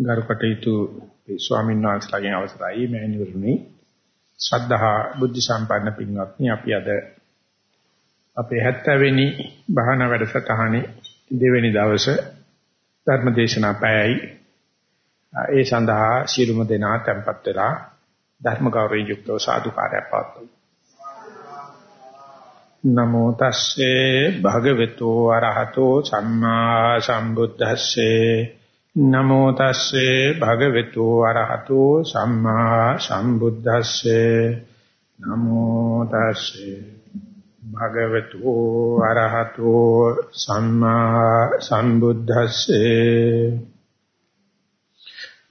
ගරු කටයුතු ස්වාමීන් වහන්සේලාගෙන් අවසරයි මෑණිවරුනි. ශ්‍රද්ධා බුද්ධ සම්පන්න පින්වත්නි අපි අද අපේ 70 වෙනි භාවනා වැඩසටහනේ දෙවෙනි දවසේ ධර්ම දේශනා පැයයි. ඒ සඳහා ශිරුම දෙනා tempත් වෙලා ධර්ම ගෞරවයෙන් යුක්තව සාදුකාරයක් පවත්වමු. නමෝ තස්සේ භගවතු වරහතෝ සම්මා සම්බුද්දස්සේ නමෝ තස්සේ භගවතු වරහතෝ සම්මා සම්බුද්දස්සේ. නමෝ තස්සේ භගවතු වරහතෝ සම්මා සම්බුද්දස්සේ.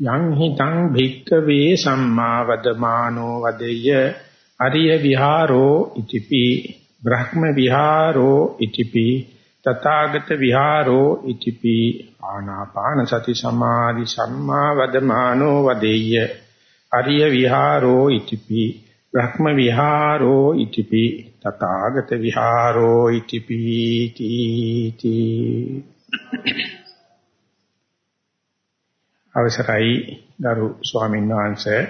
යං හිතං භික්කවේ සම්මා වදමානෝ වදෙය අරිය විහාරෝ ඉතිපි. බ්‍රහ්ම විහාරෝ ඉතිපි. තථාගත විහාරෝ ඉතිපි ආනාපාන සති සමාධි සම්මා වදමානෝ වදෙය්‍ය. අරිය විහාරෝ ඉතිපි බ්‍රහ්ම විහාරෝ ඉතිපි තථාගත විහාරෝ ඉතිපි තීති. අවසරයි ගරු ස්වාමීන් වහන්සේ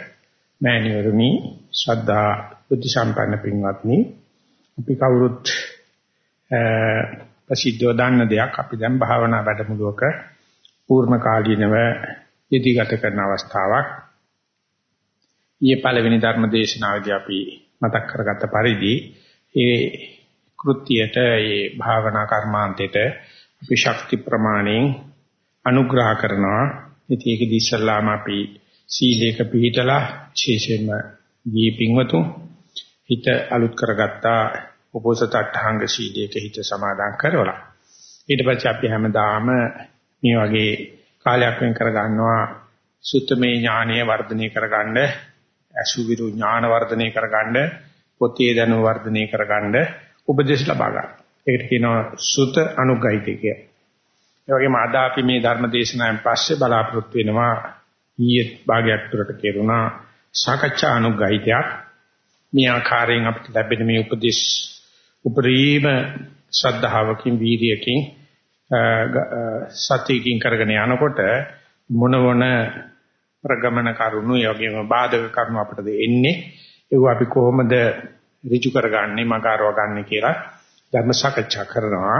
මෑණිවරුනි ශ්‍රද්ධා බුද්ධ සම්පන්න පින්වත්නි අපි කවුරුත් ප්‍රසිද්ධව දන්න දෙයක් අපි දැන් භාවනා වැඩමුළුවක පූර්ණ කාලීනව ඉදිගත කරන අවස්ථාවක්. ඊයේ පළවෙනි ධර්ම දේශනාවේදී අපි මතක් කරගත්ත පරිදි ඒ කෘත්‍යයට ඒ භාවනා කර්මාන්තයට අපි ශක්ති ප්‍රමාණයෙන් අනුග්‍රහ කරනවා. ඉතින් ඒකදී ඉස්සල්ලාම අපි සීලේක පිළිතලා විශේෂයෙන්ම දීපින්වතු හිත අලුත් කරගත්තා උපෝසත අට්ඨාංග සීලයක හිත සමාදන් කරවලා ඊට පස්සේ අපි හැමදාම මේ වගේ කාලයක් වෙන් කර ගන්නවා සුත්තමේ ඥානය වර්ධනය කරගන්න අසුවිරු ඥාන වර්ධනය කරගන්න පොතේ දැනුම වර්ධනය කරගන්න උපදේශ ලබා ගන්න. ඒකට කියනවා සුත අනුග්‍රහිතය කියලා. ඒ වගේම අද අපි මේ ධර්ම දේශනාවෙන් පස්සේ බලාපොරොත්තු වෙනවා ඊයේ භාගයක් තුරට කෙරුණා සාකච්ඡා අනුග්‍රහිතයක්. මේ ආකාරයෙන් අපිට ලැබෙන මේ උපදේශ උපරිම ශ්‍රද්ධාවකින් වීර්යයකින් සත්‍යකින් කරගෙන යනකොට මොන මොන ප්‍රගමන කරුණු යෝගියම බාධක කරුණු අපිට එන්නේ ඒව අපි කොහොමද ඍජු කරගන්නේ මගාරව ගන්න කියලා ධර්ම සාකච්ඡා කරනවා.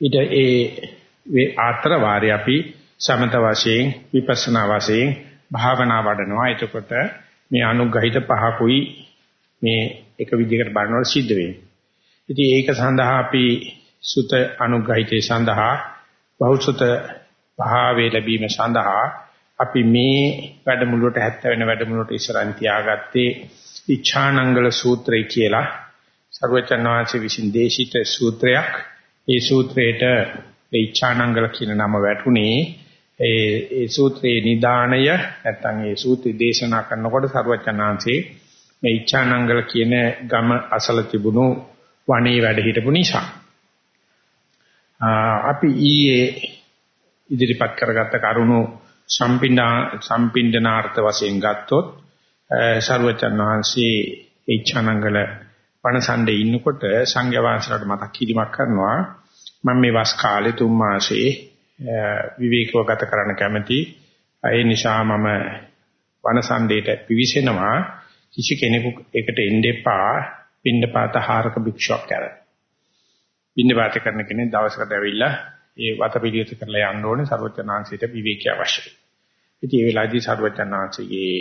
ඊට ඒ ආත්‍ර වාරය අපි සමත වශයෙන් විපස්සනා වශයෙන් භාවනා වඩනවා. එතකොට මේ අනුග්‍රහිත පහකුයි මේ එක විදිහකට බලනකොට සිද්ධ වෙන්නේ. ඉතින් ඒක සඳහා අපි සුත අනුග්‍රහිතේ සඳහා බහුසුත භාවයේ ලැබීම සඳහා අපි මේ වැඩමුළුවට 70 වෙනි වැඩමුළුවට ඉස්සරහින් තියාගත්තේ ඉච්ඡානංගල සූත්‍රය කියලා සර්වචන්නාංශ විසින් දේශිත සූත්‍රයක්. ඒ සූත්‍රයට ඉච්ඡානංගල කියන නම වැටුනේ ඒ ඒ සූත්‍රයේ නිදාණය නැත්නම් ඒ සූත්‍රය දේශනා කරනකොට සර්වචන්නාංශේ මේ ඉච්ඡානංගල කියන ගම අසල තිබුණු වනේ වැඩ හිටපු නිසා. අපි ඊයේ ඉදිරිපත් කරගත්ත කරුණු සම්පින්ඩා සම්පින්දනාර්ථ වශයෙන් ගත්තොත් සර්වචන් වහන්සේ ඉච්ඡානංගල වනසණ්ඩේ ඉන්නකොට සංඝයා වහන්සේලාට මතක් කිරීමක් කරනවා. මම මේ වස් කාලේ තුන් මාසේ විවේකව ගත කරන්න කැමති. ඒ නිසා මම වනසණ්ඩේට පිවිසෙනවා. කිසි කෙනෙකු එකට එන්න එපා පින්නපාත හාරක භික්ෂුවක් කර. පින්නපාත කරන කෙනෙක් දවසකට ඇවිල්ලා ඒ වතපිළිවෙත කරලා යන්න ඕනේ ਸਰවඥාන්සයට විවේකී අවශ්‍යයි. ඉතින් ඒ වෙලාවේදී ਸਰවඥාන්සයේ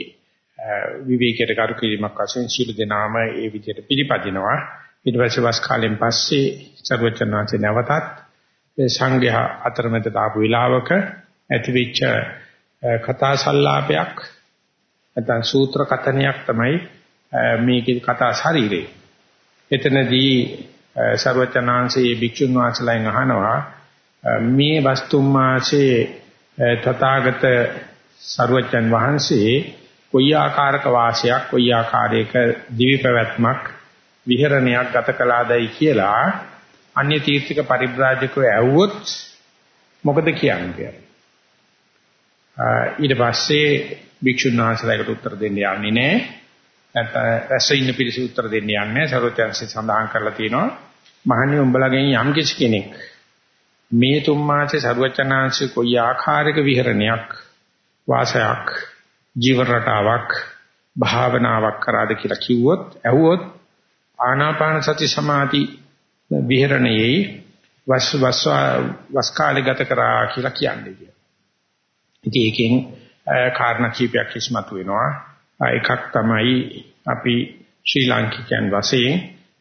විවේකයට කරු කිරීමක් වශයෙන් සීල දෙනාම ඒ විදිහට පිළිපදිනවා. ඊට පස්සේ වස් කාලෙන් පස්සේ ਸਰවඥාන්සය නැවතත් සංඝයා අතරමැදට ආපු වෙලාවක ඇතිවෙච්ච කතා සංවාපයක් නැත්නම් සූත්‍ර කතනයක් තමයි මේකේ කතා ශරීරේ. එතනදී ਸਰවචනාංශයේ භික්ෂුන් වහන්සේලාගෙන් අහනවා මේ වස්තුම් මාසේ තථාගත ਸਰවචන් වහන්සේ කොයි ආකාරක වාසයක් කොයි ආකාරයක දිවි පැවැත්මක් විහෙරණයක් ගත කළාදයි කියලා අන්‍ය තීර්ථක පරිබ්‍රාජකව ඇව්වොත් මොකද කියන්නේ කියලා. ඊට පස්සේ භික්ෂුන් වහන්සේලාට උත්තර දෙන්න යන්නේ නැහැ. නැත්නම් රැස් ඉන්න පිරිස උත්තර දෙන්න යන්නේ නැහැ. සරෝජන්සි සඳහන් කරලා තියෙනවා. මහන්නේ උඹලගෙන් යම් කිසි කෙනෙක් මේ තුන් මාසේ සරුවචනාංශ කොයි ආකාරයක විහරණයක් වාසයක් ජීවන රටාවක් භාවනාවක් කරාද කියලා කිව්වොත් ඇහුවොත් ආනාපාන සති සමාධි විහරණයේ වස් වස් වස් කාලේ ගත කරා කියලා කියන්නේ කියලා. ඉතින් ඒකෙන් කාරණා කීපයක් ඉස්මතු වෙනවා. එකක් තමයි අපි ශ්‍රී ලාංකිකයන් වශයෙන්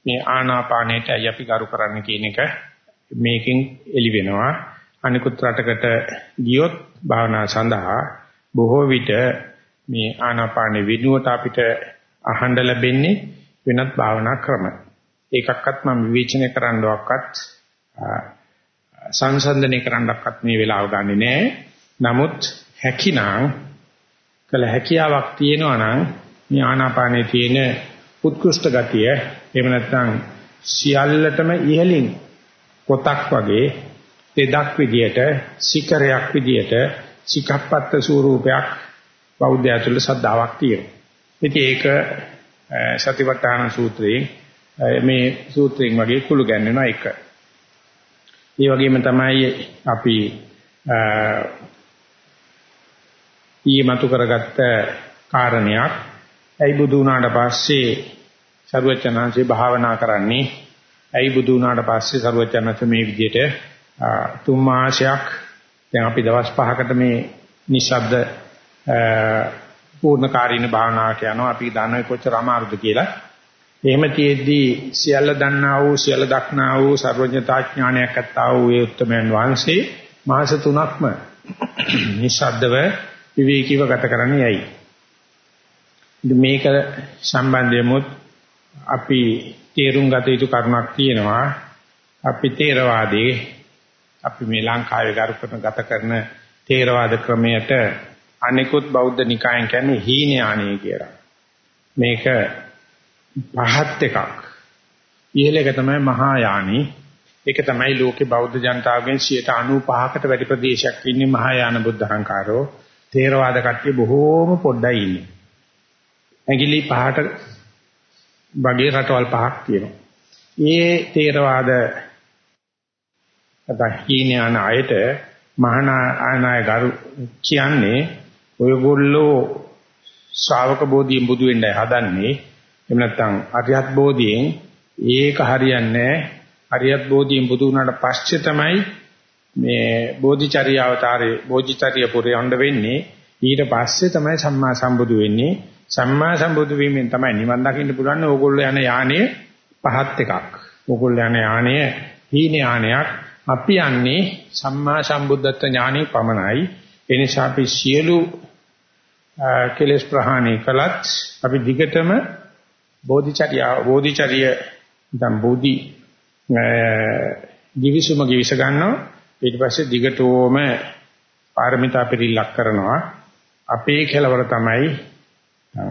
මේ ආනාපානයටයි අපි ගරු කරන්න කියන එක මේකෙන් එළි වෙනවා. අනිකුත් රටකට ගියොත් භාවනා සඳහා බොහෝ විට මේ ආනාපාන විනුවට අපිට අහන්න ලැබෙන්නේ වෙනත් භාවනා ක්‍රම. ඒකක්වත් මම විවේචනය කරන්නවක්වත් සංසන්දනය කරන්නවක්වත් මේ වෙලාව ගන්නෙ නෑ. නමුත් හැකිනම් කළ හැකියාවක් තියෙනවා නම් මේ ආනාපානයේ තියෙන උත්කෘෂ්ඨ ගතිය එහෙම නැත්නම් සියල්ලටම ඉහළින් පොතක් වගේ දෙදක් විදියට සිකරයක් විදියට සිකප්පත්ත ස්වරූපයක් බෞද්ධය තුළ සද්ධාාවක් තියෙනවා. ඉතින් ඒක සතිපට්ඨාන සූත්‍රයේ මේ සූත්‍රයෙන් වගේ කුළු ගැන්වෙනවා එක. ඒ වගේම තමයි අපි ඊයේ මතු කරගත්ත කාරණයක්. ඇයි බුදු වුණාට පස්සේ සරුවචනාංශේ භාවනා කරන්නේ? ඇයි බුදු වුණාට පස්සේ සරුවචනාංශ මේ විදිහට තුන් මාසයක් දැන් අපි දවස් 5කට මේ නිශ්ශබ්ද පූර්ණකාරීන භාවනාවට යනවා. අපි දන්නේ කොච්චර අමාරුද කියලා. එහෙම තියෙද්දී සියල්ල දන්නා වූ සියල්ල දක්නා වූ සර්වඥතා ඥානයක් ඇත්තා වූ ඒ උත්තමයන් වහන්සේ මාස 3ක්ම නිශ්ශබ්දව විවේකීව ගත කරන්නේ ඇයි? මේක සම්බන්ධයෙමුත් අපි තේරුම් ගත යුතු කරුණක් තියෙනවා. අපි තේරවාදී අපි මේ ලංකාවේ ගත කරන තේරවාද ක්‍රමයට අනිකුත් බෞද්ධ නිකායන් කියන්නේ හීනයානී කියලා. මේක පහත් එකක්. ඉහළ එක තමයි මහා යානි. ඒක තමයි ලෝකේ බෞද්ධ ජනතාවගෙන් 95කට වැඩි ප්‍රදේශයක් ඉන්නේ මහා යාන බුද්ධ අහංකාරෝ. තේරවාද කට්ටිය බොහෝම පොඩ්ඩයි ඉන්නේ. ඇඟිලි පහට වගේ රටවල් පහක් තියෙනවා. මේ තේරවාද අද හීනයාන අයට මහා ආනාය ගරු කියන්නේ ඔයගොල්ලෝ ශ්‍රාවක බෝධියෙන් බුදු වෙන්නයි හදන්නේ. එහෙම නැත්නම් අරියත් බෝධියෙන් ඒක හරියන්නේ අරියත් බෝධියෙන් බුදු වුණාට පස්සේ තමයි මේ බෝධිචර්ය අවතාරයේ බෝධිචර්ය පුරයන්ඩ වෙන්නේ. ඊට පස්සේ තමයි සම්මා සම්බුදු වෙන්නේ. සම්මා සම්බුදු වීමෙන් තමයි නිවන් දකින්න පුළුවන්. ඕගොල්ලෝ යන යානය පහත් එකක්. ඕගොල්ලෝ යන යානය හීන යානයක්. අපි යන්නේ සම්මා සම්බුද්ධත්ව ඥානෙ පමණයි. ඒ නිසා අපි සියලු කෙලෙස් ප්‍රහාණය කළත් අපි දිගටම බෝධිචර්ය බෝධිචර්ය දැන් බෝධි දිවිසුම givis ගන්නවා ඊට පස්සේ දිගටම පාරමිතා පිළිලක් කරනවා අපේ කෙලවර තමයි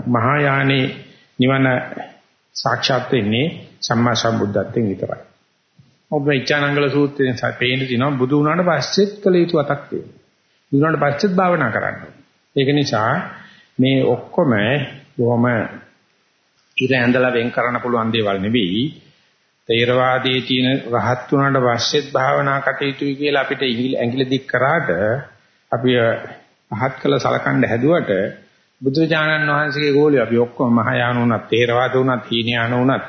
මහා යානේ නිවන සාක්ෂාත් වෙන්නේ සම්මා සම්බුද්ධත්වයෙන් විතරයි. ඔබ ඉච්ඡානංගල සූත්‍රයෙන් පේන දිනවා බුදු වුණාට පස්සෙත් කළ යුතු අතක් තියෙනවා. බුදු වුණාට පස්සෙත් භාවනා කරන්න. ඒක නිසා මේ ඔක්කොම බොහොම ඉර ඇඳලා වෙන් කරන්න පුළුවන් දේවල් නෙවෙයි. තේරවාදයේ තියෙන රහත් වුණාට පස්සෙත් භාවනා කටයුතුයි කියලා අපිට ඇඟිලි දික් කරාට අපි පහත් කළ සලකන්න හැදුවට බුදුජානන් වහන්සේගේ ගෝලිය අපි ඔක්කොම මහායාන උනත් තේරවාද උනත් හීනයාන උනත්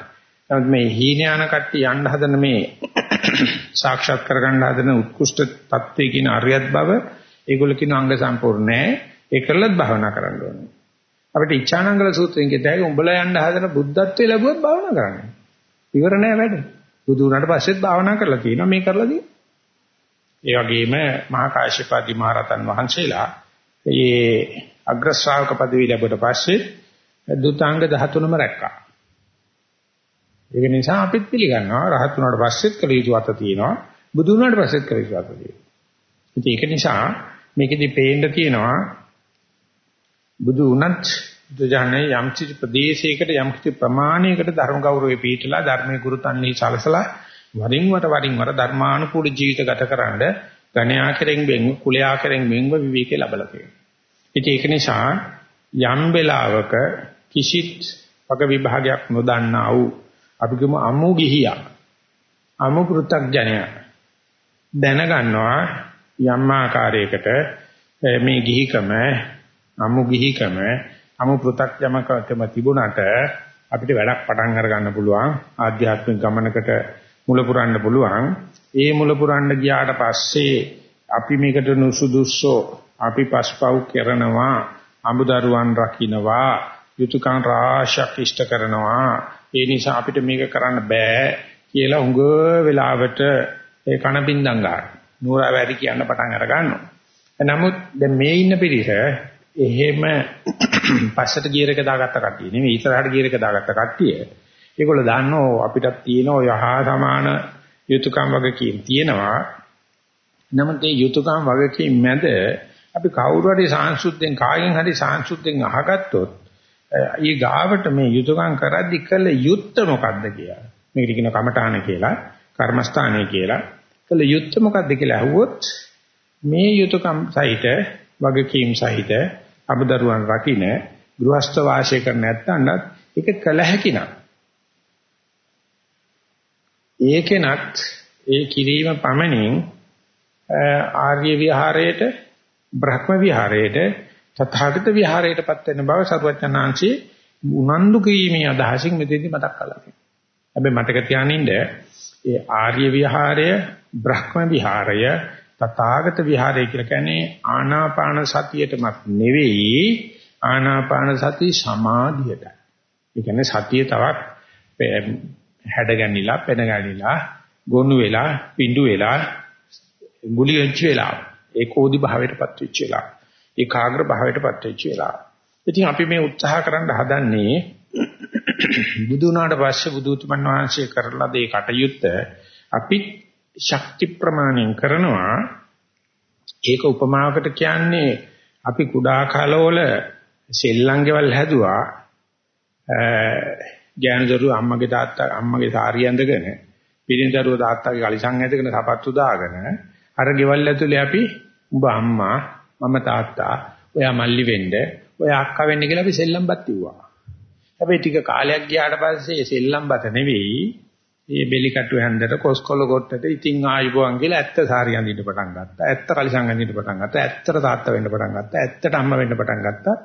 නමුත් මේ හීනයාන කට්ටිය යන්න හදන මේ සාක්ෂාත් කරගන්න හදන උත්කෘෂ්ඨ தත්ත්වයේ කියන අරියත් බව ඒගොල්ලෝ කියන අංග සම්පූර්ණ නැහැ ඒ කරලත් භාවනා කරන්න ඕනේ. අපිට ඉච්ඡානංගල සූත්‍රයෙන් කියතයි උඹලා යන්න හදන බුද්ධත්වයේ ලැබුවත් භාවනා කරන්න. ඉවර නෑ වැඩ. බුදු වුණාට පස්සෙත් භාවනා කරලා තියෙනවා මේ කරලා තියෙනවා. ඒ වගේම මහා කාශ්‍යපාදී මහරතන් වහන්සේලා මේ අග්‍ර ශ්‍රාවක পদවි ලැබුවට පස්සේ දුතාංග 13ම රැක්කා. ඒක නිසා අපිත් පිළිගන්නවා රහත් වුණාට පස්සෙත් කළ යුතු අත තියෙනවා. බුදු වුණාට පස්සෙත් කළ යුතු අත තියෙනවා. ඉතින් ඒක නිසා මේකෙදි පේන්න තියෙනවා බුදු වුණත් දුජානේ යම් කිසි ප්‍රදේශයකට යම් කිසි ප්‍රමාණයකට ධර්ම ගෞරවය පිළිතලා ධර්මයේ ගුරුතන්හි සලසලා වරින් වර වරින් වර ධර්මානුකූල ජීවිත ගතකරනද ගණ්‍යා කෙරෙන් බෙන් කුලයා කෙරෙන් බෙන්ව විවේකේ ලැබලා තියෙනවා. ඉතින් ඒක නිසා යම් වෙලාවක කිසිත් වග විභාගයක් නොදන්නා වූ අපි කියමු අමු ගිහියා අමු පෘ탁ජනයා දැනගන්නවා යම් ආකාරයකට මේ ගිහිකම අමු ගිහිකම අමු පෘ탁ජමකම තිබුණාට අපිට වැඩක් පටන් අරගන්න පුළුවන් ආධ්‍යාත්මික ගමනකට මුල පුරන්න පුළුවන් ඒ මුල පුරන්න ගියාට පස්සේ අපි මේකට නුසුදුස්සෝ අපි පස්පව් කරනවා අමුදරුවන් රකින්නවා යුතුයකම් රාශියක් ඉෂ්ට කරනවා ඒ නිසා අපිට මේක කරන්න බෑ කියලා උඟ වෙලාවට ඒ කන බින්දම් ගන්න. නూరుා වැඩි කියන්න පටන් අර ගන්නවා. නමුත් දැන් මේ ඉන්න පිරිස එහෙම පස්සට ගියර් එක දාගත්ත කට්ටිය නෙමෙයි ඉස්සරහට ගියර් එක දාගත්ත කට්ටිය. ඒගොල්ලෝ දන්නෝ අපිටත් තියෙන ඔය හා සමාන යුතුයකම් වගකීම් තියෙනවා. නමුත් මේ යුතුයකම් වගකීම් මැද අපි කවුරු හරි සාංශුද්ධෙන් කායෙන් හරි සාංශුද්ධෙන් අහගත්තොත් ඊ ගාවට මේ යුතුයකම් කරද්දි කළ යුත්ත මොකද්ද කියලා. මේකට කියන කමඨාන කියලා, කර්මස්ථානය කියලා. කළ යුත්ත මොකද්ද කියලා අහුවොත් මේ යුතුයකම් සහිත වගකීම් සහිත අබදරුවන් රකින්න ගෘහස්ත වාසය කර නැත්නම් ඒක කළ හැකි නම් ඒකෙනත් ඒ කිරීම පමණින් ආර්ය විහාරයේට බ්‍රහ්ම විහාරයේට තථාගත විහාරයටපත් වෙන බව සරුවචනාංශී උනන්දු කිරීමේ අදහසින් මෙතෙන්දි මතක් කළා. හැබැයි මතක තියානින්න ඒ ආර්ය විහාරය බ්‍රහ්ම විහාරය තථාගත විහාරය කියලා කියන්නේ ආනාපාන සතියටමත් නෙවෙයි ආනාපාන සති සමාධියට. ඒ කියන්නේ සතිය තවත් හැඩගැනිලා පෙනගැනිලා ගොනු වෙලා පිඬු වෙලා ගුලි වෙච්ච වෙලා ඒකෝදි භාවයටපත් වෙච්ච වෙලා ඒකාග්‍ර භාවයටපත් වෙච්ච වෙලා ඉතින් අපි මේ උත්සාහ කරන්න හදන්නේ බුදු වුණාට පස්සේ බුදුතුමන් වහන්සේ කරලා දේ කටයුත්ත අපි ශක්ති ප්‍රමාණයෙන් කරනවා. ඒක උපමාවකට කියන්නේ අපි කුඩා කාලවල සෙල්ලංගෙවල් හැදුවා. ගෑනුදරුව අම්මගේ තාත්තා අම්මගේ සාරිය ඇඳගෙන පිරිනිදරුව තාත්තාගේ කලිසම් ඇඳගෙන සපත්තු දාගෙන අර ගෙවල් ඇතුලේ අපි උඹ අම්මා මම තාත්තා ඔයා මල්ලි වෙන්න ඔයා අක්කා වෙන්න කියලා අපි සෙල්ලම්පත් කිව්වා. හැබැයි ටික කාලයක් ගියාට පස්සේ සෙල්ලම්පත නෙවෙයි. මේ බෙලි කටු හැන්දට කොස්කොල කොට්ටට ඉතින් ආයිබෝන් කියලා ඇත්ත සාරිය අඳින්න පටන් ගත්තා. ඇත්ත කලිසම් අඳින්න පටන් ගත්තා. ඇත්තට තාත්තා වෙන්න පටන් ගත්තා. ඇත්තට අම්මා වෙන්න පටන් ගත්තා.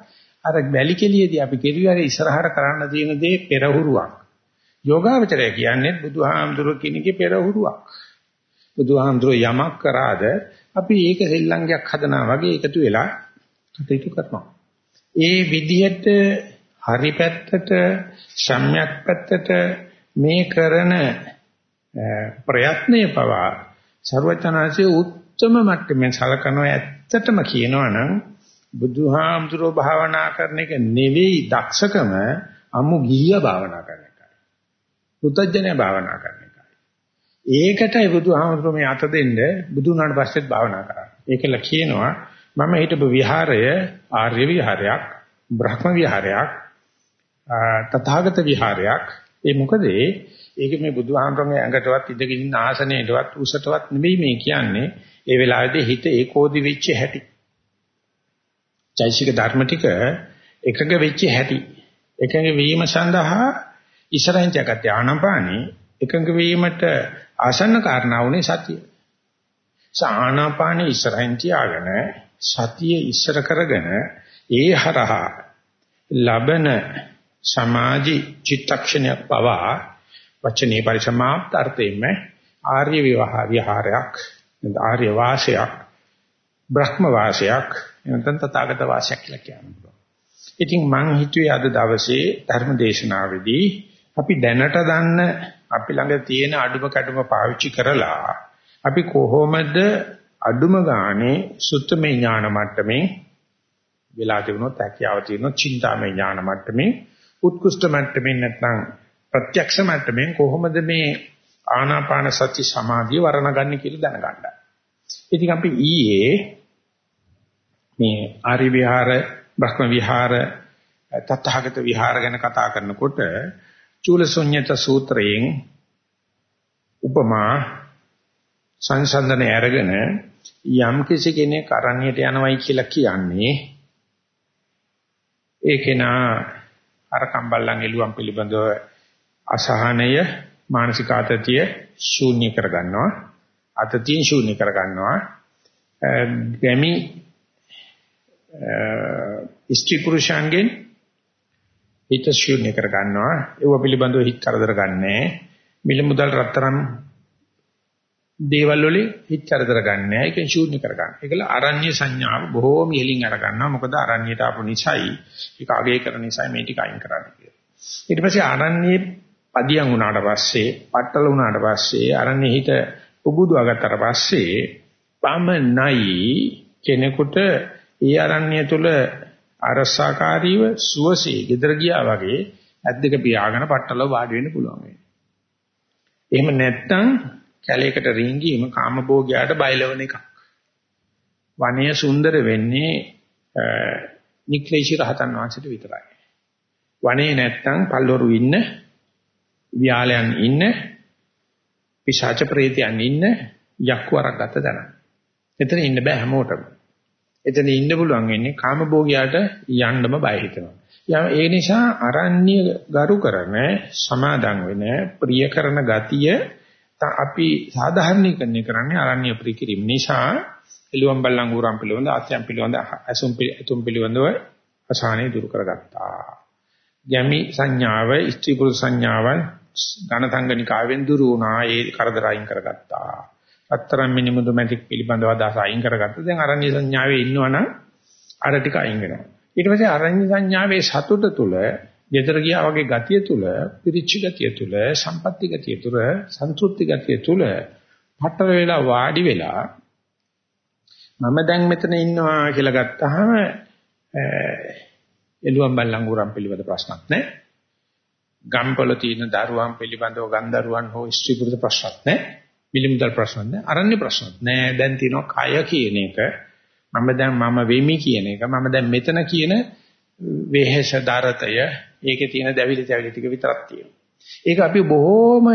අර වැලි කෙලියේදී අපි කෙරුවේ ඉස්සරහට කරන්න තියෙන දේ පෙරහුරුවක්. යෝගාවචරය කියන්නේ බුදුහාමුදුරුවෝ කෙනෙක්ගේ පෙරහුරුවක්. බුදුහාමුදුරුවෝ යමක් කරාද අපි ඒක සෙල්ලංගයක් හදනවා වගේ එකතු වෙලා කටයුතු කරනවා. ඒ විදිහට හරි පැත්තට සම්‍යක් පැත්තට මේ කරන ප්‍රයත්නය පවා ਸਰවචනාසේ උත්තම මට්ටමින් සලකනවා ඇත්තටම කියනවනම් බුදුහාමුදුරෝ භාවනා කරන එක නෙවෙයි දක්ෂකම අමු ගිහිය භාවනා කරන එකයි. පුතඥය භාවනා කරන එකයි. ඒකටයි බුදුහාමුදුරෝ මේ අත දෙන්න බුදු වුණාට පස්සෙත් භාවනා කරා. ඒකල කියනවා මම හිටපු විහාරය ආර්ය විහාරයක්, බ්‍රහ්ම විහාරයක්, තථාගත විහාරයක්. ඒ මොකද ඒක මේ බුදුහාමුදුරන්ගේ ඇඟටවත් ඉඳගෙන ඉන්න ආසනයටවත් උසටවත් නෙවෙයි මේ කියන්නේ. ඒ වෙලාවේදී හිත ඒකෝදි වෙච්ච හැටි. චෛසික ධර්ම ටික එකඟ වෙච්ච හැටි එකඟ වීම සඳහා ඉස්සරහින් තියාගත්තේ ආනාපානෙ එකඟ වීමට ආසන්න කාරණා වුණේ සතිය. ආනාපානෙ ඉස්සරහින් තියාගෙන සතිය ඉස්සර කරගෙන ඒ හරහා ලබන සමාධි චිත්තක්ෂණයක් පවා වචනේ පරිසමාප්ත අර්ථයෙන්ම ආර්ය විහාරයක් ආර්ය වාසයක් බ්‍රහ්ම වාසයක් නැත්නම් තථාගත වාසයක් කියලා කියනවා. ඉතින් මං හිතුවේ අද දවසේ ධර්ම දේශනාවේදී අපි දැනට දන්න අපි ළඟ තියෙන අඩුම කැඩුම පාවිච්චි කරලා අපි කොහොමද අඩුම ගානේ සුත්තමේ ඥාන මට්ටමේ වෙලා තිබුණොත් හැකියාව තියෙනවා චින්තාමේ ඥාන මට්ටමේ උත්කෘෂ්ඨ මට්ටමේ නැත්නම් ප්‍රත්‍යක්ෂ මට්ටමේ කොහොමද මේ ආනාපාන සති සමාධිය වර්ණගන්නේ කියලා දැනගන්න. ඉතින් අපි ඊයේ මේ ආරි විහාර, බ්‍රහ්ම විහාර, තථාගත විහාර ගැන කතා කරනකොට චූලසොඤ්ඤත සූත්‍රයෙන් උපමා සංසන්දනය අරගෙන යම් කිසි කෙනෙක් අරණියට යනවයි කියලා කියන්නේ ඒකේනා අර කම්බල්ලන් එළුවන් පිළිබඳව අසහනය මානසික ආතතිය ශූන්‍ය කරගන්නවා අතතින් ශූන්‍ය කර ගන්නවා. ගැමි ස්ත්‍රී පුරුෂයන්ගෙන් හිත ශූන්‍ය කර ගන්නවා. ඒව පිළිබඳව හිත කරදර ගන්නෑ. මිල මුදල් රත්තරන් දේවල් වලින් හිත කරදර ගන්න නෑ. ඒකෙන් ශූන්‍ය කරගන්න. ඒකල අරඤ්‍ය සංඥාව බොහෝම ඉහලින් අර ගන්නවා. මොකද අරඤ්‍යයට ආපු නිසයි ඒක අගේ කරන නිසා මේ ටික අයින් කරන්න කියලා. ඊට පස්සේ අරඤ්‍යයේ පදියම් වුණාට පස්සේ, පట్టල වුණාට පස්සේ අරඤ්‍ය හිත උබුදුවගත්තට පස්සේ පමනයි කෙනෙකුට ඒ අරඤ්‍ය තුල අරසාකාරීව සුවසේ gedara ගියා වගේ ඇද්දක පියාගෙන පట్టල වාඩි වෙන්න පුළුවන් වෙනවා. එහෙම නැත්නම් කැලේකට රින්ගීම කාමභෝගයට බයලවන එකක්. වනය සුන්දර වෙන්නේ නික්ලේශී රහතන් වහන්සේට විතරයි. වනේ නැත්තම් පල්වරු ඉන්න ව්‍යාලයන් ඉන්න පිශාච ප්‍රේතයන් ඉන්න යක්වරක් ගත දන. එතන ඉන්න බෑ හැමෝටම. එතන ඉන්න පුළුවන් වෙන්නේ කාමභෝගියාට යන්නම බය හිතෙනවා. ඒ නිසා අරණ්‍ය ගරු කරන සමාදන් වෙන ප්‍රිය කරන ගතිය අපි සාධාරණීකරණය කරන්නේ අරණ්‍ය ප්‍රිය කිරීම නිසා එළුවන් බල්ලන් ඌරන් පිළිබඳ ආත්‍යම් පිළිබඳ අසුම් පිළිතුම් පිළිබඳව අසහනේ දුරු කරගත්තා. යමි සංඥාව ස්ත්‍රී පුරුෂ සංඥාව ඝනසංගනිකාවෙන් දුරු වුණා ඒ කරදර අයින් කරගත්තා. අතරම් මිනිමුදු මැටික් පිළිබඳව අදහස අයින් කරගත්තා. දැන් අරණ්‍ය සංඥාවේ ඉන්නවනම් අර ටික අයින් වෙනවා. ඊට පස්සේ අරණ්‍ය සංඥාවේ සතුට තුල ගෙදර ගියා වගේ ගතිය තුල පිරිච්ච ගතිය තුල සම්පත්‍ති ගතිය තුල සන්තුෂ්ටි ගතිය තුල පටල වෙලා වාඩි වෙලා මම දැන් මෙතන ඉන්නවා කියලා ගත්තාම එළුවන් බල්ලංගුරම් පිළිබඳ ප්‍රශ්නක් නැහැ. ගම්පල තියෙන දරුවන් පිළිබඳව ගන්දරුවන් හෝ ස්ත්‍රී පුරුෂ ප්‍රශ්නක් නැහැ. මිලිමුදල් ප්‍රශ්නක් නැහැ. අරණ්‍ය ප්‍රශ්නක් නැහැ. දැන් තියෙනවා කය කියන එක. මම දැන් මම වෙමි කියන එක. මම දැන් මෙතන කියන වෙහෙස දරතය ඒකේ තියෙන දැවිලි තැවිලි ටික විතරක් තියෙනවා. ඒක අපි බොහොම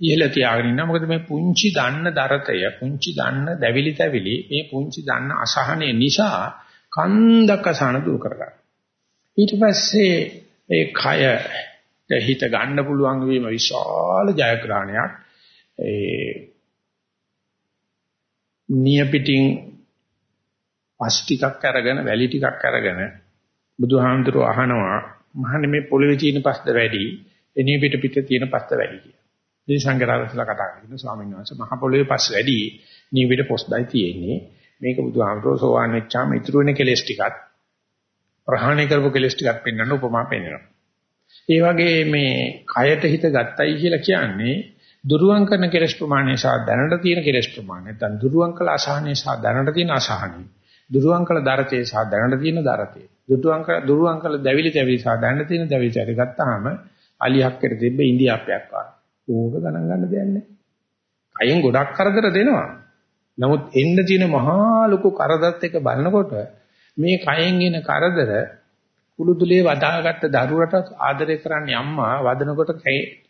ඉහළ තියාගෙන ඉන්නවා. මොකද මේ පුංචි දන්න දරතය, පුංචි දන්න දැවිලි තැවිලි, මේ පුංචි දන්න අසහනය නිසා කන්දක අසහන දුරු කරගන්න. ඊට පස්සේ ඒ කය හිත ගන්න පුළුවන් වීම විශාල ජයග්‍රහණයක්. ඒ නියපිටින් පස් ටිකක් අරගෙන වැලි ටිකක් අරගෙන බුදුහාමුදුරුවෝ අහනවා මහන්නේ මේ පොළවේ තියෙන පස්ද වැඩි එනිය පිට පිට තියෙන පස්ද වැඩි කියලා. මේ සංගරාවසලා කතා කරන ස්වාමීන් වහන්සේ මහ පොළවේ පස් වැඩි නිය පිට පොස්දයි තියෙන්නේ. මේක බුදුහාමුදුරුවෝ සෝවාන් වෙච්චාම ඉතුරු වෙන කෙලස් ටිකත් ප්‍රහාණය කරපු කෙලස් ටිකක් පෙන්වන්න උපමා පෙන්වනවා. ඒ වගේ මේ කයට හිත ගත්තයි කියලා කියන්නේ දුරුවන් කරන කෙලස් ප්‍රමාණය සහ දැනට තියෙන කෙලස් ප්‍රමාණය. නැත්නම් දුරුවන් කළ අසහනය සහ දැනට තියෙන අසහනය. දුරුවන් කළ දරතේ සහ දැනට තියෙන දරතේ. දුරුවන් කළ දුරුවන් කළ දැවිලි තැවිලි සහ දැනට තියෙන දැවිලි තැවිලි ගත්තාම අලියක්කට තිබ්බ ඉන්දියාප්පයක් වගේ. ඕක ගණන් ගන්න දෙයක් නැහැ. කයෙන් ගොඩක් කරදර දෙනවා. නමුත් එන්න තියෙන මහා ලොකු කරදරත් එක බලනකොට මේ කයෙන් එන කරදර කුළුදුලේ වදාගත්ත දරුවට ආදරය කරන්නේ අම්මා වදනකොට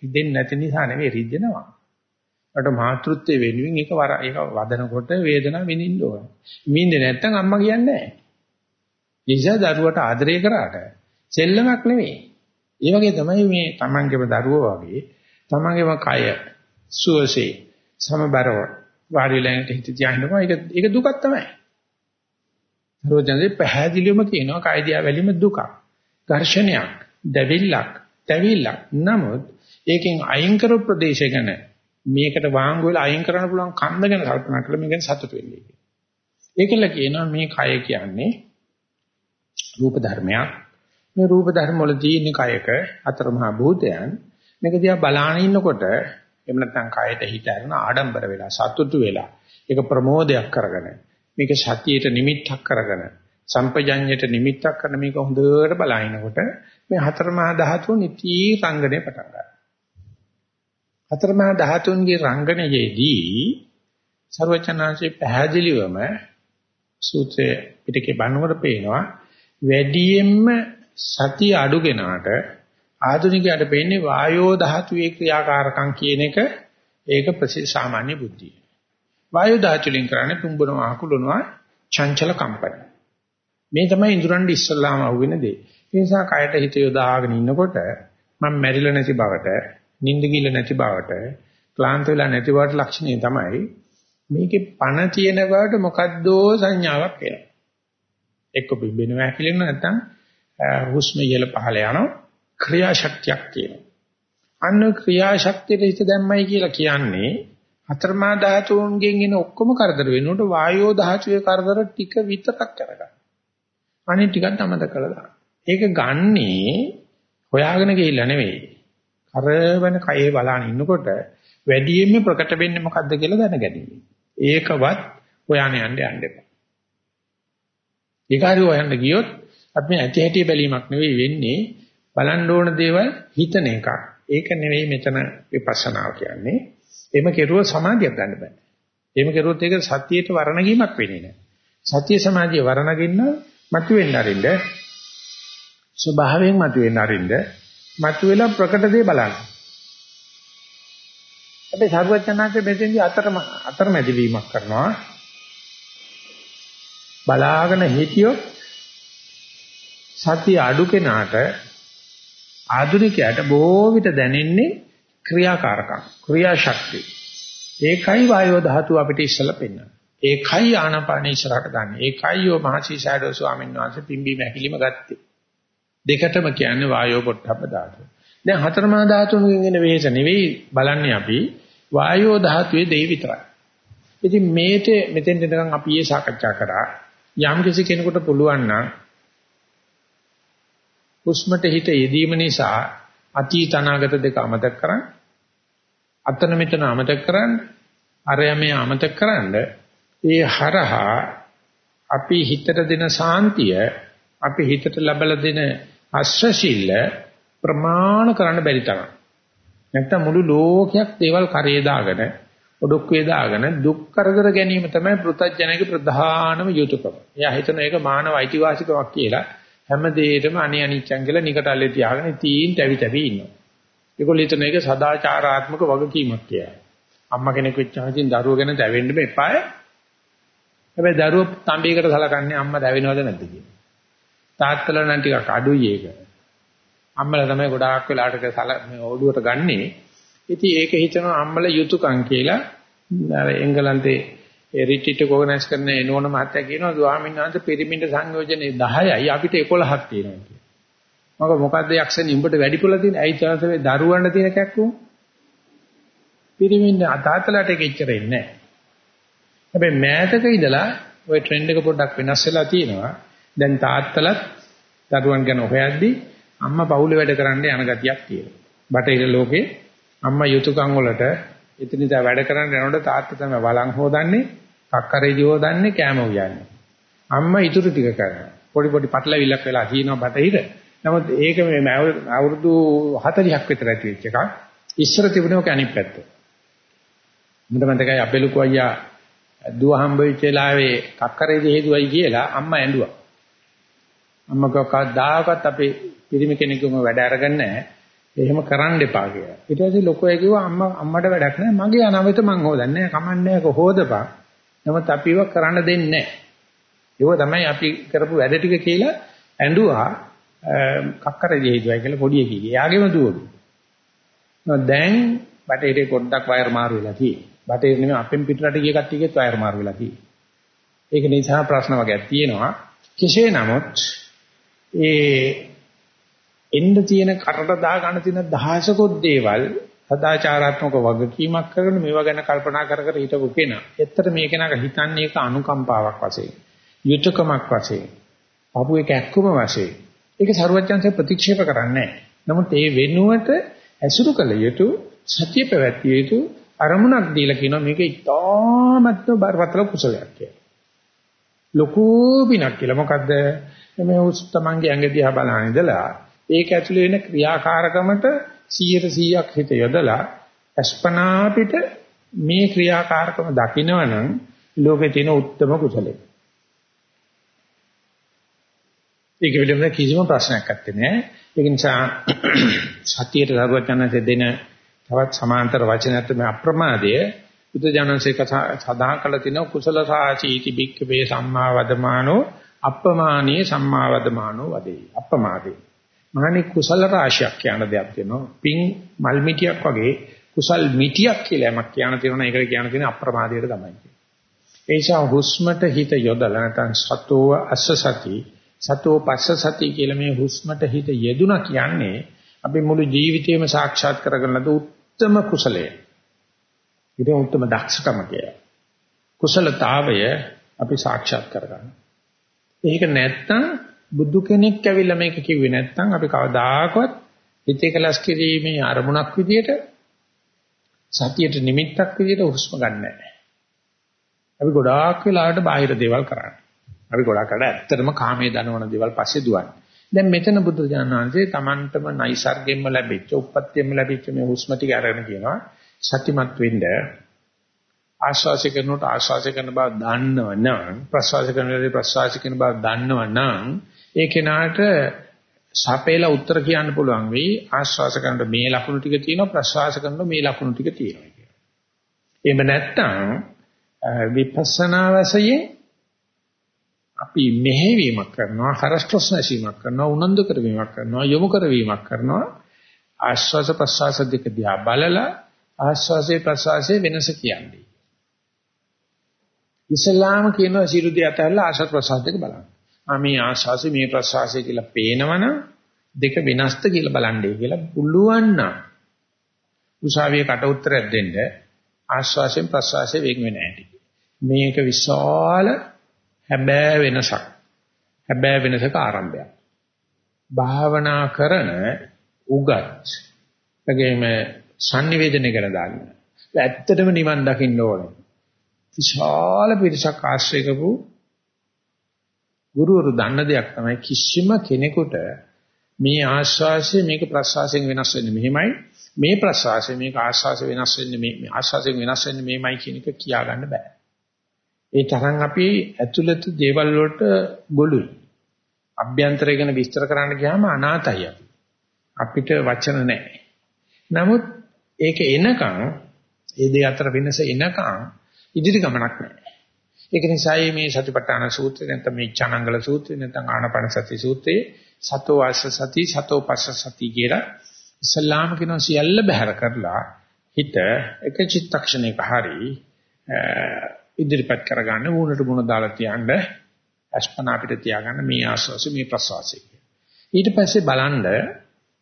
රිදෙන්නේ නැති නිසා නෙවෙයි රිදෙනවා. අට මාතෘත්වයේ වෙනුවෙන් ඒක වර ඒක වදනකොට වේදනාව විඳින්න ඕන. මින්දේ නැත්තම් අම්මා කියන්නේ නැහැ. නිසා දරුවට ආදරය කරාට සෙල්ලමක් නෙවෙයි. ඒ වගේ තමයි මේ තමන්ගේම දරුවෝ වගේ තමන්ගේම කය සුවසේ සමබරව වාඩිලෙන්ට හිත තියාගෙනවා ඒක ඒක දුකක් තමයි. රෝජනදී පැහැදිලිවම කියනවා කායදියා වැලීම දුකක්. ඝර්ෂණයක්, දැවිල්ලක්, තැවිල්ලක්. නමුත් ඒකෙන් අයින් කරපු ප්‍රදේශය ගැන මේකට වාංගු වෙලා අයින් කරන්න පුළුවන් කන්ද ගැන කල්පනා කළා මේක ගැන සතුට වෙන්නේ. ඒකල කියනවා මේ කය කියන්නේ රූප ධර්මයක්. මේ රූප ධර්ම වල තියෙන කයක අතරමහා භූතයන් මේක දිහා බලාගෙන ඉන්නකොට එහෙම නැත්නම් කයට හිත අරන ආඩම්බර වෙලා සතුටු වෙලා ඒක ප්‍රමෝදයක් කරගෙන මේක සතියේට නිමිත්තක් කරගෙන සම්පජඤ්ඤයට නිමිත්තක් කරන මේක හොඳට බලනකොට මේ හතර මහා ධාතුන් නිති රංගනේ පටන් ගන්නවා. හතර මහා ධාතුන්ගේ රංගනයේදී ਸਰවචනාංශේ පැහැදිලිවම සූත්‍රයේ පිටකේ බannකොට පේනවා වැඩියෙන්ම සතිය අඩු කෙනාට ආධුනිකයට පේන්නේ වායෝ ධාතුවේ ක්‍රියාකාරකම් කියන එක ඒක ප්‍රසිද්ධ සාමාන්‍ය බුද්ධිය. වායු ධාතුලින් කරන්නේ තුඹනවා අකුලනවා චංචල කම්පන. මේ තමයි ඉඳුරන්ඩි ඉස්සල්ලාම අහුවෙන දේ. ඒ නිසා කයට හිත යොදාගෙන ඉන්නකොට මම මැරිලා නැති බවට, නිින්ද ගිල්ල නැති බවට, ක්ලාන්ත වෙලා නැති බවට ලක්ෂණය තමයි මේකේ පණ තියෙන බවට මොකද්දෝ සංඥාවක් එනවා. එක්ක බිබෙනවා හැකිලෙන්න නැත්නම් හුස්ම ඉහළ පහළ යනවා ක්‍රියාශක්තියක් තියෙනවා. අන්න ක්‍රියාශක්තියට හිත දැම්මයි කියලා කියන්නේ හතරමා ධාතුන්ගෙන් එන ඔක්කොම කරදර වෙනකොට වායෝ ධාතුවේ කරදර ටික විතරක් කරගන්න. අනිත් ටිකත් අමතක කළා දාන්න. ඒක ගන්නේ හොයාගෙන ගිහිල්ලා නෙවෙයි. කරවන කයේ බලන ඉන්නකොට වැඩියෙන්ම ප්‍රකට වෙන්නේ මොකද්ද කියලා දැනගැනීම. ඒකවත් හොයන්න යන්න යන්න එපා. ඒකාරි හොයන්න ගියොත් අපි ඇති හැටි බැලීමක් නෙවෙයි වෙන්නේ බලන්න ඕන දේවල් හිතන එකක්. ඒක නෙවෙයි මෙතන විපස්සනාව කියන්නේ. එහෙම කෙරුවොත් සමාධියක් ගන්න බෑ. එහෙම කෙරුවොත් ඒක සතියේට වර්ණගීමක් වෙන්නේ නැහැ. සතිය සමාධිය වර්ණගින්න මතුවෙන්න අරින්න ස්වභාවයෙන් මතුවෙන්න අරින්න මතුවෙලා ප්‍රකට දේ බලන්න. හැබැයි සරුවචනාංශ මෙතෙන්දී අතරම අතරමැදි වීමක් කරනවා. බලාගෙන හිටියොත් සතිය අඩු කෙනාට ආධුනිකයාට බොහෝ විට දැනෙන්නේ ක්‍රියාකාරකම් ක්‍රියාශක්තිය. ඒකයි වායෝ ධාතුව අපිට ඉස්සලා පෙන්වන්නේ. ඒකයි ආනාපාන ඉස්සරහට ගන්න. ඒකයි යෝ මහසී සයඩෝ ස්වාමීන් වහන්සේ පිම්බීම හැකිලිම ගත්තේ. දෙකටම කියන්නේ වායෝ පොට්ටබ්බ ධාතුව. දැන් හතරමා ධාතුන්ගෙන් එන වෙහස නෙවෙයි බලන්නේ අපි වායෝ ධාතුවේ දෙයි විතරයි. ඉතින් මේට මෙතෙන් දෙනකන් අපි ඒ සාකච්ඡා කරා යම් කිසි කෙනෙකුට පුළුවන් නම් හුස්මට හිත යෙදීම නිසා අතීත අනාගත දෙක අමතක කරන් අතන මෙතන අමතක කරන් අරයමේ අමතක කරන්ඩ ඒ හරහා අපි හිතට දෙන සාන්තිය අපි හිතට ලබලා දෙන අශ්‍රශීල ප්‍රමාණ කරන්න බැරි තරම්. නැත්තම් මුළු ලෝකයක් දේවල් කරේ දාගෙන ඔඩොක්කේ දාගෙන දුක් කරදර ගැනීම තමයි පෘථජනගේ ප්‍රධානම යුතුයකම. එයා හිතන එක මානව අයිතිවාසිකමක් කියලා හැම දෙයකම අනේ අනිච්චං කියලා නිකටල්ලේ තියාගෙන තීන් තැවි තැවි ඉන්නවා. ඒගොල්ලෝ හිතන එක සදාචාරාත්මක වගකීමක් කියලා. අම්මා කෙනෙක් වෙච්චාම ඉතින් දරුවෝ ගැන දැවෙන්න එපාය. හැබැයි දරුවෝ තම්බියකට සලකන්නේ අම්මා දැවෙනවද නැද්ද කියලා. තාත්තලා නම් ටිකක් අඩුයි ඒක. අම්මලා තමයි ගොඩාක් වෙලාට සල මේ ඔළුවට ගන්නේ. ඉතින් ඒක හිතනවා අම්මලා යුතුයකම් කියලා. එංගලන්තේ ඒ රිට්‍රීට් එක ඕගනයිස් කරන එනෝන මහත්තයා කියනවා ස්වාමීන් වහන්සේ පිරිමින්ට සංයෝජනේ 10යි අපිට 11ක් තියෙනවා කියලා. මම මොකද්ද යක්ෂණි උඹට වැඩිපුල තියෙන ඇයි තාත්තේ දරුවන්ට තියෙන කැක්කුම? පිරිමින්ට අතාතලට ඒක එච්චර ඉන්නේ නැහැ. හැබැයි මෑතක ඉඳලා ওই ට්‍රෙන්ඩ් එක පොඩ්ඩක් වෙනස් වෙලා තියෙනවා. දැන් තාත්තලත් දරුවන් ගැන හොයද්දි අම්මා පවුලේ වැඩ කරන්න යන ගතියක් තියෙනවා. බටහිර ලෝකේ අම්මා යුතුයකම් වලට එතනදා වැඩ කරන්න යනකොට තාත්තා තමයි වළං හොදන්නේ, කක්කරේදි හොදන්නේ, කෑම උයන්නේ. අම්මා ඉතුරු ටික කරනවා. පොඩි පොඩි පටලවිල්ලක් වෙලා තියෙනවා බටහිර. නමුත් ඒක මේ අවුරුදු 40ක් විතර ඇති වෙච්ච එකක්. ඉස්සර තිබුණේ ඔක අනිත් පැත්ත. මට මතකයි අපේ ලොකු අයියා දුව හම්බ වෙච්ච වෙලාවේ කක්කරේදී හේතුවයි කියලා අම්මා ඇඬුවා. අම්මා කවදාකවත් අපේ පිරිමි කෙනෙකුම වැඩ අරගන්නේ නැහැ. එහෙම කරන්න එපා කියලා. ඊට පස්සේ ලොකෝ කිව්වා අම්මා අම්මට වැඩක් නැහැ. මගේ අනවිත මං හොදන්නේ නැහැ. කමන්නේ කොහොදපන්. නමුත් අපිව කරන්න දෙන්නේ නැහැ. ඒක තමයි අපි කරපු වැඩ ටික කියලා ඇඬුවා කක්කරදී හේතුවයි කියලා පොඩි එකී. එයාගේම දුවලු. දැන් බටේට පොඩ්ඩක් වයර් මාරු වෙලා තියෙන්නේ. බටේ නෙමෙයි අපෙන් පිටරට ගිය කට්ටියගෙත් වයර් මාරු වෙලා තියෙන්නේ. ඒක නිසා ප්‍රශ්න වර්ගයක් තියෙනවා. කෙසේ නමුත් ඒ එන්න තියෙන කරට දා ගන්න තියෙන දහසකොත් දේවල් සදාචාරාත්මක වගකීමක් කරගෙන මේවා ගැන කල්පනා කර කර හිටපු කෙනා. ඇත්තට මේ කෙනාට හිතන්නේ ඒක අනුකම්පාවක් වශයෙන්, යුතුයකමක් වශයෙන්, අපු එක ඇක්කම වශයෙන්. ඒක ਸਰවඥාන්සේ ප්‍රතික්ෂේප කරන්නේ නමුත් ඒ වෙනුවට ඇසුරු කළ යුතු සත්‍ය පැවැත්විය යුතු අරමුණක් දීලා කියනවා මේක ඉතාමත්ම බරපතල කුසලයක් කියලා. ලොකු පිනක් කියලා. මොකද්ද? මේ උස් තමන්ගේ ඇඟ දිහා බලන ඉඳලා ඒක ඇතුලේ වෙන ක්‍රියාකාරකමට 100%ක් හිත යොදලා අස්පනා පිට මේ ක්‍රියාකාරකම දකිනවනම් ලෝකේ තියෙන උත්තරම කුසලයි. ඒක පිළිබඳ කිසිම ප්‍රශ්නයක් නැත්තේ. ඒක නිසා සතියේ දරුවචනන්සේ දෙන තවත් සමාන්තර වචනත් මේ අප්‍රමාදය බුදුජානන්සේ සදාහන් කළ තින කුසල සාචීති බික්කවේ සම්මා වදමානෝ අප්පමානී සම්මා වදමානෝ වදේ. අප්පමාදේ මහණි කුසල රාශියක් කියන දෙයක් වෙනවා. පින් මල් මිටියක් වගේ කුසල් මිටියක් කියලා යමක් කියන තියෙනවා. ඒකට කියන තියෙන අප්‍රමාදයට තමයි. ඒසා හුස්මට හිත යොදලා නැත්නම් සතෝ අස්ස සති සතෝ පස්ස සති කියලා මේ හුස්මට හිත යෙදුනා කියන්නේ අපි මුළු ජීවිතේම සාක්ෂාත් කරගන්න ලද උත්තරම කුසලය. ඊට උත්තරම දක්ෂකම කියලා. කුසලතාවය අපි සාක්ෂාත් කරගන්න. ඒක නැත්තම් බුදු කෙනෙක් ඇවිල්ලා මේක කිව්වේ නැත්තම් අපි කවදාකවත් හිතේ කලස් කිරීමේ අරමුණක් විදියට සතියට නිමිත්තක් විදියට හුස්ම ගන්න නැහැ. අපි ගොඩාක් වෙලාවට බාහිර දේවල් කරන්නේ. අපි ගොඩාක් අර ඇත්තටම කාමයේ දනවන දේවල් පස්සේ දුවන්නේ. දැන් මෙතන බුදු දානහන්සේ Tamanටම නයිසර්ගෙම්ම ලැබිච්ච, උප්පත්තියෙම ලැබිච්ච මේ හුස්ම ටික අරගෙන කියනවා සතිමත් වෙන්න ආශ්වාසය කරනකොට ආශ්වාසය කරන බව දන්නවනම් ප්‍රශ්වාසය කරනකොට ප්‍රශ්වාසය කරන බව දන්නවනම් ඒ කෙනාට සපේලා උත්තර කියන්න පුළුවන් වෙයි. ආශ්වාස කරනකොට මේ ලකුණු ටික තියෙනවා ප්‍රශ්වාස කරනකොට මේ ලකුණු ටික තියෙනවා කියලා. එහෙම නැත්නම් විපස්සනා වශයෙන් අපි මෙහෙවීමක් කරනවා හරස්ටොස් නැසීමක් කරනවා උනන්දු කරවීමක් කරනවා යොමු කරවීමක් කරනවා. ආශ්වාස ප්‍රශ්වාස දෙක දිහා බලලා ආශ්වාසයේ ප්‍රශ්වාසයේ වෙනස කියන්නේ. ඉස්ලාම කියනවා සිරු දිහා අතහැරලා ආශ්වාස ප්‍රශ්වාස දෙක බලන්න. ආ මේ ආශ්වාසය මේ ප්‍රශ්වාසය කියලා පේනවනම් දෙක වෙනස්ද කියලා බලන්නේ කියලා පුළුවන් නම් උසාවියේ කට උත්තරයක් දෙන්න ආශ්වාසයෙන් ප්‍රශ්වාසයෙන් වෙන් වෙන හැටි. මේක විශාල හැබෑ වෙනසක්. හැබෑ වෙනසක ආරම්භයක්. භාවනා කරන උගත් එගේම sannivedana කරන දාන්න. ඇත්තටම නිවන් දකින්න ඕනේ. විශාල පිරිසක් ආශ්‍රය කරපු ගුරුවරු දන්න දෙයක් තමයි කිසිම කෙනෙකුට මේ ආශ්වාසය මේක ප්‍රශ්වාසයෙන් වෙනස් වෙන්නේ මෙහෙමයි මේ ප්‍රශ්වාසය මේක ආශ්වාසය වෙනස් වෙන්නේ මේ ආශ්වාසයෙන් වෙනස් වෙන්නේ මේමයි කියන එක කියා ගන්න බෑ. ඒ තරම් අපි ඇතුළත දේවල් වලට ගොළුයි. අභ්‍යන්තරය ගැන විස්තර කරන්න ගියාම අනාතයි අපි. අපිට වචන නැහැ. නමුත් ඒක එනකන් ඒ දෙක අතර වෙනස එනකන් ඉදිරි ගමනක් නැහැ. ඒක නිසා මේ සතිපට්ඨාන සූත්‍රය නැත්නම් මේ චනංගල සූත්‍රය නැත්නම් ආනපන සති සූත්‍රයේ සතෝ ආස්ස සති සතෝ පස්ස සති කියලා ඉස්ලාම කියන සියල්ල බහැර කරලා හිත එක චිත්තක්ෂණයක හරි ඉදිරිපත් කරගන්න වුණට මුණ දාලා තියන්න අස්පන අපිට තියාගන්න මේ ආස්වාසි මේ ප්‍රසවාසි ඊට පස්සේ බලන්න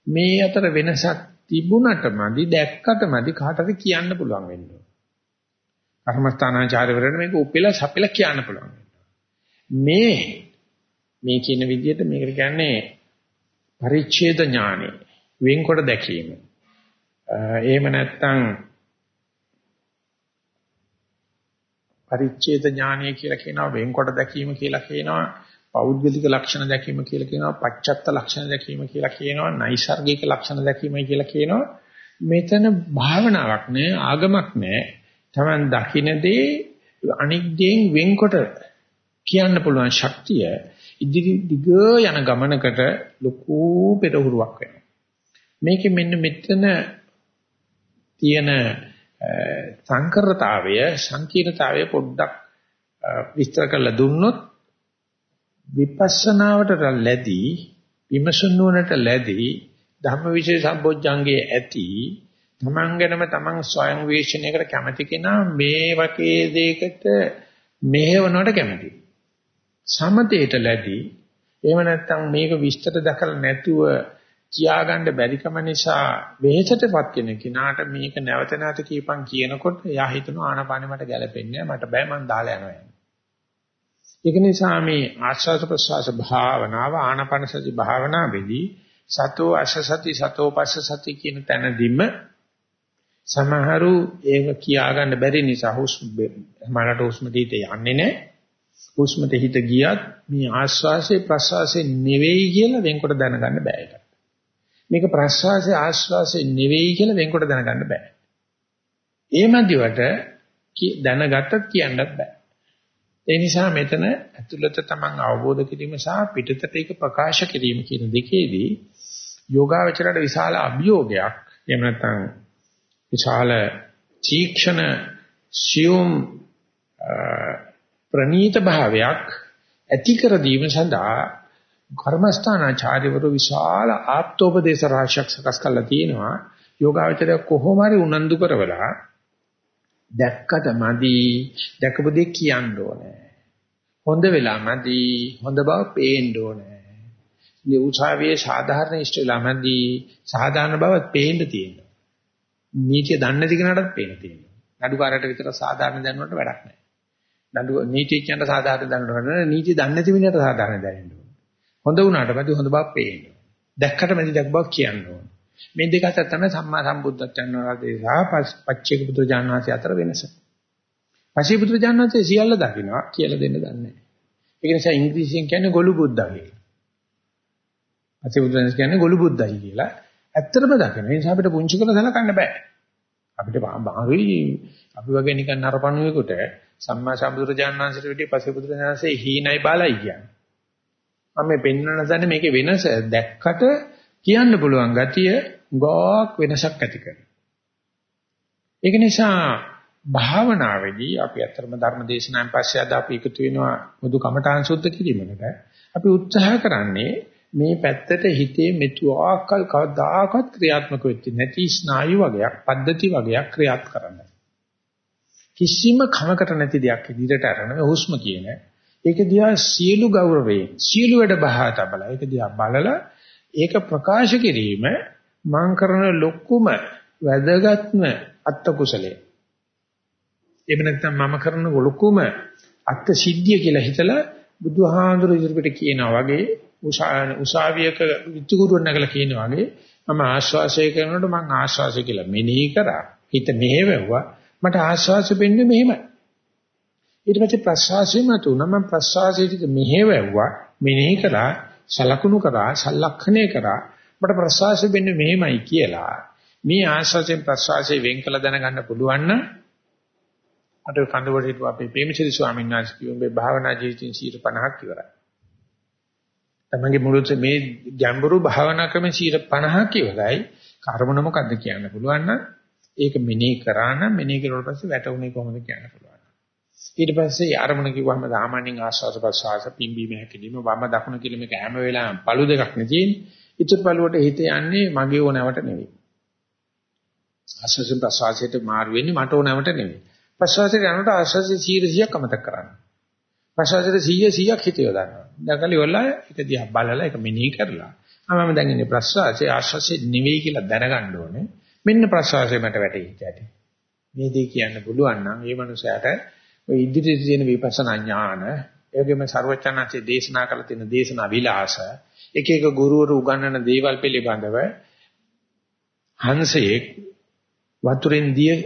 මේ අතර වෙනසක් තිබුණටමදි දැක්කටමදි කාටද කියන්න පුළුවන් වෙන්නේ කර්මස්ථානාචාර්යවරයාට මේක උපෙලා සපෙලා කියන්න පුළුවන්. මේ මේ කියන විදිහට මේකට කියන්නේ පරිච්ඡේද ඥානෙ වෙන්කොට දැකීම. එහෙම නැත්නම් පරිච්ඡේද ඥානය කියලා කියනවා වෙන්කොට දැකීම කියලා කියනවා පෞද්ගලික ලක්ෂණ දැකීම කියලා කියනවා පච්චත්ත ලක්ෂණ දැකීම කියලා කියනවා නයිසර්ගික ලක්ෂණ දැකීමයි කියලා කියනවා. මෙතන භාවනාවක් නෑ ආගමක් නෑ. Taman දකින්නේ අනික් දෙයින් වෙන්කොට කියන්න පුළුවන් ශක්තිය ඉදිරි දිග යන ගමනකට ලොකු පෙරහුරුවක් වෙනවා. මේකෙ මෙන්න මෙතන තියෙන සංකරතාවය සංකීර්ණතාවය පොඩ්ඩක් විස්තර කරලා දුන්නොත් විපස්සනාවට ලැබී විමසනුවනට ලැබී ධම්මවිචේ සම්බොජ්ජංගේ ඇති තමන් ගැනම තමන් ස්වයං වේශණයකට කැමති කෙනා මේ වගේ දෙයකට මෙහෙවනවට කැමති. සමතේට ලැබී එහෙම නැත්නම් මේක විස්තර දැකලා නැතුව කියාගන්න බැරිකම නිසා වෙහෙසටපත් වෙන කෙනාට මේක නැවත නැවත කියපන් කියනකොට එයා හිතනවා ආනපානෙ මට ගැලපෙන්නේ මට බෑ මං දාලා යනවා යන්නේ. ඒක නිසා මේ ආස්වාද ප්‍රසවාස භාවනාව ආනපන සති භාවනාවේදී සතෝ අසසති සතෝ පස්ස සති කියන තැනදීම සමහරු ඒක කියාගන්න බැරි නිසා හුස්ම මනට හුස්ම දිහට යන්නේ නැහැ. හුස්මට හිත ගියත් මේ ආස්වාසේ ප්‍රසවාසේ නෙවෙයි කියලා වෙන්කොට දැනගන්න බෑ ඒක. මේක ප්‍රශ්වාසය ආශ්වාසය නෙවෙයි කියලා වෙන්කොට දැනගන්න බෑ. ඒ මැදිවට දැනගත්තත් කියන්නත් බෑ. ඒ නිසා මෙතන ඇතුළත තමන් අවබෝධ කිරීම සහ පිටතට ඒක ප්‍රකාශ කිරීම කියන දෙකේදී යෝගාවචරයට විශාල අභියෝගයක් එහෙම නැත්නම් විශාල තීක්ෂණ සියුම් ප්‍රනීත භාවයක් ඇති කර දීම සඳහා කර්මස්ථානාචාර්යවරු විශාල ආත්මෝපදේශ රාශියක් සකස් කරලා තියෙනවා යෝගාවචරය කොහොම හරි උනන්දු කරවලා දැක්කට මදි දැකපු දේ කියන්න ඕනේ. හොඳ වෙලා මදි හොඳ බව පේන්න ඕනේ. මේ උසාවියේ සාධාරණ ඉෂ්ට වෙලා මදි සාධාරණ බව පේන්න තියෙනවා. නීතිය දන්නේ නැති කෙනාටත් පේන්න තියෙනවා. නඩුකාරට විතර සාධාරණ දැනුවට වැඩක් නැහැ. නඩු නීතිඥයන්ට සාධාරණ දැනුවට වැඩක් නීතිය දන්නේ නැති මිනිහට සාධාරණ දැනෙන්න ඕනේ. හොඳ වුණාට මදි හොඳ බව පේන්න. දැක්කට මදි දැක් බව කියන්න ඕනේ. මේ දෙක අතර තමයි සම්මා සම්බුද්ධත්වයන් වහන්සේ සහ පච්චේක පුත්‍රජාන විශ්වාසය අතර වෙනස. පච්චේක පුත්‍රජාන විශ්වාසය සියල්ල දකින්නවා කියලා දෙන්න දන්නේ නැහැ. ඒක නිසා ඉංග්‍රීසියෙන් කියන්නේ ගොළු බුද්ධා කියලා. පච්චේක පුත්‍රජාන කියන්නේ ගොළු බුද්ධයි කියලා. ඇත්තටම දකින්න. ඒ නිසා අපිට පුංචි කරලා සලකන්න බෑ. අපිට බාහිරයි අපි වගේ නිකන් නරපණුවෙකුට සම්මා සම්බුදුරජාණන් වහන්සේට විදිහේ පස්සේ බුදුරජාණන් වහන්සේ හීනයි බාලයි කියන්නේ. මම මේ පෙන්වන්න දන්නේ මේකේ වෙනස දැක්කට කියන්න පුළුවන් ගතිය ගොක් වෙනසක් ඇති කරනවා. ඒක නිසා භාවනාවේදී අපි අතරම ධර්ම දේශනාවෙන් පස්සේ අද අපි එකතු වෙනවා මුදු කමඨාන් සුද්ධ කිරීමකට. අපි උත්සාහ කරන්නේ මේ පැත්තට හිතේ මෙතුආකල් කවදාකවත් ක්‍රියාත්මක වෙන්නේ නැති ස්නායු වගේක් පද්ධති වගේක් ක්‍රියාත් කරන්න. කිසිම කමකට නැති දෙයක් ඉදිරියට අරගෙන හුස්ම කියන ඒක දිහා සියලු ගෞරවයෙන් සියලු වැඩ බහා තබලා ඒක දිහා බලලා ඒක ප්‍රකාශ කිරීම මං කරන ලොකුම වැදගත්ම අත්ත කුසලයේ. එහෙම නැත්නම් මම කරන ලොකුම අත්ත සිද්ධිය කියලා හිතලා බුදුහාඳුර ඉදිරියට කියනවා වගේ උසාවියක විචුකුරුව නැගලා කියනවා වගේ මම ආශ්වාසය කරනකොට මං ආශ්වාසය කියලා මෙනෙහි කරා. හිත මෙහෙවුවා. මට ආශ්වාසය වෙන්නේ මෙහෙමයි. ඊට පස්සේ ප්‍රශ්වාසය මත උනා මම ප්‍රශ්වාසයට මෙහෙවුවා. මෙනෙහි කරා සලකුණු කරා සලක්ෂණය කරා මට ප්‍රසවාසය වෙන්නේ මෙහෙමයි කියලා මේ ආශ්වාසයෙන් ප්‍රසවාසයෙන් වෙන් කළ දැනගන්න පුළුවන් නම් අර කඳවුරට හිටපු අපේ ප්‍රේමචරි ස්වාමීන් වහන්සේ කියුවේ භාවනා ජීවිතෙන් 50ක් ඉවරයි. තමන්ගේ මුළු මේ ගැඹුරු භාවනා ක්‍රමෙන් 50ක් ඉවරයි. කර්මන මොකද්ද කියන්න පුළුවන් නම් ඒක මෙනෙහි කරා නම් මෙනෙහි කරුවට පස්සේ වැටුනේ කොහොමද කියන්න පුළුවන්. ඊට පස්සේ ආරමුණ කිව්වම සාමාන්‍යයෙන් ආස්වාද ප්‍රසවාස පිම්බීම හැකිලිම වම දකුණ කියලා මේක හැම වෙලාවෙම පළු දෙකක් නේ තියෙන්නේ. ඉතුරු පළුවට හිත යන්නේ මගේ ඕනවට නෙවෙයි. ආස්වාද ප්‍රසවාසයට මාරු වෙන්නේ මට ඕනවට නෙවෙයි. ප්‍රසවාසයට යනකොට ආස්වාදයේ 100ක් අමතක කරන්න. ප්‍රසවාසයට 100 100ක් හිත යොදනවා. දැකලා ඉවරලා ඒක දිහා බලලා ඒක මෙනෙහි කරලා. මම දැන් ඉන්නේ ප්‍රසවාසයේ ආස්වාදයේ නෙවෙයි කියලා දැනගන්න ඕනේ. මෙන්න ප්‍රසවාසය මට වැටහිච්ච මේ දේ කියන්න පුළුවන් නම් ඒ මනුස්සයාට ඔය ඉදිරියේ තියෙන විපස්සනා ඥාන ඒගොම ਸਰවචනanse දේශනා කළ තියෙන දේශනා විලාස එක එක ගුරුවරු උගන්වන දේවල් පිළිබඳව හංසයේ වතුරෙන් දිය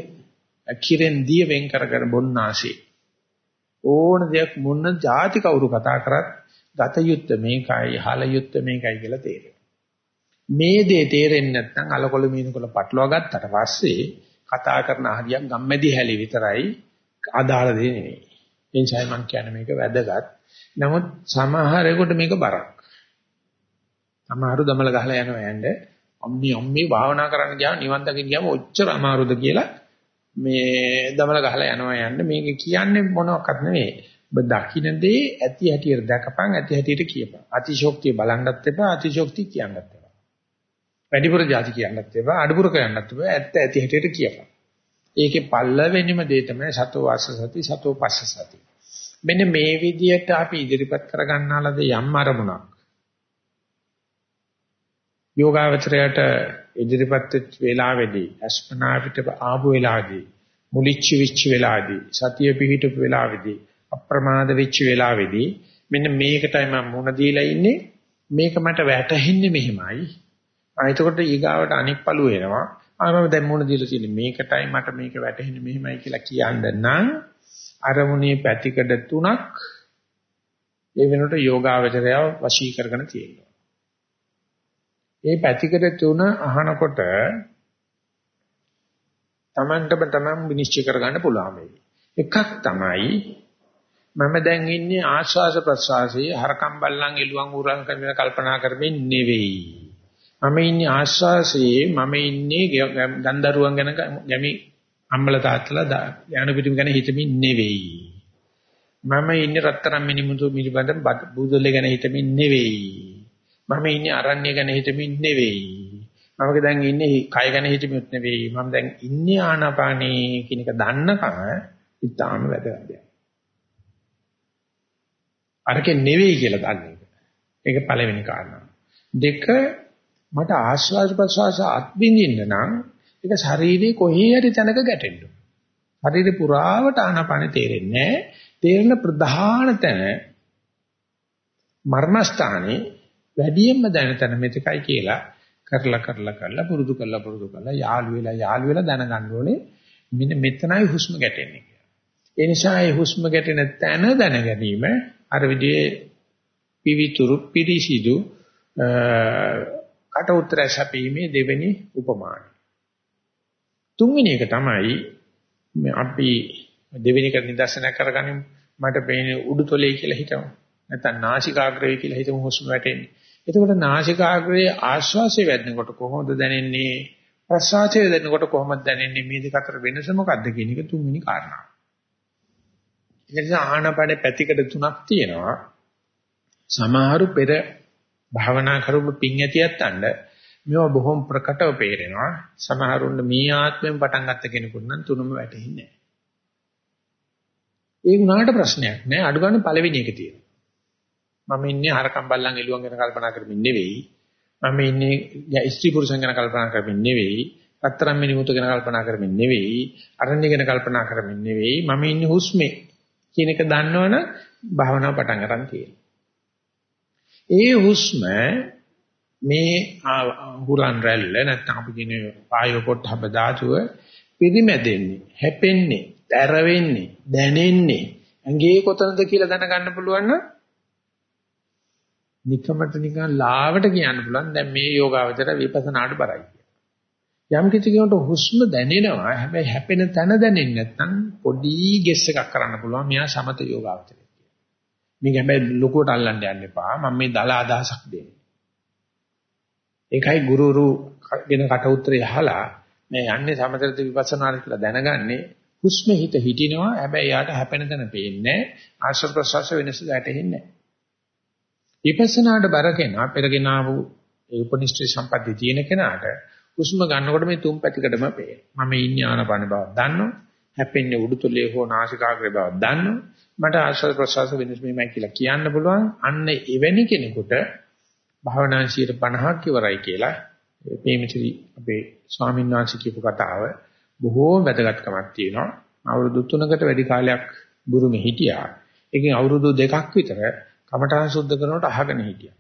කිරෙන් දිය වෙන් කරගෙන බොන්නාසේ ඕන දෙයක් මොන જાති කවුරු කතා කරත් ගත යුත්ත මේකයි හල යුත්ත මේකයි කියලා තේරෙනවා මේ දේ තේරෙන්නේ නැත්නම් අලකොල මීනකොල පටලවා ගත්තට පස්සේ කතා කරන හරියක් ගම්මැදි හැලි විතරයි අදාළ දේ නෙවෙයි. ඒ නිසා මම කියන්නේ මේක වැදගත්. නමුත් සමහරෙකුට මේක බරක්. සමහරු දමල ගහලා යනවා යන්නේ අම්මි අම්මි භාවනා කරන්න ගියාම නිවන් දකින්න ගියාම ඔච්චර අමාරුද කියලා මේ දමල ගහලා යනවා යන්නේ මේක කියන්නේ මොනවත් නෙවෙයි. ඔබ දකින්න දේ ඇති හැටියට දැකපන් ඇති හැටියට කියපන්. අතිශෝක්තිය බලන්නත් එපා අතිශෝක්තිය කියන්නත් එපා. වැඩිපුර જાති කියන්නත් එපා අඩුපුර කියන්නත් එපා ඇත්ත ඇති හැටියට කියපන්. ඒකේ පල්ලවෙනිම දේ තමයි සතෝ වාස සති සතෝ පස්ස සති. මෙන්න මේ විදිහට අපි ඉදිරිපත් කරගන්නාලද යම් අරමුණක්. යෝගාවචරයට ඉදිරිපත් වෙච්ච වෙලාවේදී අස්පනා පිට ආපු වෙලාවේදී මුලිච්ච විච්ච වෙලාවේදී සතිය පිහිටපු වෙලාවේදී අප්‍රමාද වෙච්ච වෙලාවේදී මෙන්න මේකටයි මම මුණ දීලා ඉන්නේ. මේක මට වැටහෙන්නේ මෙහෙමයි. ආ එතකොට ඊගාවට අනික් පළුව එනවා ආ මම දැන් මොන දීලා තියෙන්නේ මේකටයි මට මේක වැටහෙන්නේ මෙහෙමයි කියලා කියන්න නම් අරමුණේ පැතිකඩ තුනක් ඒ වෙනකොට යෝගාවචරය වශී කරගෙන තියෙනවා. මේ පැතිකඩ තුන අහනකොට Tamanටම Taman විනිශ්චය කරගන්න පුළුවන් වෙයි. එකක් තමයි මම දැන් ඉන්නේ ආශ්වාස ප්‍රශ්වාසයේ හරකම් බල්ලන් එළුවන් උරන් කරන කල්පනා කරමින් නෙවෙයි. මම ඉන්නේ ආශ්වාසයේ මම ඉන්නේ ගන්දරුවන් ගැන ගැමි අම්මල තාත්තලා යන පිටිම ගැන හිතමින් නෙවෙයි. මම ඉන්නේ රත්තරන් මිනිමුතු මිලිබඳ බුදුල්ලේ ගැන හිතමින් නෙවෙයි. මම ඉන්නේ අරණ්‍ය ගැන හිතමින් නෙවෙයි. මම දැන් ඉන්නේ කය ගැන හිතෙමුත් නෙවෙයි. මම දැන් ඉන්නේ ආනාපානේ කියන එක දන්නකම ඉතාම වැදගත් දෙයක්. අරකේ නෙවෙයි කියලා දන්නේ. ඒක පළවෙනි කාරණා. දෙක මට ආශ්වාස ප්‍රශ්වාස අත්විඳින්න නම් ඒක ශරීරේ කොහේ හරි තැනක ගැටෙන්න. ශරීරේ පුරාවට ආනාපාන තේරෙන්නේ තේරෙන ප්‍රධාන තැන මර්මස්ථානේ වැඩියෙන්ම දැන තැන මෙතකයි කියලා කරලා කරලා කරලා පුරුදු කරලා පුරුදු කරලා යාළු වෙලා යාළු වෙලා දැනගන්න ඕනේ මෙන්න මෙතනයි හුස්ම ගැටෙන්නේ කියලා. ඒ නිසා ඒ හුස්ම ගැටෙන තැන දැන ගැනීම අර විදිහේ පිවිතුරු පිරිසිදු කට උතර සැපීමේ දෙවෙනි උපමානයි. තුන්වෙනි එක තමයි අපි දෙවෙනි එක නිදර්ශනයක් කරගනිමු. මට පේන්නේ උඩුතොලේ කියලා හිතමු. නැත්නම් නාසිකාග්‍රය කියලා හිතමු හුස්ම වැටෙන්නේ. එතකොට නාසිකාග්‍රයේ ආශ්වාසය වැදෙනකොට කොහොමද දැනෙන්නේ? ප්‍රශ්වාසය වැදෙනකොට කොහොමද දැනෙන්නේ? මේ දෙක අතර වෙනස මොකක්ද කියන එක තුන්වෙනි කාරණාව. ඒ නිසා ආහනපඩේ පැතිකඩ තුනක් තියෙනවා. සමහරු පෙර භාවනා කරපු පිං ඇතියත්තන්ට මේවා බොහොම ප්‍රකටව පේරෙනවා. සමහරුන්ට මේ ආත්මෙන් පටන් ගත්ත කෙනෙකුට නම් තුනම වැටෙන්නේ නැහැ. ඒ වුණාට ප්‍රශ්නයක් නෑ. අඩු ගන්න පළවෙනි එක තියෙනවා. මම ඉන්නේ හරකම් බල්ලන් එළුවන් ගැන කල්පනා කරමින් නෙවෙයි. මම ඉන්නේ ස්ත්‍රී පුරුෂයන් ගැන කල්පනා කරමින් නෙවෙයි. අත්තරම් මිනිමුතු ගැන කල්පනා කරමින් නෙවෙයි. අරණ්‍ය ගැන කල්පනා කරමින් නෙවෙයි. මම ඉන්නේ හුස්මේ කියන එක දන්නවනම් භාවනාව පටන් ගන්න තියෙනවා. ඒ හුස්ම මේ හුලන් රැල්ල නැත්නම් අපි කියන වායු පොට්ටබ ධාතුව පිරිමැදෙන්නේ, හැපෙන්නේ, තැර වෙන්නේ, දැනෙන්නේ ඇඟේ කොතනද කියලා දැනගන්න පුළුවන් නම් නිකමට නිකන් ලාවට කියන්න පුළුවන් දැන් මේ යෝගාවචර විපස්සනාට බරයි යම් කිසි කෙනෙකුට හුස්ම දැනෙනවා හැබැයි හැපෙන තැන දැනෙන්නේ නැත්නම් පොඩි ගෙස් එකක් කරන්න පුළුවන් මෙයා සමත යෝගාවචරය කියලා. මේක හැබැයි ලොකුවට අල්ලන්න යන්න එපා. මම මේ දල අදහසක් දෙන්නේ. ඒකයි ගුරුරු ගෙන කට උත්තරය අහලා මේ යන්නේ සමතට විපස්සනාට කියලා දැනගන්නේ හුස්ම හිත හිටිනවා හැබැයි යාට හැපෙන තැන පේන්නේ ආශ්‍රව ප්‍රසවාස වෙනස ගැටෙන්නේ නැහැ. විපස්සනාට බර කෙනා පෙරගෙන ආපු ඒ උපනිෂ්ඨ සම්පatti තියෙන කෙනාට හුස්ම ගන්නකොට මේ තුන් පැතිකඩම පේනවා. මම ඉන්නේ ආනපන බව දන්නවා. හැපෙන්නේ උඩුතලයේ හෝ නාසිකාග්‍රේ බව දන්නවා. මට ආශ්වාස ප්‍රශ්වාස වෙනස් මෙමය කියලා කියන්න පුළුවන්. අන්න එවැනි කෙනෙකුට භාවනා 50ක් ඉවරයි කියලා මේ මෙතනදී අපේ ස්වාමීන් වහන්සේ කියපු කතාව බොහෝම වැදගත්කමක් තියෙනවා. අවුරුදු 3කට වැඩි කාලයක් බුරුමේ හිටියා. ඒකෙන් අවුරුදු දෙකක් විතර කමඨාන් සුද්ධ කරනකොට අහගෙන හිටියා.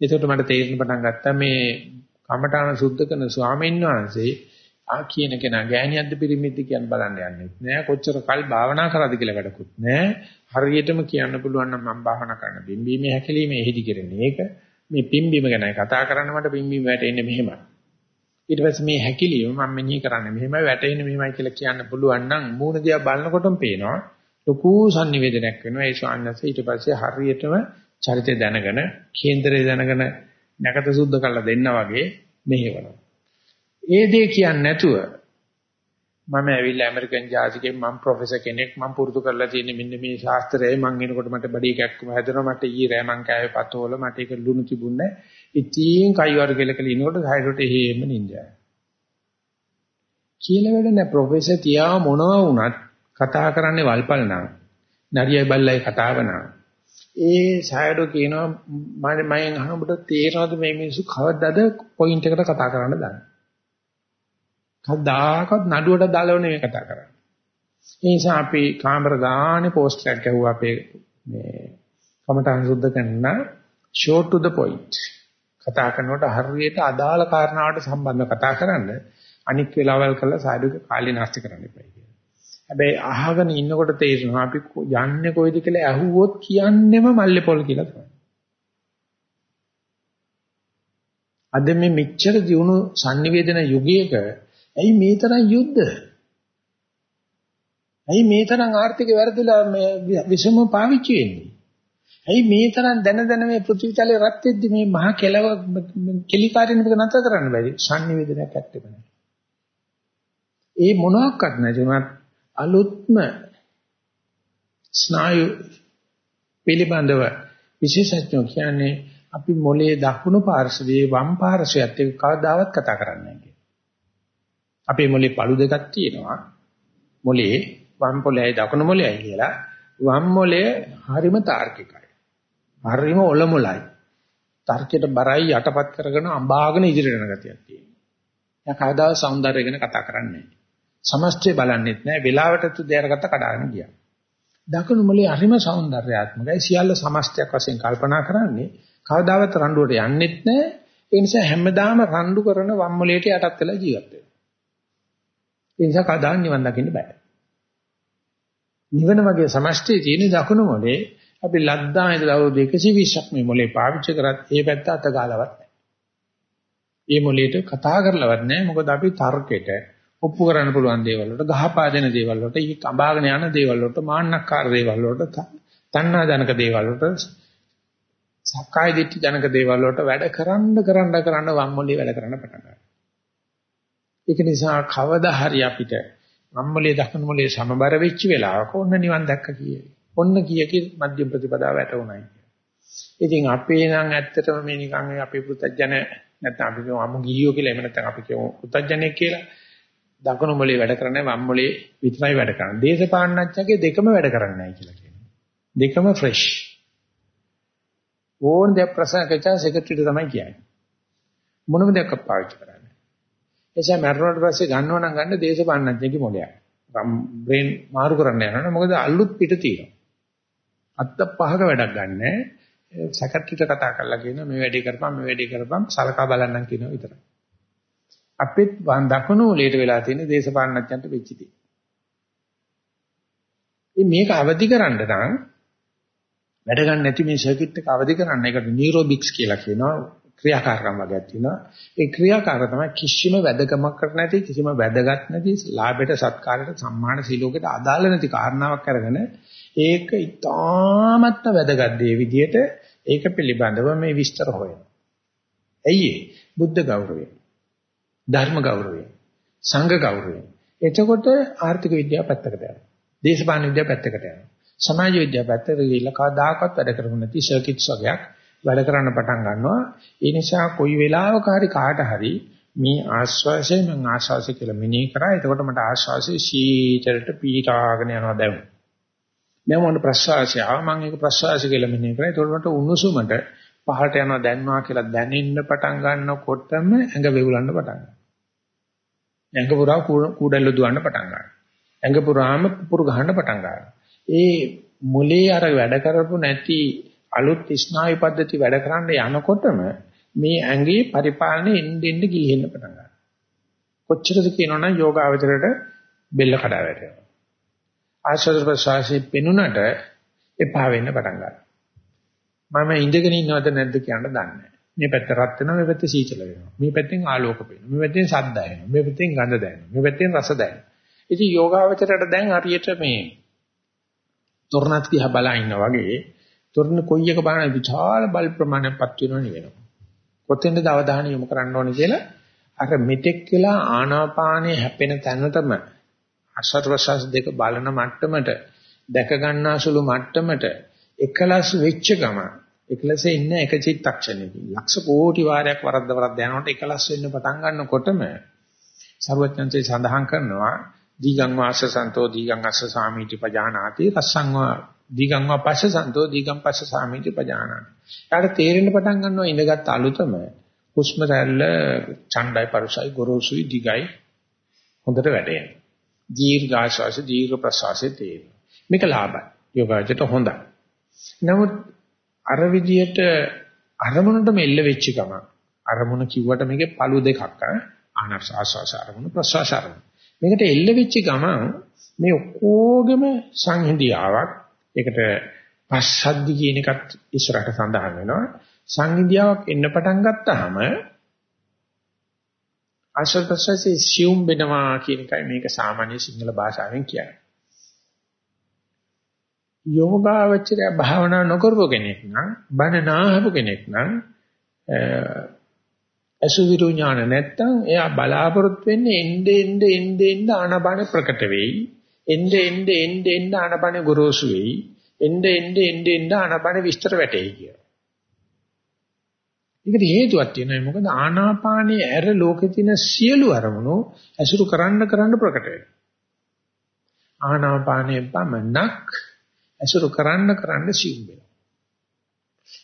ඒකට මට තේරෙන්න පටන් ගත්තා මේ කමඨාන සුද්ධ කරන ස්වාමීන් වහන්සේ ආ කියන කෙනා ගෑණියක්ද පිරිමිද්ද කියන බලන්න යන්නේ නෑ. කොච්චර කල් භාවනා කරාද කියලා වැඩකුත් නෑ. හරියටම කියන්න පුළුවන් නම් මම භාවනා කරන බිම්බීමේ හැකලීමේ එහෙදි කරන්නේ ඒක. මේ පිම්බීම ගැනයි කතා කරන්න. මට පිම්බීම වැටෙන්නේ මෙහෙමයි. ඊට පස්සේ මේ හැකිලිම මම මෙනෙහි කරන්නේ මෙහෙමයි වැටෙන්නේ මෙහෙමයි කියලා කියන්න පුළුවන් නම් මූණ දිහා බලනකොටම පේනවා ලොකු sannivedanayak වෙනවා. ඒ ශාන්නස ඊට පස්සේ හරියටම චරිතය දැනගෙන කේන්දරය දැනගෙන නැකත සුද්ධ කරලා දෙන්නා වගේ මෙහෙවනවා. ඒ දේ කියන්නේ නැතුව මම ඇවිල්ලා ඇමරිකන් ජාතිකෙන් මම ප්‍රොෆෙසර් කෙනෙක් මම පුරුදු කරලා තියෙන මෙන්න මේ ශාස්ත්‍රයයි මම එනකොට මට බඩේ කැක්කම හැදෙනවා. මට ඊ රෑ මං කෑවේ පතෝල. මට ඒක ලුණු තිබුණේ ඉතින් කයි වර්ගෙලකල ඉනකොට හයිඩ්‍රොට එහෙම නින්ජා කියලා වැඩ නැහැ. ප්‍රොෆෙසර් තියා මොනවා වුණත් කතා කරන්නේ වල්පල් නම්. නරියයි බල්ලයි කතාව නම්. ඒ සායඩෝ කියනවා මම මයෙන් අහනකොට තේරෙනවද මේ මිනිස්සු කවදාද පොයින්ට් එකට කතා කරන්න දන්නේ? කවදාකවත් නඩුවට දාලව නෙමෙයි කතා කරන්නේ. ඒ නිසා අපි කාමර ගානේ පෝස්ට් එකක් ගැහුවා අපේ මේ කමටහන් සුද්ධ කරන short to the point. කතා කරනකොට හරියට අදාළ කාරණාවට සම්බන්ධව කතා කරන්න අනික් වෙලාවල් කළා සායඩෝගේ කාලේ නාස්ති කරන්න එපා හැබැයි අහගෙන ඉන්නකොට තේරෙනවා අපි යන්නේ කොයිද කියලා ඇහුවොත් කියන්නෙම මල්ලේ පොල් කියලා තමයි. අද මේ මෙච්චර දිනු sannivedana යුගයක ඇයි මේ තරම් යුද්ධ? ඇයි මේ තරම් ආර්ථික වැරදිලා මේ විසම පාවිච්චි වෙන්නේ? ඇයි මේ තරම් දැන දැන මේ පෘථිවිතලේ රත් වෙද්දි මේ මහා කෙලව කෙලිකාරින් මේක නැතර කරන්න බැරි sannivedanaක් ඇත්තේ නැහැ. ඒ මොනවාක්වත් නැතුණත් අලුත්ම ස්නායු පිළිබඳව විශේෂඥෝ කියන්නේ අපි මොලේ දකුණු පාර්ශවයේ වම් පාර්ශවයත් එක්ක කවදාවත් කතා කරන්නේ නැහැ. අපේ මොලේ පළු දෙකක් තියෙනවා. මොලේ වම් පොළයයි දකුණු මොලයයි කියලා. වම් මොලය හරිම තාර්කිකයි. හරිම ඔලොමලයි. තර්කයට බරයි යටපත් කරගෙන අඹාගෙන ඉදිරියට යන ගතියක් තියෙනවා. එයා කවදාවත් సౌందර්යය ගැන කතා කරන්නේ නැහැ. සමස්තය බලන්නෙත් නෑ වෙලාවට තුදෑරගත කඩාගෙන ගියා. දකුණු මොලේ අරිම సౌందర్యාත්මකයි සියල්ල සමස්තයක් වශයෙන් කල්පනා කරන්නේ කවදාවත් රණ්ඩුවට යන්නෙත් නෑ ඒ නිසා හැමදාම රණ්ඩු කරන වම් මොලේට යටත් වෙලා ජීවත් වෙනවා. ඒ නිසා කවදා නිවන් දකින්න බෑ. නිවන වගේ සමස්තයේ තියෙන දකුණු මොලේ අපි ලද්දා ඉඳලා අවුරුදු 120ක් මේ මොලේ පාවිච්චි කරත් ඒ පැත්ත අත ගාලවත් නැහැ. මේ මොලේට කතා කරලවත් නැහැ මොකද අපි තර්කෙට ඔප්පු කරන්න පුළුවන් දේවල් වලට ගහපා දෙන දේවල් වලට ඊ කඹාගෙන යන දේවල් වලට මාන්නක්කාර දේවල් වලට තණ්හා ජනක දේවල් වලට සක්කාය දිට්ඨි ජනක දේවල් වලට වැඩ කරන්න කරන්න කරන්න වම්මොලේ වැඩ කරන්න පටන් ගන්නවා. ඒක නිසා කවදා හරි අපිට වම්මොලේ දකුණු මොලේ සමබර වෙච්ච වෙලාවක ඔන්න නිවන් දැක්ක කියේ. ඔන්න කීයකි මධ්‍යම ප්‍රතිපදාව වැටුණයි. ඉතින් අපේ නම් ඇත්තටම මේ නිකන් අපේ පුතඥ නැත්නම් අපි කියමු අමු ගිහියෝ කියලා එහෙම නැත්නම් අපි කියමු පුතඥයෙක් කියලා දකුණු මොලේ වැඩ කරන්නේ වම් මොලේ විතරයි වැඩ කරන්නේ. දේශපාලනඥයගේ දෙකම වැඩ කරන්නේ නැහැ කියලා කියනවා. දෙකම ෆ්‍රෙෂ්. ඕන දෙයක් ප්‍රශ්න කචා සෙක්‍රටරියට තමයි කියන්නේ. මොනම දෙයක් පාවිච්චි කරන්නේ. එසේ මරණයට පස්සේ ගන්නව නම් ගන්න දේශපාලනඥයෙක්ගේ මොලයක්. බ්‍රේන් මාරු කරන්න යනවා. මොකද අලුත් පිට තියෙනවා. අත්ත පහක වැඩක් ගන්නෑ. සෙක්‍රටරියට කතා කරලා කියනවා මේ වැඩේ කරපම් මේ වැඩේ කරපම් සලකා බලන්නම් කියනවා විතරයි. අපිත් වන් දකුණු උලේට වෙලා තියෙන දේශපාලනඥයන්ට වෙච්ච දේ. මේක අවදි කරන්න නම් වැඩ ගන්න නැති මේ සර්කිට් එක අවදි කරන්න ඒකට නියුරොබික්ස් කියලා කියනවා ක්‍රියාකාරකම් වගේක් තියෙනවා. ඒ ක්‍රියාකාර තමයි කිසිම වැදගමක් කර නැති කිසිම වැදගත් නැති ලාභයට සත්කාරයට සම්මාන සිලෝකයට අදාළ නැති කාරණාවක් අරගෙන ඒක ඉතාමත්ම වැදගත් දේ විදිහට ඒක පිළිබඳව මේ විස්තර හොයනවා. ඇයි බුද්ධ ගෞරවය. ධර්ම ගෞරවය. සංඝ ගෞරවය. එතකොට ආර්ථික විද්‍යාව පැත්තකට යනවා. දේශපාලන විද්‍යාව පැත්තකට යනවා. සමාජ විද්‍යාව පැත්තට ගිහිල්ලා කවදාකවත් වැඩ කරමු නැති සර්කිට්ස් වගේක් වැඩ කරන්න පටන් ගන්නවා. ඒ නිසා කොයි වෙලාවක හරි කාට හරි මේ ආශ්වාසය මම ආශ්වාසය කියලා මෙනෙහි කරා. එතකොට මට ආශ්වාසය සීතලට පීඩාගෙන යනවා දැනුනේ. දැන් මොන ප්‍රශ්වාසය ආව මම ඒක ප්‍රශ්වාසය කියලා මෙනෙහි කරා. එතකොට මට උණුසුමට පහට යනවා දැනනවා කියලා දැනෙන්න පටන් ගන්නකොටම ඇඟ වෙවුලන්න පටන් ගන්නවා. ඇඟ පුරා කූඩල්ල දුවන්න පටන් ගන්නවා. ඇඟ පුරාම පුපුරු ගහන්න පටන් ගන්නවා. ඒ මොලේ අර වැඩ කරපු නැති අලුත් ස්නායු පද්ධති වැඩ කරන්න යනකොටම මේ ඇඟේ පරිපාලනය එන්න එන්න ගිලිහෙන්න පටන් ගන්නවා. කොච්චරද කියනවනම් යෝගාවචරයට බෙල්ල කඩා වැටෙනවා. ආශ්වාස ප්‍රශ්වාසයේ පෙනුනට එපා වෙන්න පටන් ගන්නවා. මම ඉඳගෙන ඉන්නවද නැද්ද කියන්න දන්නේ නැහැ. මේ පැත්ත රත් වෙනවා මේ පැත්ත සීතල වෙනවා. මේ පැත්තෙන් ආලෝක පේනවා. මේ පැත්තෙන් ශබ්ද ඇහෙනවා. මේ පැත්තෙන් ගඳ දැනෙනවා. මේ පැත්තෙන් රස දැනෙනවා. ඉතින් යෝගාවචරයට දැන් හරියට මේ තොරණක් දිහා බලා ඉන්නා වගේ තොරණ කොයි එක බලන විශාල බල් ප්‍රමාණයක්පත් වෙනවනි වෙනවා. කොතෙන්ද අවධානය යොමු කරන්න ඕනේ කියලා අර මෙතෙක් කියලා ආනාපානයේ හැපෙන තැනටම අසර්වසස් දෙක බලන මට්ටමට දැක ගන්නාසුළු මට්ටමට එකලස් වෙච්ච ගම එකලසේ ඉන්න එක චිත්තක්ෂණයකින් ලක්ෂ කෝටි වාරයක් වරද්ද වරද්ද යනකොට එකලස් වෙන්න පටන් ගන්නකොටම සර්වඥන්සේ සඳහන් කරනවා දීගං වාස සන්තෝ දීගං අස්ස සාමීති පජානාති රස්සං වා දීගං වා පස්ස සන්තෝ දීගං පස්ස සාමීති පජානාති. යාට තේරෙන්න පටන් ගන්නවා ඉඳගත් අලුතම හුස්ම රැල්ල ඡණ්ඩයි පරුසයි ගොරෝසුයි දිගයි හොඳට වැඩේ. දීර්ඝ ආශ්වාස දීර්ඝ ප්‍රශ්වාසයේ තේරෙනවා. මේක ලාභයි. යෝගාචරයට හොඳයි. නමුත් අර විදියට අරමුණට මෙල්ල වෙච්ච ගම අරමුණ කිව්වට මේකේ පළු දෙකක් ආනර්ස ආශ්වාස අරමුණ ප්‍රශ්වාස අරමුණ. මේකට එල්ල වෙච්ච ගමන් මේ ඔක්කොගෙම සංහිඳියාවක් ඒකට පස්සද්ධි කියන එකත් ඉස්සරහට සඳහන් වෙනවා. සංහිඳියාවක් එන්න පටන් ගත්තාම ආශ්‍රද ප්‍රසස්සේ සියුම් වෙනවා කියන එකයි මේක සාමාන්‍ය සිංහල භාෂාවෙන් කියන්නේ. යෝගාවචරය භාවනා නොකරපු කෙනෙක් නම් බණ නාහපු කෙනෙක් නම් අසුවිරු ඥාන නැත්තම් එයා බලාපොරොත්තු වෙන්නේ එnde ende ende ende ආනබන ප්‍රකට වෙයි. එnde ende ende ende ආනබන ගොරෝසු වෙයි. එnde ende ende ende ආනබන විස්තර වැටෙයි කියලා. ඒකට හේතුවක් තියෙනවා. මොකද ආනාපානයේ ඇර ලෝකේ තියෙන සියලු අරමුණු ඇසුරු කරන්න කරන්න ප්‍රකට වෙනවා. ආනාපානයේ පමණක් ඇසුරු කරන්න කරන්න සිව් වෙනවා.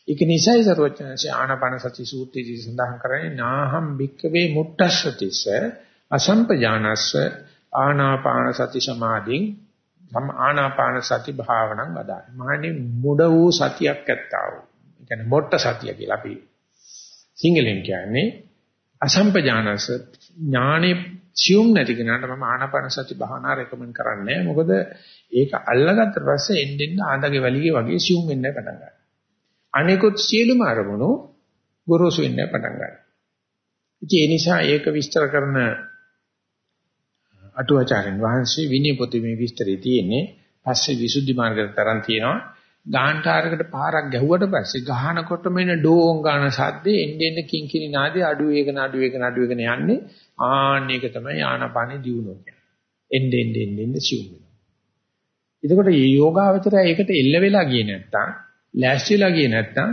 ඒක නිසායි සරුවචනසේ ආනාපාන සති සූත්‍රයේදී සඳහන් කරන්නේ නාහම් භික්කවේ මුට්ටස්සතිස අසම්පජානස්ස ආනාපාන සති සමාධින් සම් ආනාපාන සති භාවනං වදායි. මහණනි මුඩ වූ සතියක් ඇත්තා වූ. ඒ කියන්නේ මොට්ට සතිය කියලා අපි සිංහලෙන් කියන්නේ අසම්පජානස ඥානෙ සියුම් නැති කෙනාට මම ආනාපාන සති භාවනා රෙකමන්ඩ් කරන්නේ මොකද ඒක අල්ලගත්තට පස්සේ එන්න එන්න ආඳගේ වැලිගේ වගේ සියුම් වෙන්න පටන් ගන්නවා. අනිකුත් සියලුම අරමුණු ගොරෝසු වෙන්න පටන් ගන්නවා. ඉතින් ඒ නිසා ඒක විස්තර කරන අටුවාචාර්යන් වහන්සේ විනය පොතේ මේ විස්තරය තියෙන්නේ පස්සේ විසුද්ධි මාර්ගයට තරම් තියෙනවා ගාන්ටාරයකට පාරක් ගැහුවට පස්සේ ගහනකොට මෙන්න ඩෝං ගාන සද්දේ එන්න එන්න කිංකිණි නාදේ අඩු වේගන අඩු වේගන අඩු වේගන යන්නේ ආන්න ඒක තමයි ආනාපානෙ දියුණුව කියන්නේ එන්න එන්න එන්න එන්න සිව් වෙනවා එතකොට මේ යෝගාවචරය ඒකට එල්ල වෙලා ගියේ නැත්තම් ලෑස්තිලා ගියේ නැත්තම්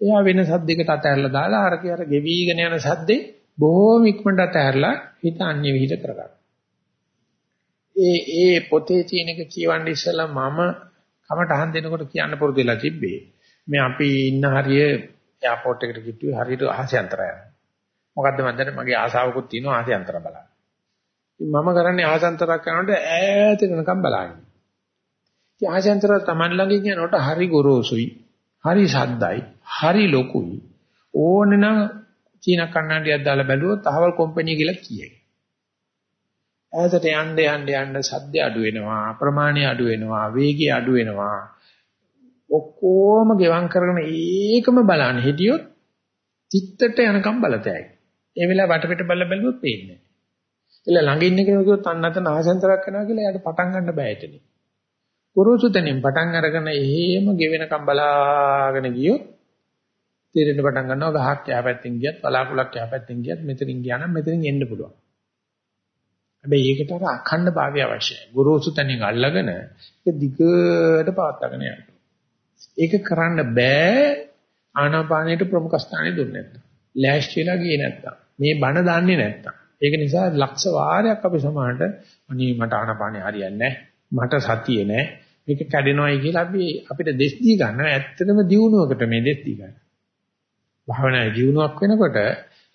එයා වෙන සද්දයකට අතහැරලා දාලා අර කිය අර ගෙවිගෙන යන සද්දේ බොහොම ඉක්මනට අතහැරලා හිත අන්‍ය විහිද කරගන්නවා ඒ ඒ පොතේ තියෙන එක කියවන්න ඉස්සලා මම කමටහන් දෙනකොට කියන්න පුරුදු වෙලා තිබ්බේ. මේ අපි ඉන්න හරිය එයාපෝට් එකට ගිහින් හරියට ආසයන්තරය. මොකද්ද මන්දට මගේ ආසාවකුත් තියෙනවා ආසයන්තර බලන්න. මම කරන්නේ ආසයන්තරයක් කරනකොට ඈත යනකම් බලන්නේ. ඉතින් ආසයන්තර Taman ළඟින් යනකොට හරි ගොරෝසුයි, හරි සද්දයි, හරි ලොකුයි. ඕනේ නම් චීන කන්නඩියක් දාලා බැලුවොත් අහවල් කම්පැනි කියලා කියයි. ඈතට යන්න යන්න යන්න සද්ද අඩු වෙනවා ප්‍රමාණය අඩු වෙනවා වේගය අඩු වෙනවා ඔක්කොම ගෙවම් කරගෙන ඒකම බලන්න හිටියොත් තිත්තට යනකම් බලතෑයි ඒ වෙලාව වටපිට බල බැලුවොත් පේන්නේ එළ ළඟ ඉන්න කෙනෙක් කිව්වොත් අන්නත නාසෙන්තරක් කරනවා කියලා එයාට පටන් ගන්න බෑ එතන කුරුසු තනින් පටන් අරගෙන එහෙම ගෙවෙනකම් බලාගෙන ගියොත් තීරෙන්න පටන් ගන්නවා ගහක් යා පැත්තෙන් ගියත් බලාකුලක් යා පැත්තෙන් ගියත් මෙතනින් ගියා නම් මෙතනින් එන්න පුළුවන් හැබැයි ඒකට අර අඛණ්ඩ භාවය අවශ්‍යයි. ගුරුසු තනින් අල්ලගෙන ඒක දිගට පවත්වාගෙන යන්න. ඒක කරන්න බෑ ආනාපානයට ප්‍රමුඛ ස්ථානෙ දුන්නේ නැත්නම්. ලෑස්තිලා ගියේ නැත්නම්. මේ බණ දන්නේ නැත්නම්. ඒක නිසා ලක්ෂ වාරයක් අපි සමානට අනේ මට ආනාපානෙ හරියන්නේ නැහැ. මට සතිය නැහැ. මේක කැඩෙනවයි කියලා අපි අපිට දෙස් දී ගන්නවා. ඇත්තටම දියුණුවකට මේ දෙස් දී ගන්න. භාවනාවේ දියුණුවක් වෙනකොට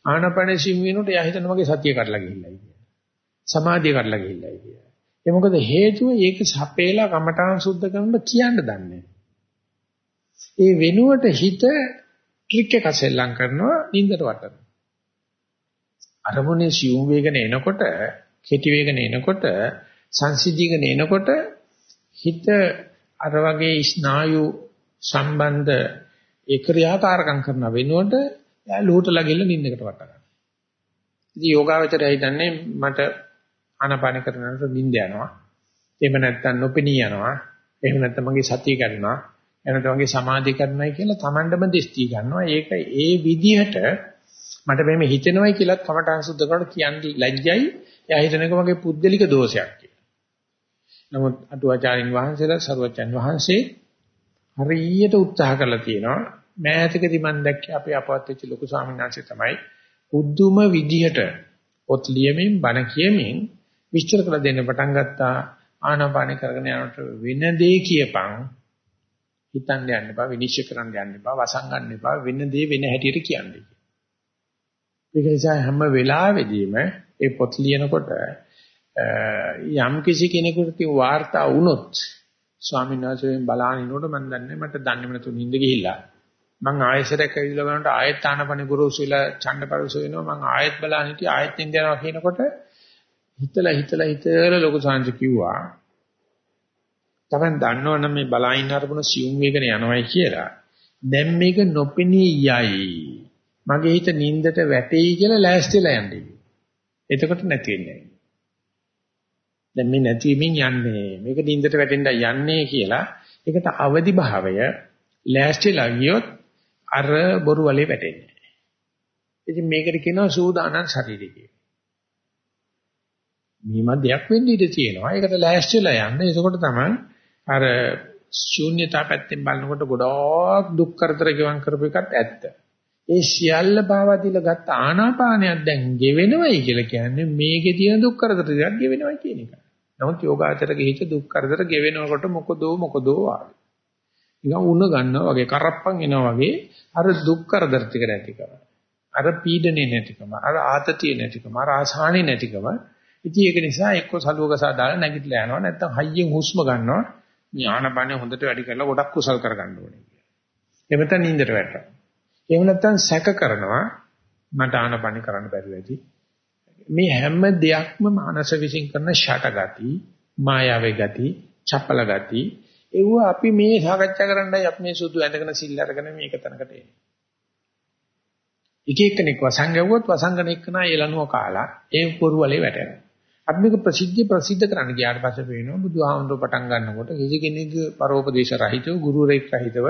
ආනාපානෙ සිම් වෙනකොට එයා හිතන මගේ සතිය කඩලා ගිහිල්ලා කියලා. සමාධිය කඩලා ගිහිල්ලා කියලා. ඒ මොකද හේතුව ඒක සපේලා කමඨාන් සුද්ධ කරනකොට කියන්න දන්නේ ඒ වෙනුවට හිත ට්‍රික් එක සෙල්ලම් කරනවා නින්දට වටනවා. අරමුණේ සියුම් වේගන එනකොට, කෙටි වේගන එනකොට, සංසිද්ධියගෙන එනකොට හිත අර වගේ ස්නායු සම්බන්ධ ඒ ක්‍රියාකාරකම් කරන වෙනුවට එයා ලෝටලා ගිහලා නින්දකට වට ගන්නවා. ඉතින් යෝගාවචරය හිතන්නේ මට ආනාපාන කරනකොට නිින්ද යනවා. එහෙම නැත්නම් නොපෙනී යනවා. එහෙම නැත්නම් මගේ සතිය ගන්නවා. එහෙම නැත්නම් මගේ සමාධිය කරනවා කියලා Tamandම දිස්ති ගන්නවා. ඒක ඒ විදිහට මට මෙහෙම හිතෙනවයි කියලා කමටහන් සුද්ධ කරනකොට කියන්නේ ලැජ්ජයි. එයා හිතන එක මගේ පුද්ගලික දෝෂයක් කියලා. නමුත් අටුවාචාරින් වහන්සේලා සරුවචන් වහන්සේ හරියට උත්සාහ කරලා තියෙනවා. මෑතකදී මම දැක්කේ අපේ අපවත් වෙච්ච ලොකු ස්වාමීන් වහන්සේ තමයි පුදුම විදිහට පොත් ලියමින් බණ කියමින් විස්තර කළ දෙන්න පටන් ගත්තා ආනාපාන කරගෙන යනකොට වෙන දේ කියපන් හිතන්න යන්න එපා විනිශ්චය කරන්න යන්න එපා වසංගන්න එපා වෙන දේ වෙන හැටියට කියන්නේ. ඒක නිසා හැම වෙලාවෙදීම ඒ පොත් ලියනකොට යම් කිසි කෙනෙකුට වාර්තා වුණොත් ස්වාමීන් වහන්සේගෙන් බලාගෙන ඉනකොට මම දන්නේ මට දන්නේම නැතු නිින්ද ගිහිල්ලා මං ආයෙසරක් ඇවිල්ලා බලනකොට ආයෙත් ආනපන ගුරුසු වෙලා ඡණ්ඩපරස වෙනවා මං ආයෙත් බලන්න හිටියා ආයෙත් නිින්ද යනවා කියනකොට හිතලා හිතලා හිතලා ලොකු සාංශ කිව්වා. තමන් දන්නවනම් මේ බලායින් අරමුණ සියුම් වේගන යනවායි කියලා. දැන් මේක නොපෙනී යයි. මගේ හිත නින්දට වැටෙයි කියලා ලෑස්තිලා යන්නේ. එතකොට නැති වෙන්නේ දැන් මේ නැතිවීමෙන් යන්නේ. මේක නින්දට වැටෙන්න යන්නේ කියලා. ඒකට අවදි භාවය ලෑස්තිලා ගියොත් අර බොරු වලේ වැටෙන්නේ. ඉතින් මේකට කියනවා සූදානම් ශරීරය කියලා. මේම දෙයක් වෙන්න ඉඩ තියෙනවා. ඒකට ලෑස්තිලා යන්න. එතකොට තමයි අර ශූන්‍යතා පැත්තෙන් බලනකොට ගොඩාක් දුක් කරදර ගෙවම් කරපු එකත් ඇත්ත. ඒ සියල්ල පාවා දීලා ගත්ත ආනාපානයක් දැන් ගෙවෙනවයි කියලා කියන්නේ මේකේ තියෙන දුක් කරදර ටිකක් ගෙවෙනවයි කියන එක. නමුත් යෝගාචරගේ හිත දුක් කරදර ගෙවෙනකොට මොකදෝ මොකදෝ ආවේ. නිකන් උණ ගන්නවා වගේ කරප්පන් එනවා වගේ අර දුක් කරදර ටික නැතිකම. අර පීඩනේ නැතිකම, අර ආතතිය නැතිකම, අර ආසාහනේ නැතිකම. ඉතින් ඒක නිසා එක්ක සලුවකසා දාලා නැගිටලා යනවා නැත්නම් හයියෙන් හුස්ම ගන්නවා. ඥානපන්නේ හොඳට වැඩි කරලා ගොඩක් කුසල් කරගන්න ඕනේ කියලා. එහෙම නැත්නම් නින්දට වැටෙනවා. එහෙම නැත්නම් සැක කරනවා මට ආනපනේ කරන්න බැරි වෙයි. මේ හැම දෙයක්ම මානස විසින් කරන ෂටගති, මායාවේ ගති, චපල ගති, ඒව අපි මේ සාකච්ඡා කරන්නයි අපි මේ සුදු ඇඳගෙන සිල් අරගෙන මේක තැනකට එන්නේ. එක එක්කෙනෙක් වසං ගැව්වොත් වසංගන එක්කනා ඒ ලනුව කාලා ඒ පොරුවලේ වැටෙනවා. අපි මේක ප්‍රසිද්ධ ප්‍රසිද්ධ කරන්න ගියාට පස්සේ පේනවා බුදුහාමුදුරුවෝ පටන් ගන්නකොට කිසි කෙනෙකුගේ පරෝපදේශ රහිතව ගුරුරෙක් රහිතව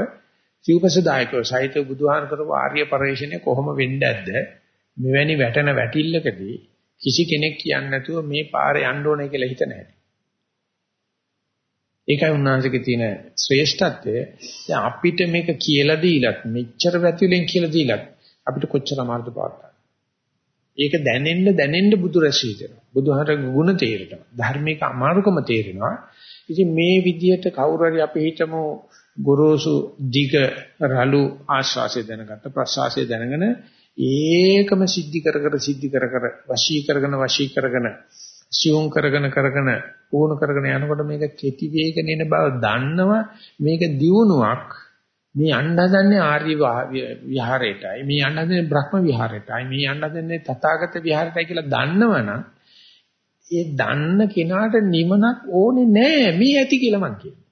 සිව්පසදායකව සහිතව බුදුහාම කරපු ආර්ය පරිශ්‍රණය කොහොම වෙන්නේ නැද්ද මෙවැනි වැටෙන වැටිල්ලකදී කිසි කෙනෙක් කියන්නේ නැතුව මේ පාරේ යන්න ඕනේ කියලා හිතන හැටි. ඒකයි උන්වහන්සේගේ තියෙන ශ්‍රේෂ්ඨත්වය. දැන් අපිට මේක කියලා දීලත් මෙච්චර වැතිලෙන් කියලා දීලත් අපිට කොච්චර අමාරුද පාත්තා. ඒක දැනෙන්න දැනෙන්න බුදු රැසී දෙනවා. බුදුහාර ගුණ තේරෙනවා. ධර්මික අමාරුකම තේරෙනවා. ඉතින් මේ විදිහට කවුරු හරි අපි හිතමු ගොරෝසු දිග රළු ආශ්වාසය දැනගත්ත ප්‍රශ්වාසය දැනගෙන ඒකම සිද්ධි කර කර සිද්ධි කර කර වශී කරගෙන වශී කරගෙන සියුම් කරගෙන කරගෙන පුහුණු කරගෙන යනකොට මේක කෙටි වේගන එන බව දන්නව. මේක දියුණුවක්. මේ යන්න හදන්නේ ආර්ය විහාරයටයි. මේ යන්න හදන්නේ බ්‍රහ්ම විහාරයටයි. මේ යන්න හදන්නේ තථාගත විහාරයටයි කියලා දන්නවනම් ඒ දන්න කෙනාට නිවනක් ඕනේ නෑ. මේ ඇති කියලා මං කියනවා.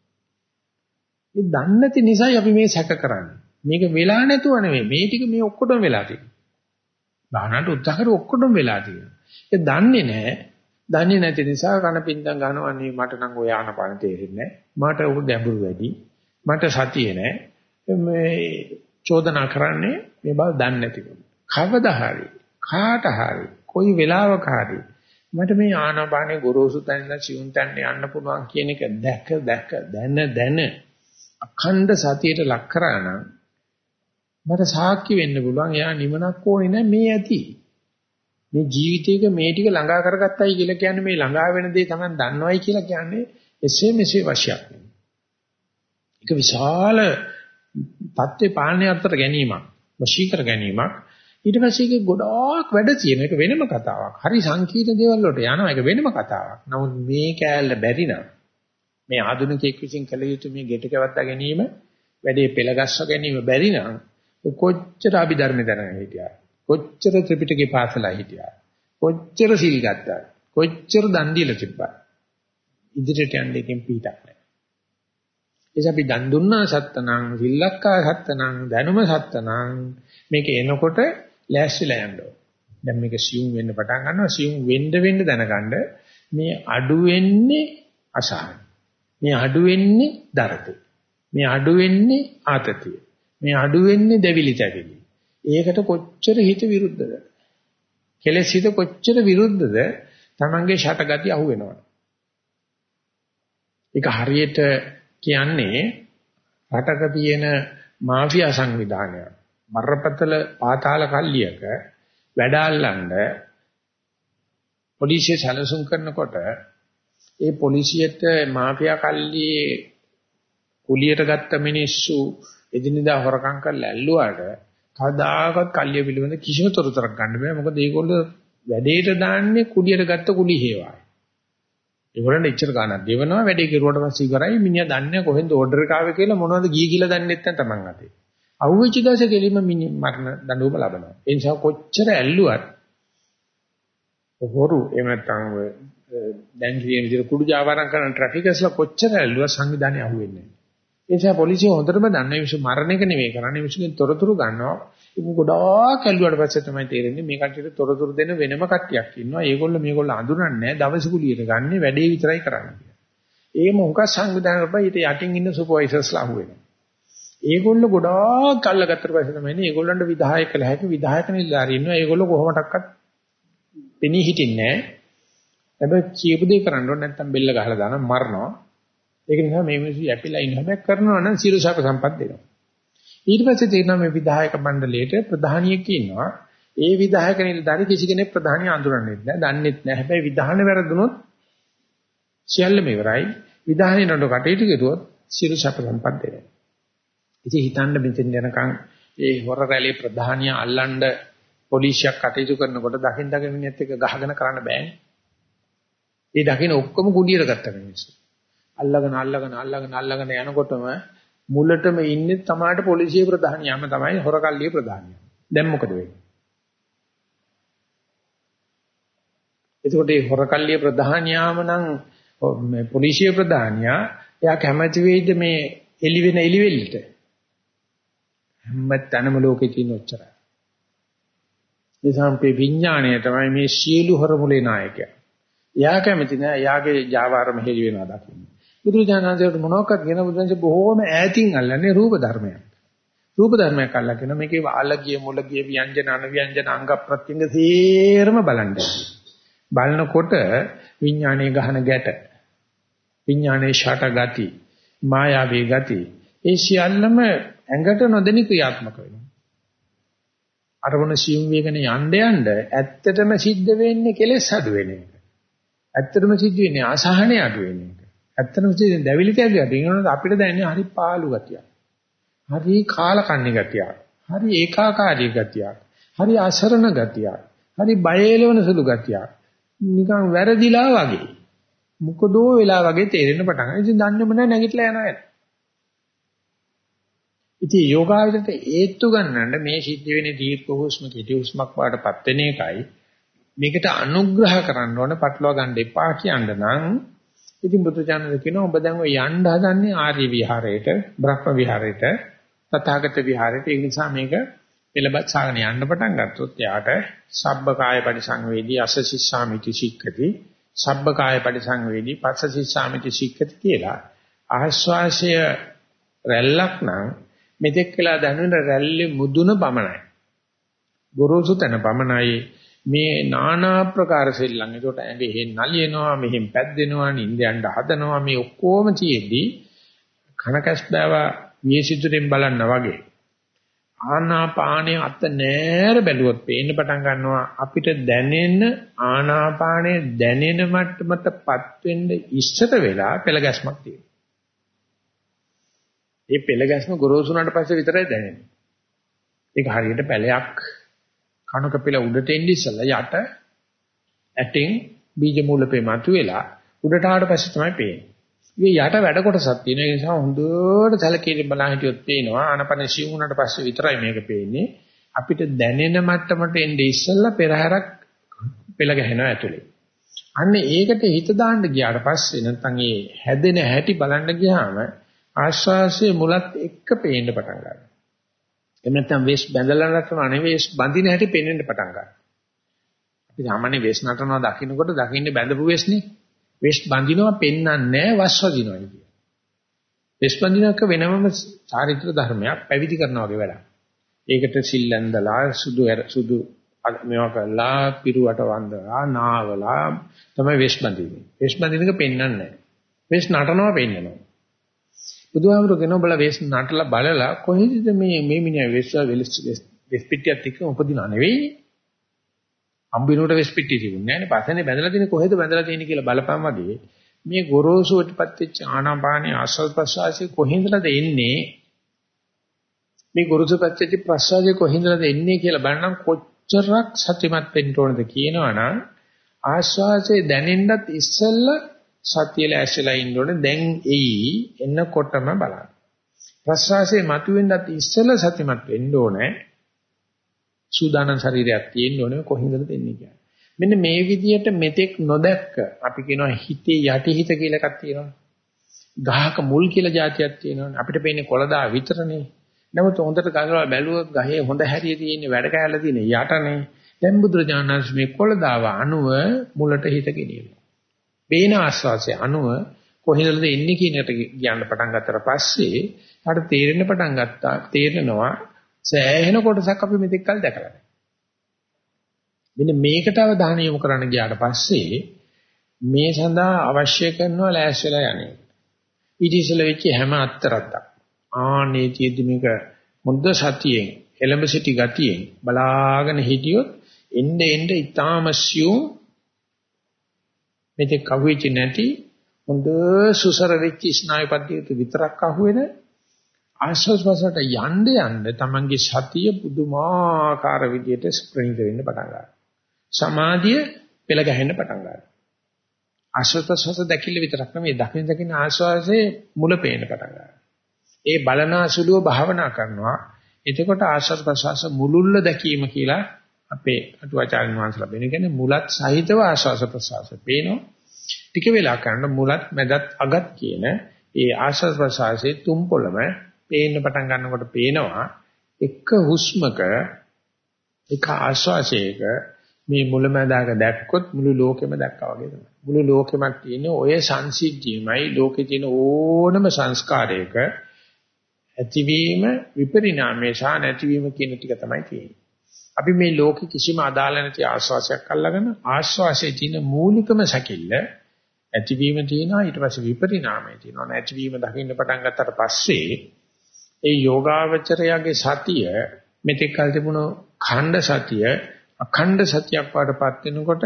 මේ දන්නේ නැති නිසායි අපි මේ සැක කරන්නේ. මේක වෙලා නැතුව නෙමෙයි මේ ටික මේ ඔක්කොටම වෙලා තියෙන්නේ. භාවනාවට උත්සාහ කර ඔක්කොටම වෙලා තියෙනවා. ඒ දන්නේ නෑ. දන්නේ නැති නිසා කනපින්දම් ගන්නවා නේ මට නම් ඔය ආනපන තේරෙන්නේ නෑ. මට උ ගැඹුරු වැඩි. මට සතිය නෑ. මේ චෝදනා කරන්නේ මේ බව දන්නේ නැතිකම. කවදා හරි කාට හරි කොයි වෙලාවක හරි මට මේ ආනාපානේ ගොරෝසු තැනින් සිවුන් තැන්න යන්න පුළුවන් කියන එක දැක දැක දැන දැන අඛණ්ඩ සතියට ලක් කරා නම් මට සාක්ෂි වෙන්න පුළුවන්. එයා නිවනක් ඕනේ නැහැ මේ ඇති. මේ ජීවිතේක මේ ටික ළඟා කරගත්තයි කියලා කියන්නේ මේ ළඟා වෙන දේ තමයි දන්නවයි කියලා කියන්නේ එසේ මෙසේ වශයක් නෙමෙයි. ඒක විශාල தත්ත්වේ පාලනය අතර ගැනීමක් වශී කර ගැනීමක්. ඊට පස්සේ ඒක ගොඩාක් වැඩ තියෙන එක වෙනම කතාවක්. හරි සංකීර්ණ දේවල් වලට යනවා. ඒක වෙනම කතාවක්. නමුත් මේ කෑල්ල බැරි නම් මේ ආධුනිකයෙක් විසින් කළ යුතු මේ ගෙට කවත්තා ගැනීම වැඩේ පෙළගස්ව ගැනීම බැරි නම් කොච්චර අභිධර්ම දැනගෙන හිටියා කොච්චර ත්‍රිපිටකේ පාසලා හිටියා කොච්චර සිල් ගත්තා කොච්චර දන් දීලා තිබ්බා ඉදිරියට යන්න එකෙන් පිටක් නැහැ එස අපි දන් දුන්නා සත්තනම්, සිල්ලක්කා සත්තනම්, දැනුම සත්තනම් මේක එනකොට ලෑස්තිලා යන්න ඕන. දැන් මේක සියුම් වෙන්න පටන් ගන්නවා. සියුම් වෙන්න වෙන්න දැනගන්න මේ අඩු වෙන්නේ අසහන. මේ අඩු වෙන්නේ දරත. මේ අඩු වෙන්නේ ආතතිය. මේ අඩු වෙන්නේ දෙවිලි තැවිලි. ඒකට කොච්චර හිත විරුද්ධද? කෙලෙස් හිත කොච්චර විරුද්ධද? Tamange ෂටගති අහු වෙනවා. ඒක හරියට කියන්නේ රටක තියෙන මාෆියා සංවිධානය බරපතල පාතාල කල්ලියක වැඩ අල්ලන්න පොලිසිය සැලසුම් කරනකොට ඒ පොලිසියට මාෆියා කල්ලියේ කුලියට ගත්ත මිනිස්සු එදිනෙදා හොරකම් කරලා ඇල්ලුවාට කවදාකවත් කල්ලිය පිළිබඳ කිසිම තොරතුරක් ගන්න බෑ මොකද ඒගොල්ලෝ වැඩේට දාන්නේ කුලියට ගත්ත කුලි හේවායි ඒගොල්ලන්ට ඉච්චර ගන්නක් දෙවනවා වැඩේ කෙරුවට පස්සේ ඉවරයි මිනිහා දන්නේ කොහෙන්ද ඕඩර් එක ආවේ කියලා මොනවද ගියේ කියලා දන්නේ නැත්නම් Taman අතේ. අවුවෙච්ච දවසේ කෙලින්ම මරණ දඬුවම ලබනවා. ඒ නිසා කොච්චර ඇල්ලුවත් හොරු එහෙම නැත්නම් දැන් කියන විදිහට කුඩු ජාවාරම් කරන ට්‍රැෆිකර්ස්ලා කොච්චර ඇල්ලුවා සංවිධානය අහුවෙන්නේ නැහැ. ඒ නිසා පොලිසිය හොඳටම දන්නේ මිනිස්සු මරණ එක නෙමෙයි කරන්නේ මිනිස්සුගෙන් තොරතුරු ගන්නවා. ඒක ගොඩාක් ඇල්ලුවාට පස්සේ තමයි තේරෙන්නේ මේ කට්ටියට තොරතුරු දෙන වෙනම කට්ටියක් ඉන්නවා. ඒගොල්ලෝ මේගොල්ලෝ අඳුරන්නේ නැහැ. දවස් කුලියට ගන්න වැඩේ විතරයි කරන්නේ. ඒ මොකක් සංවිධානය කරපුවා ඊට යටින් ඉන්න සුපර්වයිසර්ස්ලා අහුවෙනවා. ඒගොල්ලෝ ගොඩාක් අල්ලගත්තට පස්සේ තමයි ඒගොල්ලන්ට විධායක කළ හැකි විධායක නිලධාරී ඉන්නවා. ඒගොල්ලෝ කොහොමඩක්වත් පෙනී හිටින්නේ නැහැ. හැබැයි කියපු දේ කරන්න ඕනේ නැත්නම් බෙල්ල ගහලා දානවා මරනවා. ඒක නිසා මේ මිනිස්සු යැපිලා ඉන්න හැබැයි කරනවා නම් සියලු සැප සම්පත් දෙනවා. ඊට පස්සේ තේරෙනවා මේ විධායක මණ්ඩලයේට ප්‍රධානියෙක් ඉන්නවා. ඒ විධායක නිලධාරි කිසි කෙනෙක් ප්‍රධානිය අඳුරන්නේ නැහැ, දන්නෙත් නැහැ. හැබැයි විධාන වැරදුනොත් සියල්ලම ඉවරයි. විධානයේ නඩු කටයුතු කෙරුවොත් සියලු සැප සම්පත් දෙනවා. ඉතින් හිතන්න මෙතෙන් යනකම් ඒ හොර රැළේ ප්‍රධානිය අල්ලන්න පොලිසියක් කටයුතු කරනකොට දකින් දකින් මිනිහත් එක්ක ගහගෙන කරන්න බෑනේ. ඒ දකින්න ඔක්කොම කුඩියට ගත්ත මිනිස්සු. අල්ලගෙන අල්ලගෙන අල්ලගෙන අල්ලගෙන යනකොටම මුලටම ඉන්නේ තමාට පොලිසිය ප්‍රධානියම තමයි හොරකල්ලිය ප්‍රධානිය. දැන් මොකද වෙන්නේ? එතකොට මේ හොරකල්ලිය ප්‍රධානියාම නම් මේ පොලිසිය ප්‍රධානියා එයා කැමැති වෙයිද මේ එලි වෙන එලිවෙල්ලට? හැම තැනම ලෝකේ තියෙන ඔච්චරයි. නිසාම්පේ විඥාණය තමයි මේ සියලු හොරමුලේ නායකයා. එයා කැමති නෑ එයාගේ ජාවාරම හෙලි වෙනවා දකින්න. බුදුරජාණන්සේට මොනවාක්වත් කියන බුදුන්සේ බොහෝම ඈතින් අල්ලන්නේ රූප ධර්මයක්. රූප ධර්මයක් අල්ලගෙන මේකේ ආලගිය මුලගිය ව්‍යංජන අනව්‍යංජන අංග ප්‍රත්‍යංග සේරම බලන්නේ. බලනකොට විඥානයේ ගහන ගැට විඥානයේ ෂට ගති මායාවී ගති ඒ සියල්ලම ඇඟට නොදෙනි ක්‍රියාත්මක වෙනවා. අරමුණ සියුම් වේගන යන්න යන්න ඇත්තටම සිද්ධ වෙන්නේ කෙලෙස් අඩු වෙන එක. ඇත්තටම සිද්ධ වෙන්නේ අසහනය අඩු වෙන එක. ඇත්තටම සිද්ධ දැවිලි කැවිලි අඩු වෙනකොට අපිට දැනෙන්නේ හරි පාළු ගතියක්. හරි කාලකන්ණි ගතියක්. හරි ඒකාකාරී ගතියක්. හරි අසරණ ගතියක්. හරි බය එලවන සුළු ගතියක්. නිකන් වැරදිලා වගේ. මොකදෝ වෙලා වගේ තේරෙන්න පටන් ගන්නවා. ඉතින් දන්නේම නැහැ නැගිටලා යනවා. ඉතින් යෝගාවචරයට ඒත්තු ගන්නන්න මේ සිද්ධ වෙන්නේ දීර්ඝ හුස්ම කෙටි හුස්මක් වඩපත් වෙන එකයි මේකට අනුග්‍රහ කරන්න ඕන පටලවා ගන්න එපා කියන්න නම් ඉතින් බුදුචානන්ද කියනවා ඔබ දැන් ඔය යන්න හදන්නේ ආර්ය විහාරයට බ්‍රහ්ම විහාරයට තථාගත විහාරයට. ඒ නිසා මේක එළබත් සාගන යන්න පටන් ගත්තොත් යාට සබ්බකාය පරිසංවේදී අසසිස්සාමිති සික්කති. සබ්බකාය පරිසංවේදී පස්සසිස්සාමිති සික්කති කියලා ආශ්වාසය රැල්ලක් නම් මෙතෙක් වෙලා දැනෙන රැල්ලේ මුදුන පමණයි. ගොරෝසු තැන පමණයි. මේ নানা ප්‍රකාර සෙල්ලම්. ඒකට ඇඟේ හෙන් නලියනවා, මෙහෙන් පැද්දෙනවා, නිින්ද යන්න හදනවා. මේ ඔක්කොම තියෙද්දී කනකස් බෑව මියසිතුරෙන් බලන්න වගේ. ආනාපානයේ අත නෑර බැලුවොත් පේන්න පටන් ගන්නවා අපිට දැනෙන ආනාපානයේ දැනෙන මට්ටමටපත් වෙන්න ඉස්සර වෙලා පෙළ ගැස්මක් තියෙනවා. ඒ පෙළ ගැස්ම ගොරෝසුනාට පස්සේ විතරයි දැනෙන්නේ. ඒක හරියට පැලයක් කණක පෙළ උඩට එන්නේ ඉස්සලා යට ඇටින් බීජ මූලපේ මතුවෙලා උඩට ආවට පස්සේ තමයි පේන්නේ. මේ යට වැඩ කොටසක් තියෙන නිසා හොඳට සැලකීම් බලන් හිටියොත් පේනවා ආනපන සිව් වුණාට පස්සේ විතරයි මේක පේන්නේ. අපිට දැනෙන මට්ටමට එන්නේ ඉස්සලා පෙරහැරක් පෙළ ගැහෙනවා ඇතුලේ. අන්න ඒකට හිත දාන්න ගියාට පස්සේ නැත්නම් ඒ හැදෙන හැටි බලන්න ගියාම ආශ්වාසයේ මුලත් එක්ක පේන්න පටන් ගන්නවා. එහෙම නැත්නම් වේස් බැඳලා නැත්නම් නෙවෙයි බඳින හැටි පේන්න පටන් ගන්නවා. අපි සාමාන්‍ය වේස් නටනවා දකින්නකොට දකින්නේ බැඳපු වේස්නේ. වේස් බඳිනවා පෙන්වන්නේ වස්වදිනවා කියන්නේ. වේස් බඳිනක වෙනමම චාරිත්‍ර ධර්මයක් පැවිදි කරනවා වගේ වැඩක්. ඒකට සිල් ඇඳලා සුදු සුදු මේවා කරලා පිරුවට වන්දලා නාවලා තමයි වේස් බඳින්නේ. වේස් බඳිනක පෙන්වන්නේ නැහැ. වේස් නටනවා පෙන්වනවා. බුදුහාමුදුරු කෙනා බල වේස් නටලා බලලා කොහෙද මේ මේ මිනිහා වෙස් වෙස් පිටියත් එක්ක උපදිනා නෙවෙයි. අම්බිනුට වෙස් පිටිය තිබුණේ නැහැ නේ. පස්සේනේ බැඳලා තියෙන්නේ කොහෙද බැඳලා තියෙන්නේ කියලා බලපන් වගේ මේ ගොරෝසුවටපත් වෙච්ච ආනාපානී ආස්වාද ප්‍රසආසී කොහෙන්දද එන්නේ? මේ ගොරෝසුපත් වෙච්ච ප්‍රසආසී කොහෙන්දද එන්නේ කියලා බලනම් කොච්චරක් සත්‍යමත් වෙන්න ඕනද කියනවනම් ආස්වාසේ දැනෙන්නත් ඉස්සෙල්ලා සතිය ලෑස්තිලා ඉන්න ඕනේ දැන් එයි එන්නකොටම බලන්න. ප්‍රස්වාසයේ මතුවෙන්නත් ඉස්සෙල්ලා සතිමත් වෙන්න ඕනේ. සූදානම් ශරීරයක් තියෙන්න ඕනේ කොහින්දද දෙන්නේ කියන්නේ. මෙන්න මේ විදිහට මෙතෙක් නොදැක්ක අපි කියනවා හිතේ යටිහිත කියලා එකක් තියෙනවා. ගහක මුල් කියලා જાතියක් තියෙනවානේ. අපිට පේන්නේ කොළදා විතරනේ. නමුත් හොඳට ගඟවල බැලුවොත් ගහේ හොඳ හැරිය තියෙන්නේ වැඩ කෑල්ල තියෙන්නේ යටනේ. දැන් බුදුරජාණන් වහන්සේ මේ කොළදාව අණුව මුලට හිත ගෙනියනවා. පේන ආස්වාසය අනුව කොහෙන්ද එන්නේ කියන එකට කියන්න පටන් ගත්තට පස්සේ ආට තේරෙන්න පටන් ගත්තා තේරෙනවා සෑහෙන කොටසක් අපි මෙතෙක් කල් දැකලා නැහැ. මෙන්න මේකට අවධානය යොමු කරන්න ගියාට පස්සේ මේ සඳහා අවශ්‍ය කරනවා ලෑස්තිලා යන්නේ. ඊට ඉස්සෙල්ලා වෙච්ච හැම අත්තරක්ක්. ආනේ තියෙදි මේක මුද්ද සතියෙන් එළඹ සිටි ගතියෙන් බලාගෙන හිටියොත් එnde එnde ඊතාමස්යු මෙතෙක් කවුෙච්ච නැති හොඳ සුසර වෙච්ච ස්නායු පද්ධතියට විතරක් අහුවෙන ආශ්වාසවසට යන්න යන්න තමන්ගේ සතිය පුදුමාකාර විදියට ස්ප්‍රින්ග් වෙන්න පටන් ගන්නවා. සමාධිය පෙළ ගැහෙන්න පටන් ගන්නවා. ආශ්වාසවස දැකිල්ල විතරක් නෙමෙයි දකින දකින ආශ්වාසයේ මුල පේන්න පටන් ගන්නවා. ඒ බලනාසුලුව භාවනා කරනවා. එතකොට ආශ්වාස ප්‍රශ්වාස මුලුල්ල දැකීම කියලා අපේ අටුවාචාර්ය වංශලා බෙන කියන්නේ මුලත් සහිතව ආශ්වාස ප්‍රශ්වාස පේනවා. ටික වෙලා කරන මුලත් මැදත් අගත් කියන ඒ ආශ්වාස ප්‍රශ්වාසයේ තුම් පොළම පේන්න පටන් ගන්නකොට පේනවා එක හුස්මක එක ආශ්වාසයක මේ මුලමදාක දැක්කොත් මුළු ලෝකෙම දැක්කා වගේ තමයි. මුළු ලෝකෙම තියෙන ඔය සංසිද්ධියමයි ලෝකේ තියෙන ඕනම සංස්කාරයක ඇතිවීම විපරිණාමය සහ නැතිවීම කියන ටික තමයි තියෙන්නේ. අපි මේ ලෝකෙ කිසිම අදාළ නැති ආශ්වාසයක් අල්ලගෙන ආශ්වාසයේ තියෙන මූලිකම සැකිල්ල ඇතිවීම තියෙනවා ඊට පස්සේ විපරිණාමය තියෙනවා නැතිවීම දකින්න පටන් ගත්තට පස්සේ ඒ යෝගාවචරයාගේ සතිය මෙතෙක් කල තිබුණු ඛණ්ඩ සතිය අඛණ්ඩ සතියක් වඩපත් වෙනකොට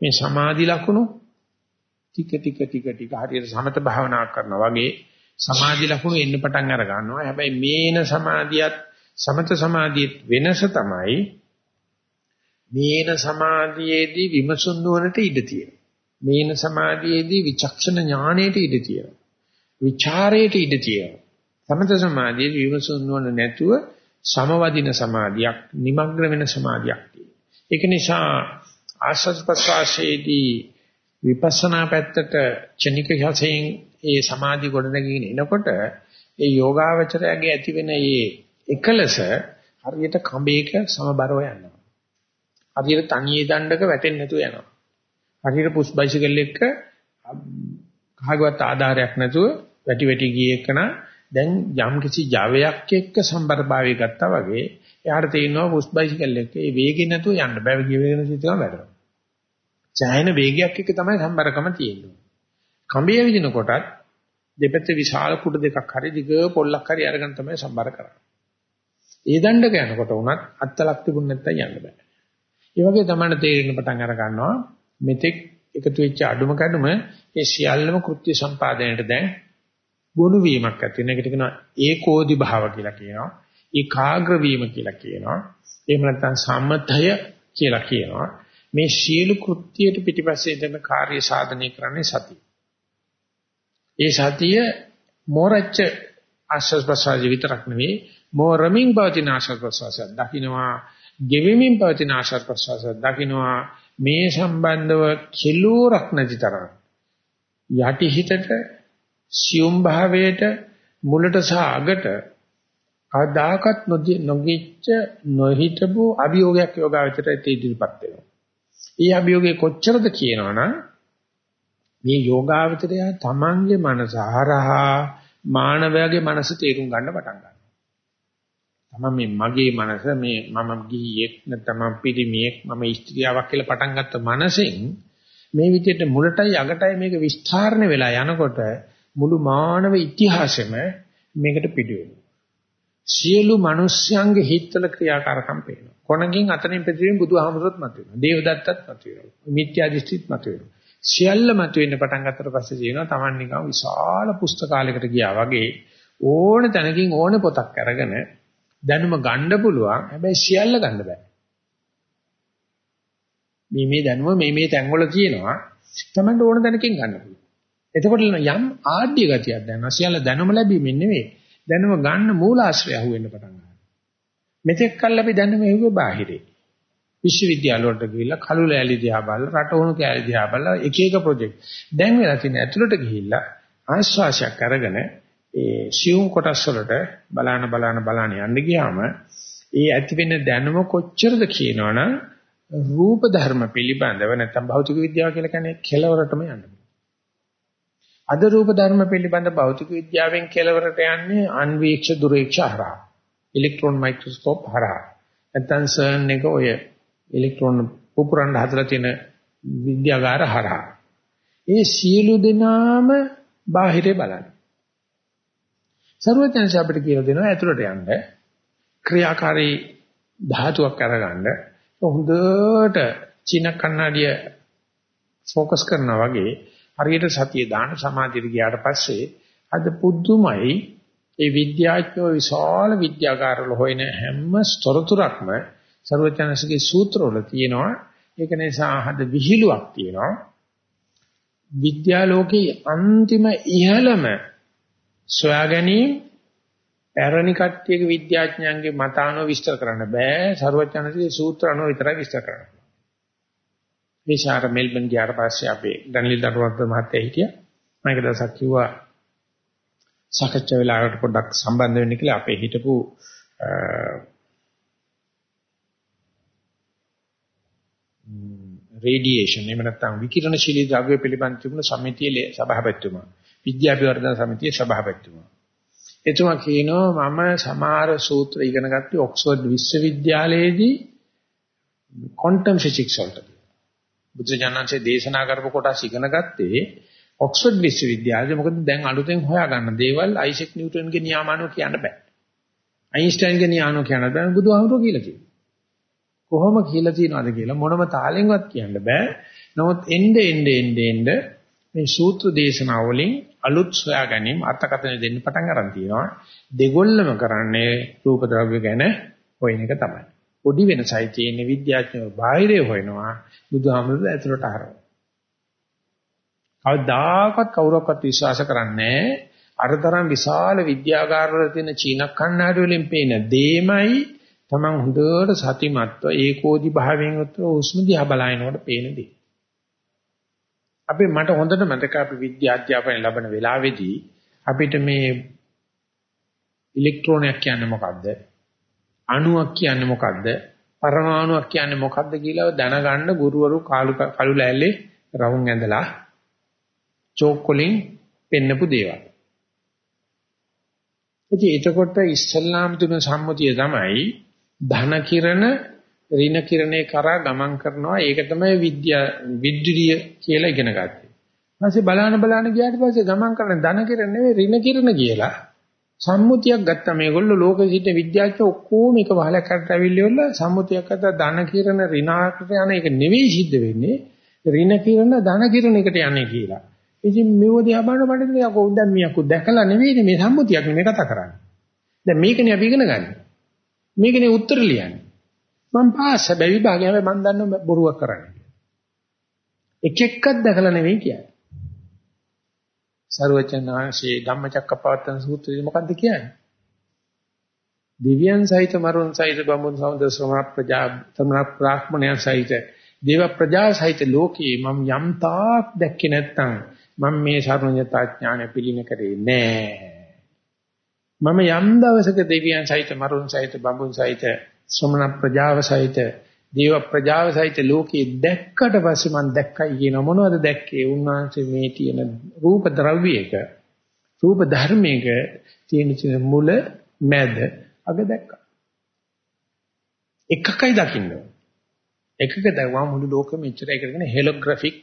මේ සමාධි ලකුණු ටික ටික ටික ටික හරියට සමත භාවනා කරනවා වගේ සමාධි ලකුණු එන්න පටන් අර ගන්නවා. හැබැයි මේන සමාධියත් සමත සමාධියේ වෙනස තමයි මේන සමාධියේදී විමසුන් නුවණට ඉඩ තියෙනවා. මේන සමාධියේදී විචක්ෂණ ඥාණයට ඉඩ තියෙනවා. විචාරයට ඉඩ තියෙනවා. සමත සමාධියේදී විමසුන් නුවණ නැතුව සමවදින සමාධියක්, নিমග්න වෙන සමාධියක් තියෙනවා. ඒක නිසා ආස්වාද ප්‍රසවාසයේදී විපස්සනා පැත්තට චනික යසයෙන් ඒ සමාධි ගොඩනගෙන එනකොට ඒ යෝගාවචරයගේ ඇති වෙන ඒ එකලස හරියට කඹයක සමබරව යනවා. හරියට තනියේ දණ්ඩක වැටෙන්නේ නැතුව යනවා. හරියට පුෂ් බයිසිකල් එක කහගවත් ආධාරයක් නැතුව වැටි වැටි ගියේ එකන දැන් යම් කිසි ජවයක් එක්ක සම්බරභාවය ගත්තා වගේ එයාට තේරෙනවා පුෂ් බයිසිකල් එක ඒ වේගෙ නැතුව යන්න බෑ ගියගෙන සිටම වැඩනවා. ඡායන වේගයක් එක්ක තමයි සම්බරකම තියෙන්නේ. කඹය විදින කොටත් දෙපැත්තේ විශාල කුඩ දෙකක් හරි දිග පොල්ලක් හරි අරගෙන තමයි සම්බර කරන්නේ. ඒ දණ්ඩක යනකොට උනත් අත්තලක් තිබුණ නැත්නම් යන්න බෑ. ඒ වගේ තමයි තේරෙන්න පටන් අර ගන්නවා මෙතෙක් එකතු වෙච්ච අඩුම කැඩුම ඒ සියල්ලම කෘත්‍ය සම්පාදනයට දැන් ගොනු වීමක් ඇති වෙන එකට කියනවා ඒකෝදි භාව කියලා කියනවා. ඒකාග්‍ර වීම කියලා කියනවා. එහෙම නැත්නම් සම්මතය කියලා කියනවා. මේ සියලු කෘත්‍යයට පිටිපස්සේ දෙන කාර්ය සාධනය කරන්නේ සතිය. ඒ සතිය මෝරච්ච ආශ්වාස ප්‍රශ්වාස විතරක් නෙවෙයි මෝරමින් පවතින ආශ්වාස ප්‍රශ්වාස දකින්නවා ගෙවෙමින් පවතින ආශ්වාස ප්‍රශ්වාස දකින්නවා මේ සම්බන්ධව කිලෝරක් නැති තරම් යටි හිතට සියුම් භාවයට මුලට සහ අගට කවදාකවත් නොගිච්ච නොහිතපු අභියෝගයක් යෝගාවචරයට ඉදිරිපත් වෙනවා. ඊ අභියෝගේ කොච්චරද කියනවනම් මේ යෝගාවචරය තමන්ගේ මනස හරහා මානවයාගේ මනස තේරුම් ගන්න පටන් ගන්නවා. තමන් මේ මගේ මනස මේ මම ගිහියෙක් නැත්නම් මම පිරිමියෙක් මම ස්ත්‍රියාවක් කියලා පටන් ගත්ත මනසෙන් මේ විදිහට මුලටයි අගටයි මේක විස්තරණ වෙලා යනකොට මුළු මානව ඉතිහාසෙම මේකට පිටු වෙනවා. සියලු මිනිස්යන්ගේ හිතවල ක්‍රියාකාරකම් පේනවා. කොණකින් අතනින් පිටින් බුදුහාමුදුරුවොත් මතුවෙනවා. දේවදත්තත් මතුවෙනවා. මිත්‍යා දෘෂ්ටිත් මතුවෙනවා. සියල්ල මතුවෙන්න පටන් ගත්තට පස්සේ කියනවා Taman නිකන් විශාල පුස්තකාලයකට ගියා වගේ ඕන තැනකින් ඕන පොතක් අරගෙන දැනුම ගන්න පුළුවන්. හැබැයි සියල්ල ගන්න බෑ. මේ මේ දැනුම මේ මේ තැන්වල තියෙනවා. Tamanට ඕන තැනකින් ගන්න පුළුවන්. එතකොට යම් ආඩ්‍ය ගතියක් දැනෙනවා. සියල්ල දැනුම ලැබීමෙන් නෙවෙයි. දැනුම ගන්න මූලාශ්‍රය අහුවෙන්න පටන් ගන්නවා. මෙතෙක් කල් අපි දැනුම හෙව්වේ බාහිරේ. විශ්වවිද්‍යාල වලට ගිහිල්ලා කළු ලෑලි දිහා බලලා රටවණු කෑලි දිහා බලලා එක එක ප්‍රොජෙක්ට්. දැන් වෙලා තියෙන ඇතුළට ගිහිල්ලා ආශ්වාසයක් අරගෙන ඒ සියුම් කොටස් වලට බලාන බලාන බලාන යන්න ගියාම ඒ ඇති වෙන දැනුම කොච්චරද කියනවනම් රූප ධර්ම පිළිබඳව නැත්නම් භෞතික විද්‍යාව කියලා කියන්නේ කෙලවරටම යන්න අද රූප ධර්ම පිළිබඳ භෞතික විද්‍යාවෙන් කෙලවරට යන්නේ අන්වීක්ෂ දුරීක්ෂ හරහා ඉලෙක්ට්‍රෝන මයික්‍රොස්කෝප් හරහා නැත්නම් සර්න් එක ඔය ඉලෙක්ට්‍රෝන පුපුරන්න හදලා තියෙන විද්‍යාගාර හරහා. ඒ සියලු දෙනාම බාහිරේ බලන්න. සර්වඥයන්ස අපිට කියලා දෙනවා ඇතුළට යන්න. ක්‍රියාකාරී ධාතුවක් අරගන්න. හොඳට චින කන්නඩිය ફોકસ කරනවා වගේ හරියට සතිය දාන සමාධියට ගියාට පස්සේ අද පුදුමයි. ඒ විද්‍යාඥයෝ විශාල විද්‍යාකාරවල හොයන හැම ස්තරතුරක්ම ਸਰවඥාන්සේගේ සූත්‍රවල තියෙනවා. ඒක නිසා හද විහිළුවක් තියෙනවා. විද්‍යාලෝකයේ අන්තිම ඉහළම සොයා ගැනීම පැරණි කට්ටියගේ විද්‍යාඥයන්ගේ මත අනුව විස්තර කරන්න බෑ ਸਰවඥාන්සේගේ සූත්‍ර අනුව විතරයි විස්තර කරන්න. මේ ශාර මෙල්බන් ගියාට පස්සේ අපේ ඩැනියල් දරුවත් මහත්තයා හිටියා. මම ඒක දවසක් කිව්වා සාකච්ඡා වෙලාවට පොඩ්ඩක් සම්බන්ධ වෙන්න කියලා අපේ හිටපු රේඩියේෂන් එහෙම නැත්නම් විකිරණශීලී ද්‍රව්‍ය පිළිබඳ තිබුණ සමිතියේ සභාපතිතුමා විද්‍යාභිවර්ධන සමිතියේ සභාපතිතුමා එතුමා කියනවා මම සමහර සූත්‍ර ඉගෙන ගත්තේ ඔක්ස්ෆර්ඩ් විශ්වවිද්‍යාලයේදී ක්වොන්ටම් ෆිසික්ස් වලට බුදුජානන්සේ දේශනා කරපු කොටස් ඉගෙන ගත්තේ ඔක්ස්ෆර්ඩ් විශ්වවිද්‍යාලයේ මොකද දැන් අලුතෙන් හොයාගන්න දේවල් අයිසෙක් නිව්ටන්ගේ නියමානුව කියන්න බෑ. අයින්ස්ටයින්ගේ නියමානුව කියන්න බෑ බුදුහාමුදුරුවෝ කියලා කියනවා. කොහොම කියලා තියනවද කියලා මොනම තාලෙන්වත් කියන්න බෑ. නමුත් එnde එnde එnde එnde මේ සූත්‍ර දේශනා වලින් අලුත් සොයා ගැනීම අර්ථකථන දෙන්න පටන් ගන්න තියෙනවා. දෙගොල්ලම කරන්නේ රූප ද්‍රව්‍ය ගැන හොයන එක තමයි. පොඩි වෙනසයි තියෙන්නේ විද්‍යාඥයෝ බාහිරේ හොයනවා බුදුහාමුදුරුවෝ ඇතුළට හරවනවා. කවදාකවත් කවුරක්වත් විශ්වාස කරන්නේ අරතරම් විශාල විද්‍යාගාරවල තියෙන චීන කණ්ණාඩි වලින් පේන දෙයමයි තමන් හොඳට සතිමත්ව ඒකෝදි භාවයෙන් උත්තර උස්ම දිහා බලනකොට පේන දේ. අපි මට හොඳට මතක අපි විද්‍යා අධ්‍යාපනය ලබන වෙලාවේදී අපිට මේ ඉලෙක්ට්‍රෝනයක් කියන්නේ මොකද්ද? අණුවක් කියන්නේ මොකද්ද? පරමාණුවක් කියන්නේ මොකද්ද කියලා දැනගන්න ගුරුවරු කාලු කළු ලෑල්ලේ රවුම් ඇඳලා චෝක් වලින් පෙන්නපු දේවල්. ඉතින් එතකොට ඉස්ලාම් තුන සම්මුතිය තමයි ධන කිරණ ඍණ කිරණේ කරා ගමන් කරනවා ඒක තමයි විද්‍යා විද්‍යුරිය කියලා ඉගෙන ගත්තේ. ඊපස්සේ බලන බලන ගියාට පස්සේ ගමන් කරන ධන කිරණ නෙවෙයි ඍණ කිරණ කියලා සම්මුතියක් ගත්තා මේගොල්ලෝ ලෝකෙ සිට විද්‍යාඥයෝ ඔක්කොම එක වහලක් කරට ඇවිල්ලිවල සම්මුතියක් ගත්තා ධන කිරණ ඍණාකට යන එක නෙවෙයි සිද්ධ වෙන්නේ ඍණ කිරණ ධන කිරණයකට යන්නේ කියලා. ඉතින් මෙව දිහා බලන මට දෙයක් උද්දන් මියකු දැකලා නෙවෙයි මේ සම්මුතියක් නෙමෙයි කතා කරන්නේ. දැන් මේකනේ අපි ඉගෙන ගන්න. මේකනේ උත්තර ලියන්නේ. මම පාස් හැබැයි විභාගය හැබැයි මම දන්න බොරුවක් කරන්නේ. එක එක්කක් දැකලා නෙවෙයි කියන්නේ. සර්වචනාංශේ ධම්මචක්කපවත්තන සූත්‍රයේ මොකද්ද කියන්නේ? දිව්‍යයන් සහිත මරුන් සහිත බඹුන් සමුද ශ්‍රමණ ප්‍රජා ශ්‍රමණ බ්‍රාහ්මණයන් සහිත දේව ප්‍රජා සහිත ලෝකේ මම යම් තාක් දැක්කේ නැත්නම් මම මේ සර්වඥතා ඥානය පිළින කරේ නෑ. මම යම් දවසක දෙවියන් සහිත මරුන් සහිත බඹුන් සහිත ශ්‍රමණ ප්‍රජාව සහිත දේව ප්‍රජාව සහිත ලෝකේ දැක්කට පස්සේ මම දැක්කයි කියන මොනවද දැක්කේ? උන්වහන්සේ මේ තියෙන රූප ද්‍රව්‍යයක රූප ධර්මයක තියෙන මුල මැද අග දැක්කා. එකකයි දකින්න. එකක දැක්වා මුළු ලෝකෙම ඉච්චර එකගෙන හෙලෝග්‍රැෆික්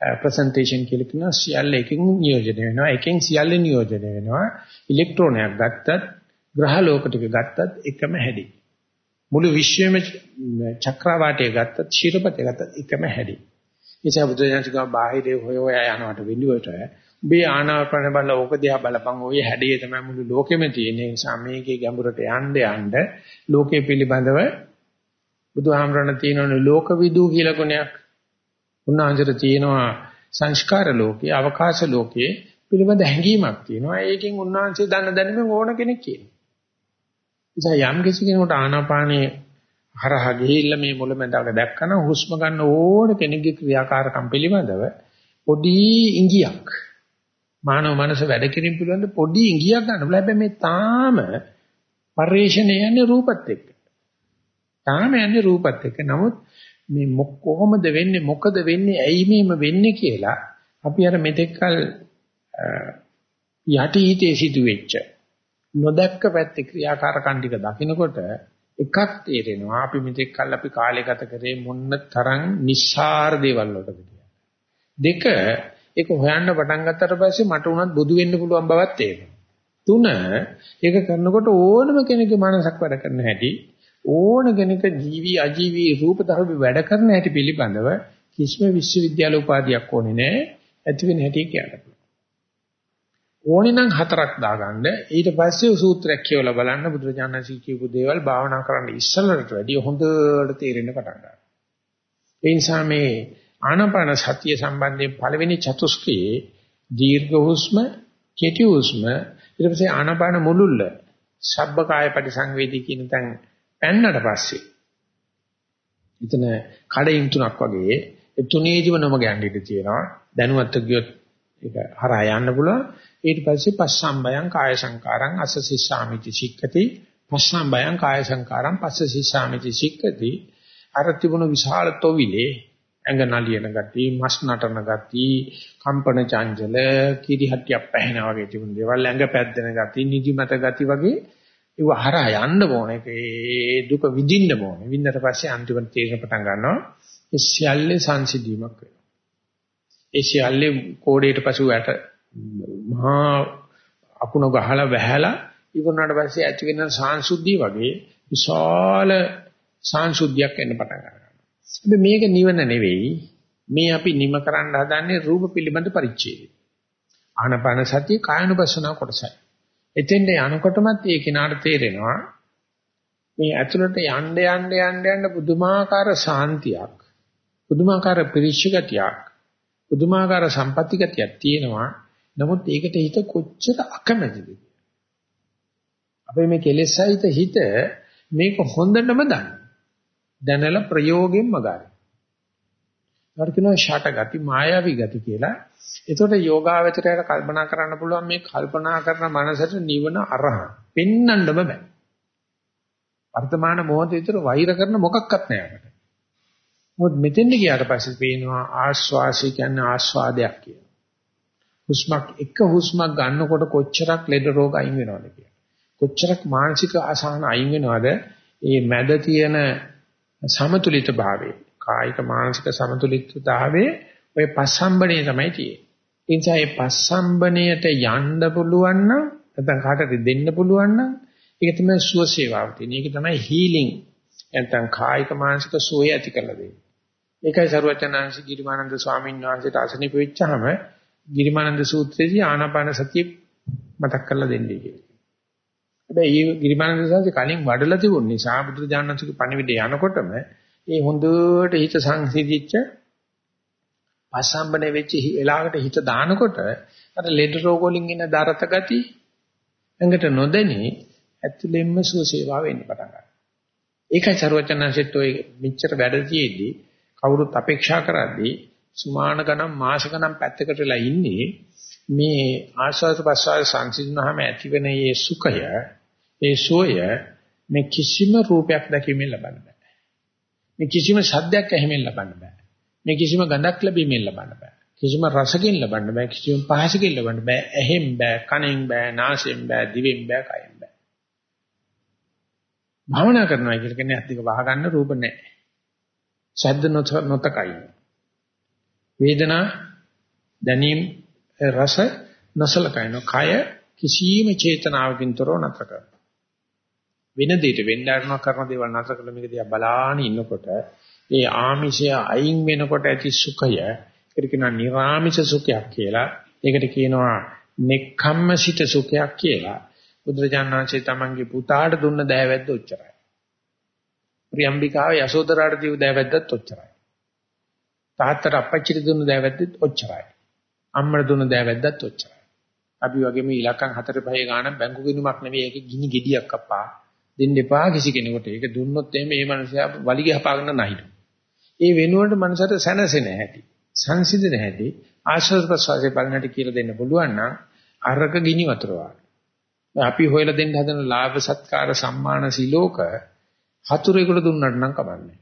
ප්‍රසන්ටේෂන් කියලා කියනවා සියල්ල එකකින් නියෝජනය වෙනවා එකෙන් සියල්ල නියෝජනය වෙනවා ඉලෙක්ට්‍රෝනයක් ගත්තත් ග්‍රහ ලෝක ටික ගත්තත් එකම හැඩි මුළු විශ්වෙම චක්‍රවාටය ගත්තත් ශිරපතය ගත්තත් එකම හැඩි නිසා බුදුරජාණන් බාහිරේ හොය හොය යනවට වෙනුවට උඹේ ආනාපාන බල ඕක දිහා බලපන් ඔය හැඩේ තමයි මුළු ලෝකෙම තියෙන නිසා මේකේ ගැඹුරට යන්න යන්න ලෝකයේ පිළිබඳව බුදුහාමරණ තියෙනවනේ ලෝකවිදු කියලා ගුණයක් උන්වහන්සේට තියෙනවා සංස්කාර ලෝකේ, අවකාශ ලෝකේ පිළිබඳ හැඟීමක් තියෙනවා. ඒකෙන් උන්වහන්සේ දන්න දැනුම ඕන කෙනෙක් කියනවා. නිසා යම් කිසි කෙනෙකුට ආනාපානයේ හරහා ගිහිල්ලා මේ මුලමඳාක දැක්කම හුස්ම ගන්න ඕන කෙනෙකුගේ ක්‍රියාකාරකම් පිළිබඳව පොඩි ඉඟියක් මානව මනස වැඩ කිරීම පිළිබඳ පොඩි ඉඟියක් ගන්න බෑ. හැබැයි මේ තාම පරිශ්‍රණය යන්නේ රූපත් එක්ක. තාම යන්නේ රූපත් එක්ක. නමුත් මේ කොහොමද වෙන්නේ මොකද වෙන්නේ ඇයි මේම වෙන්නේ කියලා අපි අර මෙතෙක්කල් යටි හිතේ සිදුවෙච්ච නොදැක්ක පැත්තේ ක්‍රියාකාරකම් ටික දකිනකොට එකක් තේරෙනවා. අපි මෙතෙක්කල් අපි කාලය ගත කරේ මොන්න තරම් නිස්සාර දේවල් වලටද දෙක ඒක හොයන්න පටන් ගත්තට පස්සේ මට උනත් බුදු වෙන්න පුළුවන් බවක් තේරෙනවා. තුන ඒක කරනකොට ඕනම කෙනෙකුගේ මනසක් වැඩ කරන හැටි ඕන කෙනෙක් ජීවි අජීවි රූප ධර්ම වැඩ කරන හැටි පිළිබඳව කිසිම විශ්වවිද්‍යාල උපාධියක් ඕනේ නැහැ. ඇති වෙන හැටි කියන්න. ඕනේ නම් හතරක් දාගන්න. ඊට පස්සේ සූත්‍රයක් කියවලා බලන්න බුදුරජාණන්සේ කියපු දේවල් භාවනා කරන්න ඉස්සලට වැඩිය හොඳට තේරෙන්න පටන් ගන්නවා. ඒ නිසා මේ ආනාපාන සතිය සම්බන්ධයෙන් පළවෙනි චතුස්කයේ දීර්ඝ හුස්ම කෙටි හුස්ම ඊට පස්සේ ආනාපාන මුලුල්ල සබ්බකාය පරිසංවේදී කියන තැන් පැන්නට පස්සේ එතන කඩින් තුනක් වගේ ඒ තුනේදිම නම ගැන්ඩිට තියෙනවා. දැනුවත් ගියොත් ඒක හරහා යන්න පුළුවන්. ඊට පස්සේ පස්සම්බයං කාය සංකාරං අසසිස්සාමිති සික්කති පස්සම්බයං කාය සංකාරං පස්සසිස්සාමිති සික්කති අර තිබුණු විශාල තොවිලේ ඇඟ නලියන ගති, මස් නටන ගති, කම්පන චංචල, කිරිහට්ටියක් පැහැෙනා වගේ තිබුණු දේවල් ඇඟ පැද්දෙන ගති, නිදිමත ගති වගේ ඒව හරහා යන්න ඕනේ. ඒ දුක විඳින්න ඕනේ. විඳලා පස්සේ අන්තිමට තේරෙන පටන් ගන්නවා. ඒ සියල්ලේ සංසිඳීමක් වෙනවා. ඒ සියල්ලේ කෝඩේට පසු යට මහා අකුණ ගහලා වැහැලා ඉවරනාට පස්සේ ඇති වෙන සාංශුද්ධිය වගේ විශාල සාංශුද්ධියක් එන්න පටන් ගන්නවා. හැබැයි මේක නිවන නෙවෙයි. මේ අපි නිම කරන්න හදන්නේ රූප පිළිබඳ පරිච්ඡේදය. ආනපාන සතිය කායනුපස්සනා කොටසයි. එතෙන්ට යනකොටමත් ඒ කෙනාට තේරෙනවා මේ ඇතුළට යන්න යන්න යන්න යන්න පුදුමාකාර සාන්තියක් පුදුමාකාර පරිශ්‍රගතියක් පුදුමාකාර සම්පatti ගතියක් තියෙනවා නමුත් ඒකට හිත කොච්චර අකමැතිද අපේ මේ කෙලෙසයිත හිත මේක හොඳටම දන්න දැනලා ප්‍රයෝගයෙන් මගාරි. ඒකට කියනවා ෂට ගති මායාවී ගති කියලා. එතකොට යෝගාවචරයට කල්පනා කරන්න පුළුවන් මේ කල්පනා කරන මනසට නිවන අරහන්. පෙන්නන්නම බෑ. වර්තමාන මොහොතේ විතර වෛර කරන මොකක්වත් නෑ අපිට. මොකද මෙතෙන්ද ගියාට පස්සේ පේනවා ආස්වාසි කියන්නේ ආස්වාදයක් කියලා. හුස්මක් එක හුස්මක් ගන්නකොට කොච්චරක් ලෙඩ රෝග අයින් වෙනවද කියලා. කොච්චරක් මානසික අසහන අයින් වෙනවද? මේ මැද තියෙන සමතුලිත භාවයේ කායික මානසික සමතුලිතතාවයේ ඔය පස්සම්බනේ තමයි තියෙන්නේ. ඒ නිසා මේ පස්සම්බණයට යන්න පුළුවන් නම් නැත්නම් කාටද දෙන්න පුළුවන් නම් ඒක තමයි සුව සේවාව තියෙන්නේ. ඒක තමයි හීලින් නැත්නම් කායික මානසික සුවය ඇති කරලා දෙන්නේ. ඒකයි සරුවචනාංශ ගිරිමානන්ද ස්වාමීන් වහන්සේට අසනීප වෙච්චාම ගිරිමානන්ද සූත්‍රයේදී ආනාපාන සතිය මතක් කරලා දෙන්නේ කියලා. හැබැයි මේ ගිරිමානන්ද සාංශ කලින් වඩලා තිබුණ නිසා බුදුරජාණන්සේගේ පණිවිඩය යනකොටම ඒ හොඳට හිත සංසිඳිච්ච පසම්බනේ වෙච්ච වෙලාවකට හිත දානකොට අර ලෙඩ රෝග වලින් එන දරත ගති ඇඟට නොදැනී ඇතුළෙන්ම සුවසේවා වෙන්න පටන් ගන්නවා. ඒකයි ਸਰවචනන්සෙත් ඔය මෙච්චර වැඩතියෙදී කවුරුත් අපේක්ෂා කරද්දී සුමාන ගණන් මාස ගණන් පැත්තකට වෙලා ඉන්නේ මේ ආස්වාද ප්‍රසආස සංසිඳනහම ඇතිවෙන මේ සුඛය ඒ සෝය මේ කිසිම රූපයක් දැකීමෙන් ලබන්න බෑ. මේ කිසිම ශබ්දයක් ඇහිමෙන් ලබන්න බෑ. මේ කිසිම ගඳක් ලැබීමෙන් ලබන්න බෑ. කිසිම රසකින් ලබන්න බෑ. කිසිම පහසකින් ලබන්න බෑ. ඇහෙන් බෑ, කනෙන් බෑ, නාසයෙන් බෑ, දිවෙන් බෑ, කයෙන් බෑ. භාවනා කරනවා කියලා කියන්නේ අත් දෙක වහගන්න රූප නැහැ. ශබ්ද නොතකයි. වේදනා දැනීම රස නසලකයින කය කිසියම් චේතනාවකින් තොරව නැතර කරනවා. වෙන දෙයක වෙන්න අරනවා කරන දේවල් නැතර කළ මේක දිහා බලාන ඉන්නකොට ඒ ආමිෂය අයින් වෙනකොට ඇති සුඛය ඒකට කියනවා නිර්ආමිෂ සුඛයක් කියලා. ඒකට කියනවා නෙක්ඛම්මසිත සුඛයක් කියලා. බුදුරජාණන් වහන්සේ තමන්ගේ පුතාට දුන්න දෑවැද්ද ඔච්චරයි. ප්‍රියම්බිකාව යසෝදරාට දීව දෑවැද්දත් ඔච්චරයි. තාත්තට අපච්චිට දුන්න දෑවැද්දත් ඔච්චරයි. අම්මට දුන්න දෑවැද්දත් ඔච්චරයි. අපි වගේම ඉලක්කම් 4 5 ගාන බැංකු ගිණුමක් නෙවෙයි ඒක ගිනි ගෙඩියක් අප්පා. දෙන්න එපා කිසි කෙනෙකුට. ඒක දුන්නොත් එහෙම මේ මනුස්සයා වලිගය හපාගෙන නැහිට. ඒ වෙනුවට මනුස්සයට සැනසෙන හැටි, සංසිඳන හැටි, ආශ්‍රද ප්‍රසවාසයේ බලන්නට කියලා දෙන්න පුළුවන් නම් අරක ගිනි වතුර අපි හොයලා දෙන්න හදන ලාභ සත්කාර සම්මාන සිලෝක හතුරෙකුට දුන්නට නම් කමන්නේ.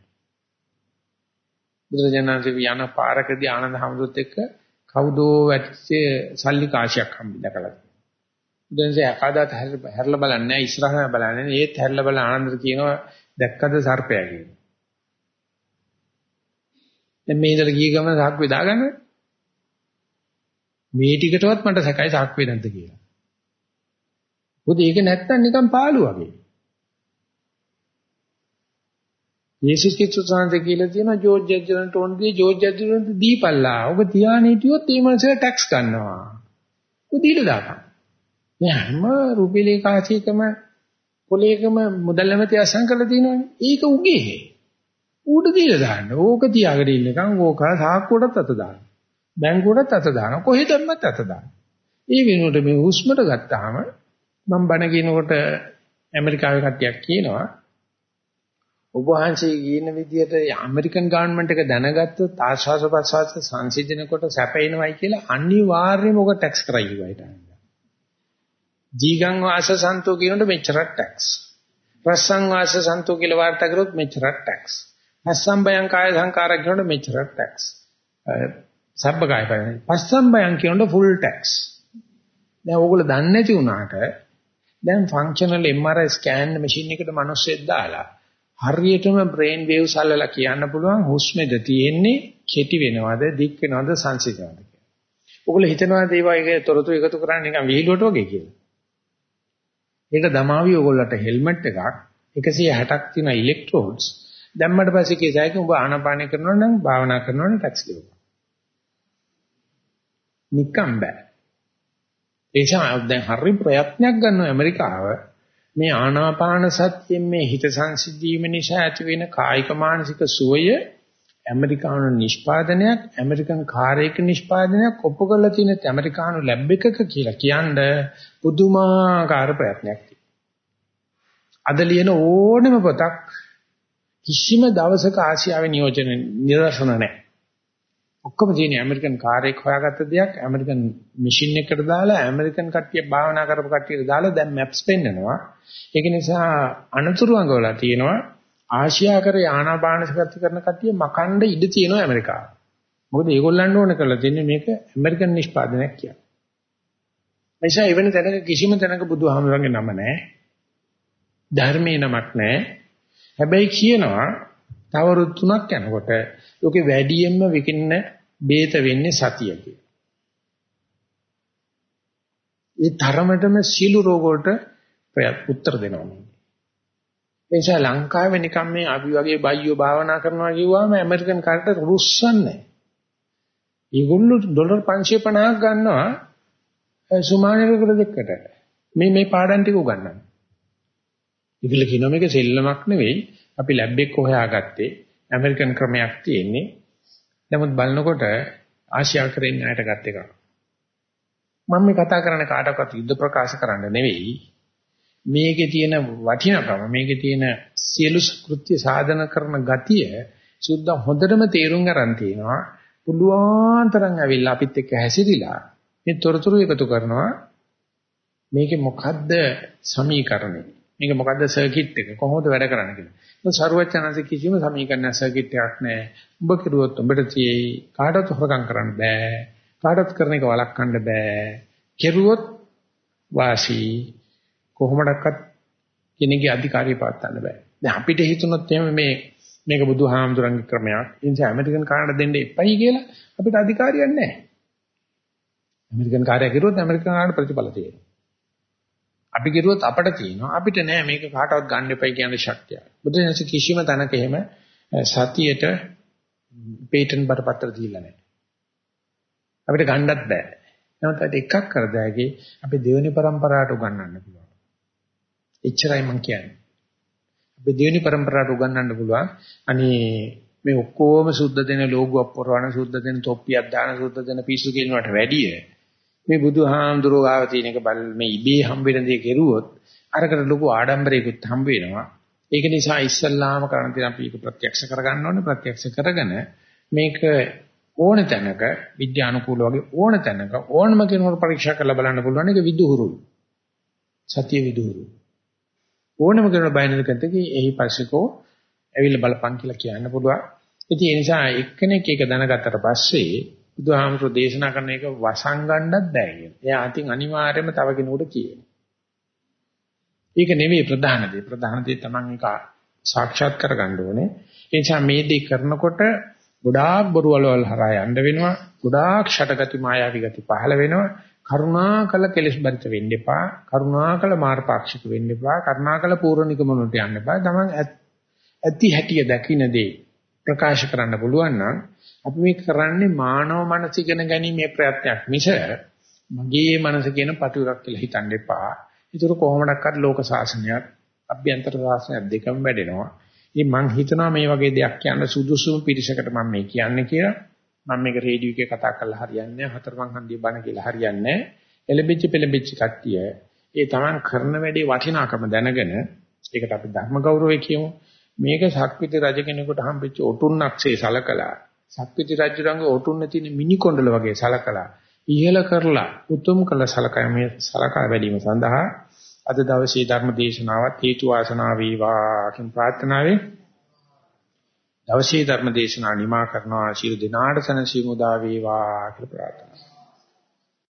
බුදුරජාණන්සේ යන පාරකදී ආනන්ද හැමදොත් එක්ක කවුදෝ වැටිච්ච සල්ලි කාශයක් හම්බෙලා බුදුන්සේ අකාදාත හැරලා බලන්නේ නැහැ ඉස්සරහම බලන්නේ ඒත් හැරලා බල ආනන්දට කියනවා දැක්කද සර්පයා කියලා. දැන් මේ ඉඳලා ගිය ගමන සාක්කුවේ දාගන්න මේ ටිකටවත් මට සැකයි සාක්කුවේ නැද්ද කියලා. මොකද ඒක නැත්තම් නිකන් පාළු වගේ. යේසුස් ක්‍රිස්තුස් වහන්සේ කියලා තියෙනවා ජෝර්ජ් ජජ්ජන්ට ඕනදී ජෝර්ජ් ජජ්ජන්ට දීපල්ලා. ඔබ තියාගෙන හිටියොත් ඒ මනසට ටැක්ස් ගන්නවා. ඔය දීලා දාපන්. මේ හැම රුපියලේ කාසියකම පොලේකම මුදල් නැමැති අසං කරලා තියෙනවනේ. ඒක උගේ. ඌට දීලා දාන්න. ඕක තියාගෙන ඉන්නකම් ඕක සාක්කුවටත් අත දාන්න. බැංකුවටත් අත දාන්න. කොහෙදම්මත් අත දාන්න. ඒ වෙනුවට මේ හුස්මට ගත්තාම මම බණ කියනකොට ඇමරිකාවේ කට්ටියක් කියනවා ඔබ වහන්සේ කියන විදිහට ඇමරිකන් ගවර්න්මන්ට් එක දැනගත්තොත් ආශාස ප්‍රසවාස සංසිඳනකොට සැපේනවයි කියලා අනිවාර්යයෙන්ම ඔක ටැක්ස් කරයි වයිට. ජීගං වාස සන්තෝ කියනකොට මෙච්චරක් ටැක්ස්. රසං වාස සන්තෝ කියලා වාර්තා කරොත් මෙච්චරක් ටැක්ස්. පස්සම් බයං කාය සංකාරක් කියනකොට මෙච්චරක් ටැක්ස්. සබ්බ කාය පරිණි. පස්සම් බයං කියනකොට ෆුල් ටැක්ස්. දැන් ඕගොල්ලෝ දන්නේ නැති වුණාට දැන් ෆන්ක්ෂනල් MRI ස්කෑන් මැෂින් එකට මිනිස්සෙක් දාලා හරියටම බ්‍රේන් වේව්ස් අල්ලලා කියන්න පුළුවන් හුස්මෙද තියෙන්නේ කෙටි වෙනවද දික් වෙනවද සංසිඳනවද කියලා. ඔගොල්ලෝ හිතනවාද ඒ වගේ තොරතුරු එකතු කරන්නේ නිකන් විහිළුවට වගේ කියලා. ඒක දමාවි ඔයගොල්ලන්ට හෙල්මට් එකක් 160ක් තියෙන ඉලෙක්ට්‍රෝඩ්ස් දැම්මට පස්සේ කියසයික උඹ ආනාපානය කරනවා නම් භාවනා කරනවා නම් ටැක්ස් දෙන්න. නිකම් බෑ. ඒ නිසා දැන් හරි ප්‍රයත්නයක් ගන්නවා ඇමරිකාව මේ ආනාපාන සතියෙන් මේ හිත සංසිද්ධීම නිසා ඇති වෙන කායික මානසික සුවය ඇමරිකානු නිෂ්පාදනයක් ඇමරිකන් කාර්යයක නිෂ්පාදනයක් ඔප්පු කරලා තියෙන ඇමරිකානු ලැබ් එකක කියලා කියන්නේ පුදුමාකාර ප්‍රයත්නයක් අද ලියන ඕනෙම පොතක් කිසිම දවසක ආසියාවේ නියෝජන නිරසන නැහැ. ඔක්කොම තියෙන්නේ ඇමරිකන් කාර්යයක් හොයාගත්ත දෙයක් ඇමරිකන් මැෂින් එකකට දාලා ඇමරිකන් කට්ටිය භාවනා කරපු කට්ටියට දාලා දැන් මැප්ස් පෙන්නනවා. ඒක නිසා අනතුරු අඟවලා තියෙනවා ආසියාකර ආනාපාන සති කරන කට්ටිය මකණ්ඩ ඉඩ තියෙනවා ඇමරිකාව. මොකද ඒගොල්ලන්ට ඕන කරලා තින්නේ මේක ඇමරිකන් නිෂ්පාදනයක් කියලා. එයිසා එවැනි තැනක කිසිම තැනක බුදුහාමුදුරන්ගේ නම නැහැ. ධර්මයේ නමක් නැහැ. හැබැයි කියනවා තව රුත් තුනක් යනකොට ලෝකේ වැඩියෙන්ම විකින්න බේත වෙන්නේ සතිය කියලා. ඒ තරමටම සීළු රෝග වලට උත්තර දෙනවා. ඒ නිසා ලංකාවේ නිකන් මේ අපි වගේ බයියෝ භාවනා කරනවා කිව්වම ඇමරිකන් කාර්ට රුස්සන්නේ. ඒගොල්ලෝ ඩොලර් 550ක් ගන්නවා සුමානෙකට දෙකට. මේ මේ පාඩම් ටික උගන්වන්න. ඉතින් කියනවා මේක සෙල්ලමක් නෙවෙයි අපි ලැබ් එක හොයාගත්තේ ඇමරිකන් ක්‍රමයක් තියෙන්නේ. නමුත් බලනකොට ආසියා කරෙන් ණයට ගත් එක. මම මේ කතා කරන්නේ කාටවත් යුද්ධ ප්‍රකාශ කරන්න නෙවෙයි. මේකේ තියෙන වටිනාකම මේකේ තියෙන සියලු කෘත්‍ය සාධන කරන ගතිය සුද්ධ හොඳටම තේරුම් ගන්න තියෙනවා. පුළුවන් තරම් ඇවිල්ලා අපිත් එක්ක හැසිරීලා මේ තොරතුරු එකතු කරනවා. මේකේ මොකද්ද සමීකරණය? මේක මොකද්ද සර්කිට් එක? කොහොමද වැඩ කරන්නේ කියලා. ඒක සරුවචනanse කිසිම සමීකරණ සර්කිට් එකක් නැහැ. ඔබ කිරුවොත් ඔබට තියෙයි කාටවත් හොරගම් කරන්න බෑ. කාටවත් කරන එක වළක්වන්න බෑ. කෙරුවොත් වාසි කොහොමඩක්වත් කෙනෙකුගේ අධිකාරිය පාත්තන්න බෑ. දැන් අපිට හිතුනොත් එහෙම මේ මේක බුදුහාමුදුරන්ගේ ක්‍රමයක්. ඒ නිසා ඇමරිකන් කාරණා දෙන්න එපයි කියලා අපිට අධිකාරියක් නැහැ. ඇමරිකන් කාර්යය කරුවොත් ඇමරිකන් කාරණා ප්‍රතිඵල තියෙනවා. අපි කිරුවොත් අපට තියෙනවා අපිට නෑ මේක කාටවත් ගන්න එපයි කියන ශක්තිය. බුදුසෙන්ස කිසිම තැනක එහෙම සතියට පේටන්ට් බරපතල දීලා නෑ. අපිට ගන්නත් බෑ. නමුත් අපිට එකක් කර දැගේ අපි දෙවෙනි પરම්පරාවට උගන්වන්න පුළුවන්. එච්චරයි මම කියන්නේ. අපි දෙවෙනි પરම්පරාවට උගන්වන්න පුළුවන්. අනේ මේ ඔක්කොම සුද්ධ දෙන ලෝගුවක් පොරවන සුද්ධ දෙන තොප්පියක් දාන සුද්ධ දෙන පිස්සු කියනකට වැඩිය මේ බුදුහාමුදුරෝ ගාව තියෙන එක බල මේ ඉබේ හම්බ වෙන දේ කෙරුවොත් අරකට ලොකු ආඩම්බරයකුත් හම්බ වෙනවා. ඒක නිසා ඉස්සල්ලාම කරන්න තියෙන අපි ඒක ප්‍රත්‍යක්ෂ කරගන්න ඕනේ. ප්‍රත්‍යක්ෂ කරගෙන මේක ඕන තැනක විද්‍යානුකූල වගේ ඕන තැනක ඕනම කෙනෙකුට පරීක්ෂා කරලා බලන්න පුළුවන් එක විදුහුරුයි. සතිය විදුහුරුයි. ඕනම කෙනෙකුට බය නැතිකෙතකි එහි පස්සේකෝ ඇවිල්ලා බලපන් කියලා කියන්න පුළුවන්. ඉතින් ඒ නිසා එක්කෙනෙක් ඒක දැනගත්තට පස්සේ බුදුහාමුදුරු දේශනා කරන එක වසංගණ්ඩත් බෑ කියන. එයා අතින් අනිවාර්යයෙන්ම තව කෙනෙකුට කියනවා. ඒක නෙවෙයි ප්‍රධාන දේ. ප්‍රධාන දේ තමන් එක සාක්ෂාත් කරගන්න ඕනේ. ඒ නිසා මේ දේ කරනකොට ගොඩාක් බොරු වලවල් හරහා යන්න වෙනවා. ගොඩාක් ෂටගති මායාවී ගති පහළ වෙනවා. කරුණාකල කෙලස් බරිත වෙන්න එපා. කරුණාකල මාර්ගපාක්ෂික වෙන්න එපා. කරුණාකල පූර්ණිකමනට යන්න එපා. තමන් ඇති හැටිය දකින්නේ ප්‍රකාශ කරන්න පුළුවන් නම් අපි මේ කරන්නේ මානව මනස ඉගෙන ගැනීමේ ප්‍රයත්නයක් මිස මගේ මනස කියන පටුරක් කියලා හිතන්න එපා. ඒතර කොහොමඩක්වත් ලෝක සාසනයක් අභ්‍යන්තර සාසනයක් දෙකම වැඩෙනවා. ඉතින් මම හිතනවා මේ වගේ දෙයක් කියන්න සුදුසුම පිරිසකට මම මේ කියන්නේ කියලා. මම මේක රේඩියෝ එකේ කතා කරලා හරියන්නේ නැහැ. හතරමං හන්දිය බණ කියලා හරියන්නේ නැහැ. එලෙබිච්ච පෙලෙබිච්ච කට්ටිය ඒ තමන් කරන වැඩේ වටිනාකම දැනගෙන ඒකට අපි ධර්ම ගෞරවය කියමු. මේක සක්විති රජ කෙනෙකුට හම්බෙච්ච ඔටුන්නක්සේ සලකලා සක්විති රජුරංගේ ඔටුන්න තියෙන මිනි කොණ්ඩල වගේ සලකලා ඉහළ කරලා උතුම් කළ සලකා මේ සලකා වැඩිම සඳහා අද දවසේ ධර්ම දේශනාවත් හේතු වාසනා වේවා කියන ප්‍රාර්ථනාවෙන් දවසේ ධර්ම දේශනාව නිමා කරනවා. ශිරු දිනාට සනසීමුදා වේවා කියලා ප්‍රාර්ථනා